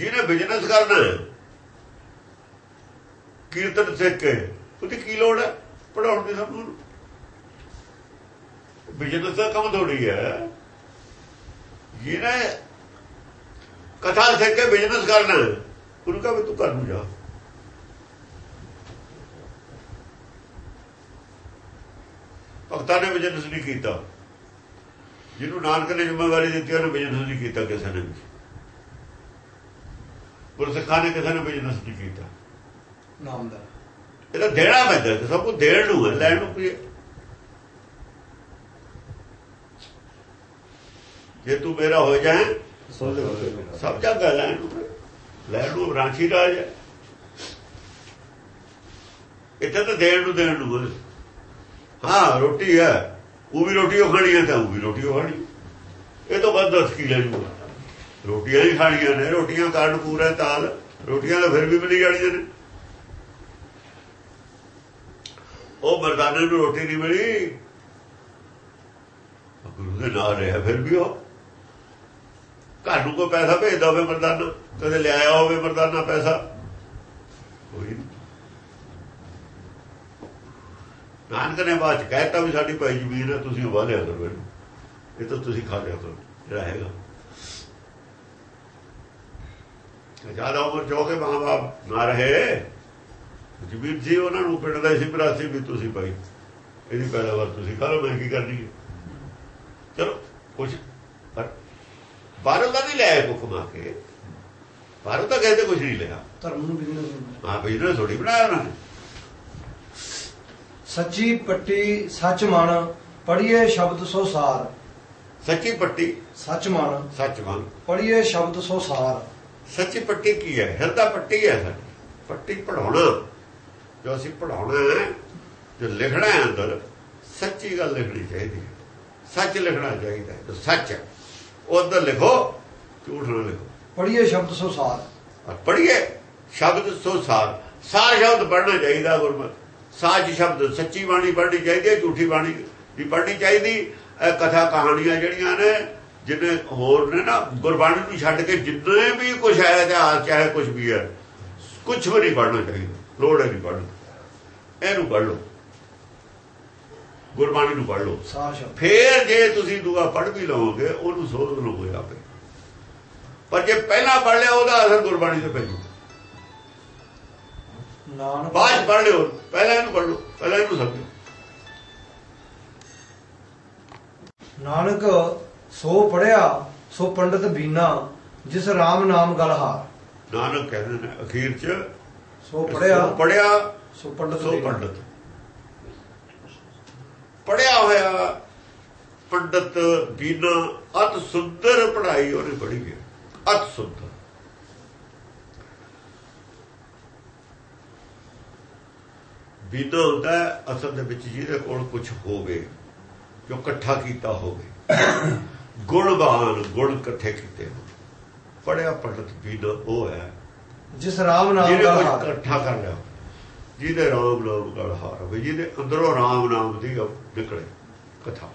ਜਿਹਨੇ ਬਿਜ਼ਨਸ ਕਰਨਾ ਹੈ ਕੀਰਤਨ ਸਿੱਖ ਕੇ ਉਹਦੀ ਕੀ ਲੋੜ ਹੈ? ਪੜਾਉਣ ਦੀ ਸਭ ਨੂੰ। ਬਿਜ਼ਨਸ ਦਾ ਕੰਮ ਥੋੜੀ ਹੈ। ਜਿਹਨੇ ਕਥਾ ਸਿੱਖ ਕੇ ਬਿਜ਼ਨਸ ਕਰਨਾ ਹੈ, ਉਹਨੂੰ ਕਹੇ ਤੂੰ ਘਰ ਨੂੰ ਜਾ। ਭਗਤਾਂ ਨੇ ਬਿਜ਼ਨਸ ਨਹੀਂ ਕੀਤਾ। ਜਿਹਨੂੰ ਨਾਨਕ ਨੇ ਜ਼ਿੰਮੇਵਾਰੀ ਦਿੱਤੀ ਉਹਨੇ ਬਿਜ਼ਨਸ ਨਹੀਂ ਕੀਤਾ ਕਿਸੇ ਨੇ ਵੀ। ਗੁਰਸਿੱਖਾਂ ਨੇ ਕਿਸੇ ਨੇ ਬਿਜ਼ਨਸ ਨਹੀਂ ਕੀਤਾ ਨਾਮ ਦਾ। ਇਹਦਾ ਦੇਣਾ ਪੈਂਦਾ ਤੇ ਸਭ ਕੁਝ ਦੇਣ ਨੂੰ ਹੈ ਲੈਣ ਨੂੰ ਕੀ ਹੈ? ਜੇ ਤੂੰ ਮੇਰਾ ਹੋ ਜਾਏ ਸਭ ਜਗ੍ਹਾ ਲੈਣ ਨੂੰ ਹੈ। ਲੈਣ ਨੂੰ ਰਾਂਚੀ ਰਾਜ ਹੈ। ਇੱਥੇ ਤਾਂ ਦੇਣ ਨੂੰ ਦੇਣ ਨੂੰ ਹੈ। ਹਾਂ ਰੋਟੀ ਹੈ। ਉਹ ਵੀ ਰੋਟੀ ਉਹ ਖਾਣੀ ਹੈ ਤਾਂ ਉਹ ਵੀ ਰੋਟੀ ਉਹ ਖਾਣੀ। ਇਹ ਤੋਂ ਵੱਧ ਦੱਸ ਕੀ ਲੈ ਜੂਗਾ। ਰੋਟੀਆਂ ਹੀ ਖਾਣੀਆਂ ਨੇ, ਰੋਟੀਆਂ ਕਾਰਨ ਪੂਰਾ ਤਾਲ ਰੋਟੀਆਂ ਤਾਂ ਫਿਰ ਵੀ ਮਿਲੀ ਜਾਣੀਆਂ ਨੇ। ਉਹ ਮਰਦਾਨੇ ਨੂੰ ਰੋਟੀ ਨਹੀਂ ਮਿਲੀ। ਗੁਰੂ ਦੇ ਨਾਲ ਰਿਹਾ, ਫਿਰ ਵੀ ਉਹ। ਘਰ ਨੂੰ ਕੋਈ ਪੈਸਾ ਭੇਜਦਾ ਹੋਵੇ ਮਰਦਾਨਾ, ਕਦੇ ਲਿਆਇਆ ਹੋਵੇ ਮਰਦਾਨਾ ਪੈਸਾ। ਕੋਈ ਨਾਨਕ ਨੇ ਬਾਅਦ ਚ ਕਹਿਤਾ ਵੀ ਸਾਡੀ ਭਾਈ ਜ਼ਮੀਨ ਹੈ, ਤੁਸੀਂ ਉਹ ਲਿਆ ਕਰੋ ਇਹਨੂੰ। ਇਹ ਤਾਂ ਤੁਸੀਂ ਖਾ ਲਿਆ ਕਰੋ, ਜਿਹੜਾ ਹੈਗਾ। ਜ਼ਿਆਦਾ ਉਮਰ ਚੋ ਕੇ ਮਾਂ ਬਾਪ ਨਾ ਰਹੇ। ਜਬੀਰ ਜੀ ਉਹਨਾਂ ਨੂੰ ਪਿੰਡਦਾ ਸੀ ਭਰਾਸੀ ਵੀ ਤੁਸੀਂ ਭਾਈ। ਇਹਦੀ ਪੈਦਾਵਾਰ ਤੁਸੀਂ ਲਓ ਮੈਂ ਕੀ ਕਰਨੀ ਹੈ? ਚਲੋ ਕੁਛ ਪਰ ਬਾਹਰੋਂ ਦਾ ਨਹੀਂ ਲਿਆ ਕੋ ਕਮਾ ਕੇ। ਬਾਹਰੋਂ ਤਾਂ ਕਹਿੰਦੇ ਕੁਝ ਨਹੀਂ ਲਿਆ। ਧਰਮ ਨੂੰ ਬਿਜ਼ਨਸ ਹਾਂ ਬਿਜ਼ਨਸ ਥੋੜੀ ਬਣਾਇਆ ਉਹਨਾਂ ਨੇ। ਸੱਚੀ ਪੱਟੀ ਸੱਚ ਮਨ ਪੜੀਏ ਸ਼ਬਦ ਸੋ ਸਾਰ। ਸੱਚੀ ਪੱਟੀ ਸੱਚ ਮਨ ਸੱਚ ਮੰਗ ਪੜੀਏ ਸ਼ਬਦ ਸੋ ਸਾਰ। ਸੱਚੀ ਪੱਟੀ ਕੀ ਹੈ? ਹਿਰਦਾ ਪੱਟੀ ਹੈ ਸਾਡੀ। ਪੱਟੀ ਪੜਾਉਣਾ ਜੋ ਅਸੀਂ ਪੜਾਉਣਾ ਹੈ ਜੋ ਲਿਖਣਾ ਹੈ ਅੰਦਰ ਸੱਚੀ ਗੱਲ ਲਿਖਣੀ ਚਾਹੀਦੀ ਹੈ। ਸੱਚ ਲਿਖਣਾ ਚਾਹੀਦਾ ਹੈ ਸੱਚ ਹੈ। ਅੰਦਰ ਲਿਖੋ ਝੂਠ ਨਾ ਲਿਖੋ। ਪੜੀਏ ਸ਼ਬਦ ਸੋ ਸਾਰ। ਪੜ੍ਹੀਏ ਸ਼ਬਦ ਸੋ ਸਾਰ। ਸਾਰ ਸ਼ਬਦ ਪੜ੍ਹਨਾ ਚਾਹੀਦਾ ਗੁਰਮਤ। ਸਾਚ ਸ਼ਬਦ ਸੱਚੀ ਬਾਣੀ ਪੜ੍ਹਨੀ ਚਾਹੀਦੀ ਹੈ ਝੂਠੀ ਬਾਣੀ ਦੀ ਪੜ੍ਹਨੀ ਚਾਹੀਦੀ। ਇਹ ਕਥਾ ਕਹਾਣੀਆਂ ਜਿਹੜੀਆਂ ਨੇ ਜਿਹਨੇ ਹੋਰ ਨੇ ਨਾ ਗੁਰਬਾਣੀ ਨੂੰ ਛੱਡ ਕੇ ਜਿੰਨੇ ਵੀ ਕੁਝ ਹੈ ਇਤਿਹਾਸ ਚਾਹੇ ਕੁਝ ਵੀ ਹੈ ਕੁਝ ਵੀ ਨਹੀਂ ਪੜ੍ਹਨਾ ਚਾਹੀਦਾ ਲੋੜ ਹੈ ਨਹੀਂ ਪੜ੍ਹਨ। ਇਹਨੂੰ ਪੜ੍ਹ। ਲਓ ਗੁਰਬਾਣੀ ਨੂੰ ਪੜ੍ਹ। ਲਓ ਫੇਰ ਜੇ ਤੁਸੀਂ ਦੂਆ ਪੜ੍ਹ ਵੀ ਲਓਗੇ ਉਹਨੂੰ ਸੋਧ ਲਓਗੇ ਆਪੇ। ਪਰ ਜੇ ਪਹਿਲਾਂ ਪੜ੍ਹ ਲਿਆ ਉਹਦਾ ਅਸਰ ਗੁਰਬਾਣੀ ਤੇ ਪੈ ਜੂ ਨਾਨਕ ਬਾਅਦ 'ਚ ਪੜ੍ਹ ਲਿਓ ਪਹਿਲਾਂ ਇਹਨੂੰ ਪੜ੍ਹ ਲਓ ਪਹਿਲਾਂ ਇਹਨੂੰ ਸਮਝੋ। ਨਾਨਕ ਸੋ ਪੜਿਆ ਸੋ ਪੰਡਤ ਬੀਨਾ ਜਿਸ RAM ਨਾਮ ਗਲ ਹਾਰ। ਨਾਨਕ ਕਹਿੰਦੇ ਨੇ ਅਖੀਰ 'ਚ ਸੋ ਪੜਿਆ ਪੜਿਆ ਸੋ ਪੰਡਤ ਸੋ। ਪੰਡਤ। ਪੜਿਆ ਹੋਇਆ ਪੰਡਤ ਬੀਨਾ ਅਤ ਸੁੰਦਰ ਪੜ੍ਹਾਈ ਉਹਨੇ ਪੜ੍ਹੀ ਹੈ ਅਤ ਸੁੰਦਰ। ਬੀਨਾ ਹੁੰਦਾ ਅਸਲ ਦੇ ਵਿੱਚ ਜਿਹਦੇ ਕੋਲ ਕੁਝ ਹੋਵੇ ਜੋ ਇਕੱਠਾ ਕੀਤਾ ਹੋਵੇ। ਗੁਣਵਾਨ ਗੁਣ ਇਕੱਠੇ ਕੀਤੇ ਪੜਿਆ ਪੰਡਤ ਬੀਨਾ ਉਹ ਹੈ ਜਿਸ RAM ਨਾਮ ਕੁਝ ਹਾਰ। ਇਕੱਠਾ ਕਰ ਲਿਆ ਜਿਹਦੇ ਰਾਮ ਨਾਮ ਗਲ ਹਾਰ ਹੋਵੇ ਜਿਹਦੇ ਅੰਦਰੋਂ ਰਾਮ ਨਾਮ ਦੀ ਨਿਕਲੇ ਕਥਾ।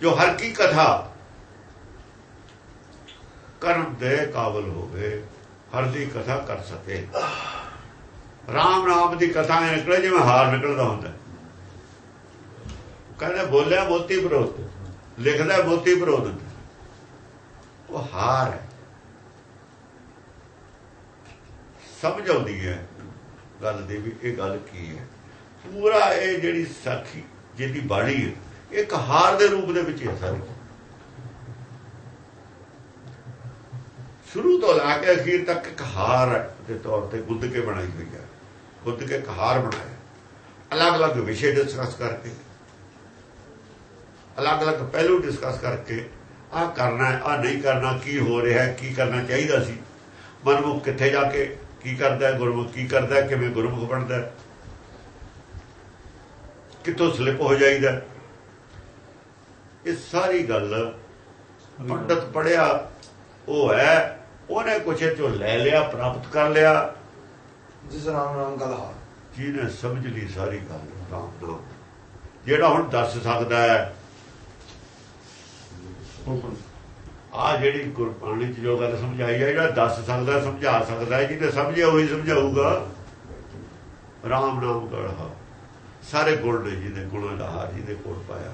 ਜੋ ਹਰ ਕੀ ਕਥਾ ਕਰਨ ਦੇ ਕਾਬਲ ਹੋਵੇ ਹਰ ਦੀ ਕਥਾ ਕਰ ਸਕੇ। ਰਾਮ ਨਾਮ ਦੀ ਕਥਾ ਐਂ ਨਿਕਲੇ ਜਿਵੇਂ ਹਾਰ ਨਿਕਲਦਾ ਹੁੰਦਾ। ਕਹਿੰਦੇ ਬੋਲਿਆ ਮੋਤੀ ਵਿਰੋਧ। ਲਿਖਦਾ ਮੋਤੀ ਵਿਰੋਧ ਉਹ ਹਾਰ ਹੈ। ਸਮਝ ਆਉਂਦੀ ਹੈ ਗੱਲ ਦੀ ਵੀ ਇਹ ਗੱਲ ਕੀ ਹੈ। ਪੂਰਾ ਇਹ ਜਿਹੜੀ ਸਾਖੀ, ਜਿਹਦੀ ਬਾਣੀ ਹੈ ਇੱਕ ਹਾਰ ਦੇ ਰੂਪ ਦੇ ਵਿੱਚ ਹੈ ਸਾਰੀ। ਸ਼ੁਰੂ ਤੋਂ ਲਾ ਕੇ ਅਖੀਰ ਤੱਕ ਇੱਕ ਹਾਰ ਦੇ ਤੌਰ ਤੇ ਗੁੱਦ ਕੇ ਬਣਾਈ ਹੋਈ ਹੈ। ਗੁੱਦ ਕੇ ਇੱਕ ਹਾਰ ਬਣਾਇਆ। ਅਲੱਗ-ਅਲੱਗ ਵਿਸ਼ੇ ਡਿਸਕਸ ਕਰਕੇ ਅਲੱਗ-ਅਲੱਗ ਪਹਿਲੂ ਡਿਸਕਸ ਕਰਕੇ ਆਹ ਕਰਨਾ ਹੈ ਆਹ ਨਹੀਂ ਕਰਨਾ ਕੀ ਹੋ ਰਿਹਾ ਹੈ ਕੀ ਕਰਨਾ ਚਾਹੀਦਾ ਸੀ? ਮਨਮੁਖ ਕਿੱਥੇ ਜਾ ਕੇ ਕੀ ਕਰਦਾ ਹੈ ਗੁਰਮੁਖ ਕੀ ਕਰਦਾ ਹੈ ਕਿਵੇਂ ਗੁਰਮੁਖ ਬਣਦਾ ਹੈ? ਕਿੱਥੋਂ ਸਲਿਪ ਹੋ ਜਾਈਦਾ। ਇਹ ਸਾਰੀ ਗੱਲ ਪੰਡਤ ਪੜਿਆ ਉਹ ਹੈ ਉਹਨੇ ਕੁਛ ਚੋਂ ਲੈ ਲਿਆ ਪ੍ਰਾਪਤ ਕਰ ਲਿਆ। ਜਿਸ RAM ਨਾਮ ਗਲ ਹਾਰ। ਜਿਹਨੇ ਸਮਝ ਲਈ ਸਾਰੀ ਗੱਲ ਰਾਮ ਨਾਮ ਜਿਹੜਾ ਹੁਣ ਦੱਸ ਸਕਦਾ ਹੈ ਆ ਜਿਹੜੀ ਗੁਰਬਾਣੀ ਚ ਜੋ ਗੱਲ ਸਮਝਾਈ ਹੈ ਜਿਹੜਾ ਦੱਸ ਸਕਦਾ, ਸਮਝਾ ਸਕਦਾ ਹੈ ਜਿਹਨੇ ਸਮਝਿਆ ਉਹੀ ਸਮਝਾਊਗਾ। ਰਾਮ ਨਾਮ ਗੜਹਾ। ਸਾਰੇ ਗੁਣ ਨੇ ਜਿਹਦੇ ਗੁਣਾਂ ਦਾ ਹਾਰ, ਜਿਹਦੇ ਕੋਲ ਪਾਇਆ।